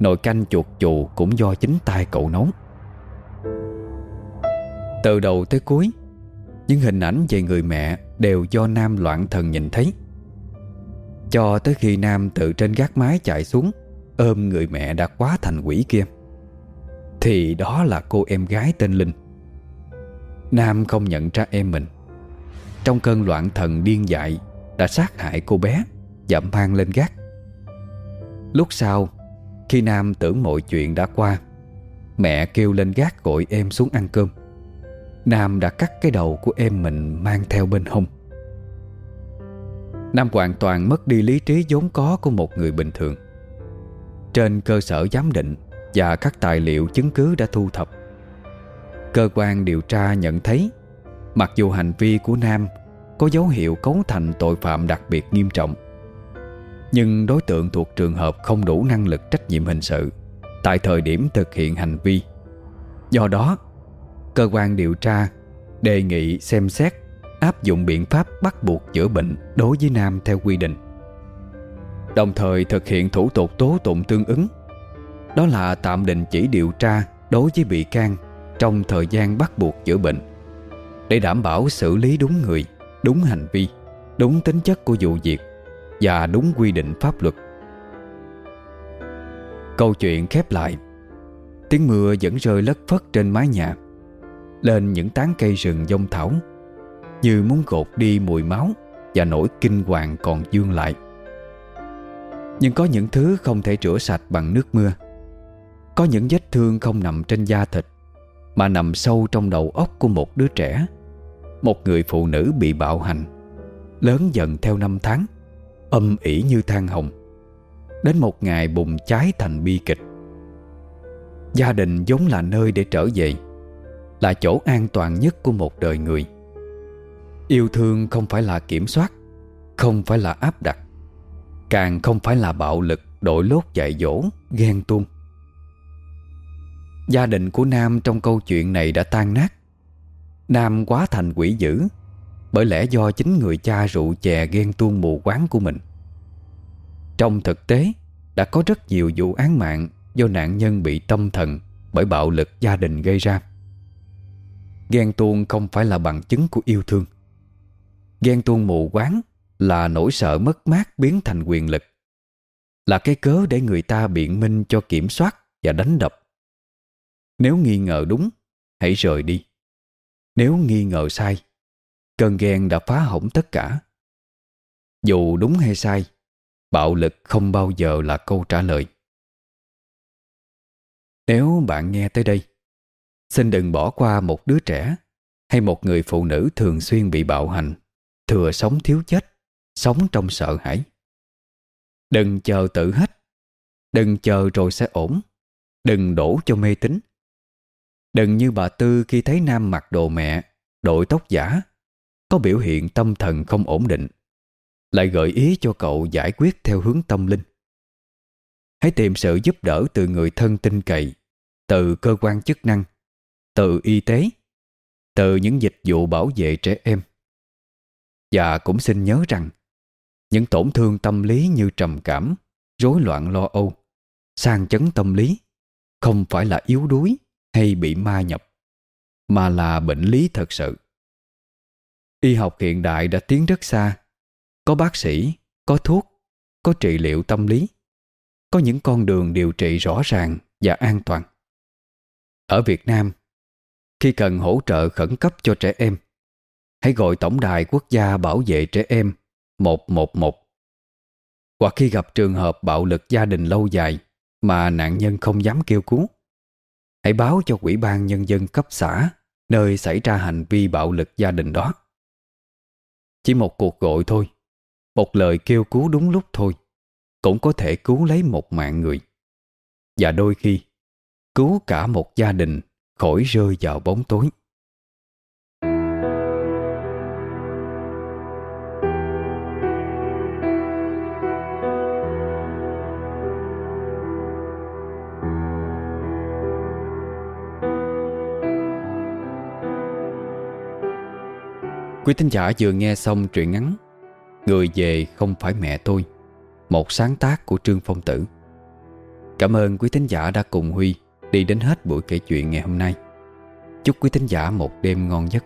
Nồi canh chuột chù cũng do chính tay cậu nấu. Từ đầu tới cuối. Những hình ảnh về người mẹ Đều do Nam loạn thần nhìn thấy. Cho tới khi Nam từ trên gác mái chạy xuống, Ôm người mẹ đã quá thành quỷ kia. Thì đó là cô em gái tên Linh. Nam không nhận ra em mình. Trong cơn loạn thần điên dại Đã sát hại cô bé Và mang lên gác. Lúc sau, Khi Nam tưởng mọi chuyện đã qua, Mẹ kêu lên gác gọi em xuống ăn cơm. Nam đã cắt cái đầu của em mình mang theo bên hông. Nam hoàn toàn mất đi lý trí vốn có của một người bình thường. Trên cơ sở giám định Và các tài liệu chứng cứ đã thu thập, Cơ quan điều tra nhận thấy, Mặc dù hành vi của Nam Có dấu hiệu cấu thành tội phạm đặc biệt nghiêm trọng, Nhưng đối tượng thuộc trường hợp không đủ năng lực trách nhiệm hình sự Tại thời điểm thực hiện hành vi. Do đó Cơ quan điều tra đề nghị xem xét áp dụng biện pháp bắt buộc chữa bệnh đối với Nam theo quy định. Đồng thời thực hiện thủ tục tố tụng tương ứng, đó là tạm đình chỉ điều tra đối với bị can trong thời gian bắt buộc chữa bệnh để đảm bảo xử lý đúng người, đúng hành vi, đúng tính chất của vụ việc và đúng quy định pháp luật. Câu chuyện khép lại Tiếng mưa vẫn rơi lất phất trên mái nhà lên những tán cây rừng dông thảo, Như muốn gột đi mùi máu Và nỗi kinh hoàng còn dương lại. Nhưng có những thứ không thể rửa sạch bằng nước mưa, Có những vết thương không nằm trên da thịt, Mà nằm sâu trong đầu óc của một đứa trẻ, Một người phụ nữ bị bạo hành, Lớn dần theo năm tháng, Âm ỉ như than hồng, Đến một ngày bùng cháy thành bi kịch. Gia đình giống là nơi để trở về. Là chỗ an toàn nhất của một đời người. Yêu thương không phải là kiểm soát, Không phải là áp đặt, Càng không phải là bạo lực Đội lốt dạy dỗ, Ghen tuông. Gia đình của Nam trong câu chuyện này đã tan nát. Nam quá thành quỷ dữ, Bởi lẽ do chính người cha rượu chè ghen tuông mù quáng của mình. Trong thực tế, Đã có rất nhiều vụ án mạng Do nạn nhân bị tâm thần Bởi bạo lực gia đình gây ra. Ghen tuông không phải là bằng chứng của yêu thương. Ghen tuông mù quáng Là nỗi sợ mất mát biến thành quyền lực. Là cái cớ để người ta biện minh cho kiểm soát Và đánh đập. Nếu nghi ngờ đúng, Hãy rời đi. Nếu nghi ngờ sai, Cơn ghen đã phá hỏng tất cả. Dù đúng hay sai, Bạo lực không bao giờ là câu trả lời. Nếu bạn nghe tới đây Xin đừng bỏ qua một đứa trẻ Hay một người phụ nữ thường xuyên bị bạo hành, Thừa sống thiếu chết, Sống trong sợ hãi. Đừng chờ tự hết, Đừng chờ rồi sẽ ổn, Đừng đổ cho mê tín. Đừng như bà Tư khi thấy Nam mặc đồ mẹ, Đội tóc giả, Có biểu hiện tâm thần không ổn định, Lại gợi ý cho cậu giải quyết theo hướng tâm linh. Hãy tìm sự giúp đỡ từ người thân tin cậy, Từ cơ quan chức năng. Từ y tế Từ những dịch vụ bảo vệ trẻ em và cũng xin nhớ rằng những tổn thương tâm lý như trầm cảm, rối loạn lo âu, sang chấn tâm lý không phải là yếu đuối hay bị ma nhập, mà là bệnh lý thật sự. Y học hiện đại đã tiến rất xa, có bác sĩ, có thuốc, có trị liệu tâm lý, có những con đường điều trị rõ ràng và an toàn. Ở Việt Nam, khi cần hỗ trợ khẩn cấp cho trẻ em, hãy gọi Tổng đài Quốc gia Bảo vệ Trẻ Em 111. Hoặc khi gặp trường hợp bạo lực gia đình lâu dài mà nạn nhân không dám kêu cứu, hãy báo cho Quỹ ban Nhân dân cấp xã nơi xảy ra hành vi bạo lực gia đình đó. Chỉ một cuộc gọi thôi, một lời kêu cứu đúng lúc thôi, cũng có thể cứu lấy một mạng người. Và đôi khi, cứu cả một gia đình khỏi rơi vào bóng tối. Quý thính giả vừa nghe xong truyện ngắn Người về không phải mẹ tôi, Một sáng tác của Trương Phong Tử Cảm ơn quý thính giả đã cùng Huy Đi đến hết buổi kể chuyện ngày hôm nay. Chúc quý thính giả một đêm ngon giấc.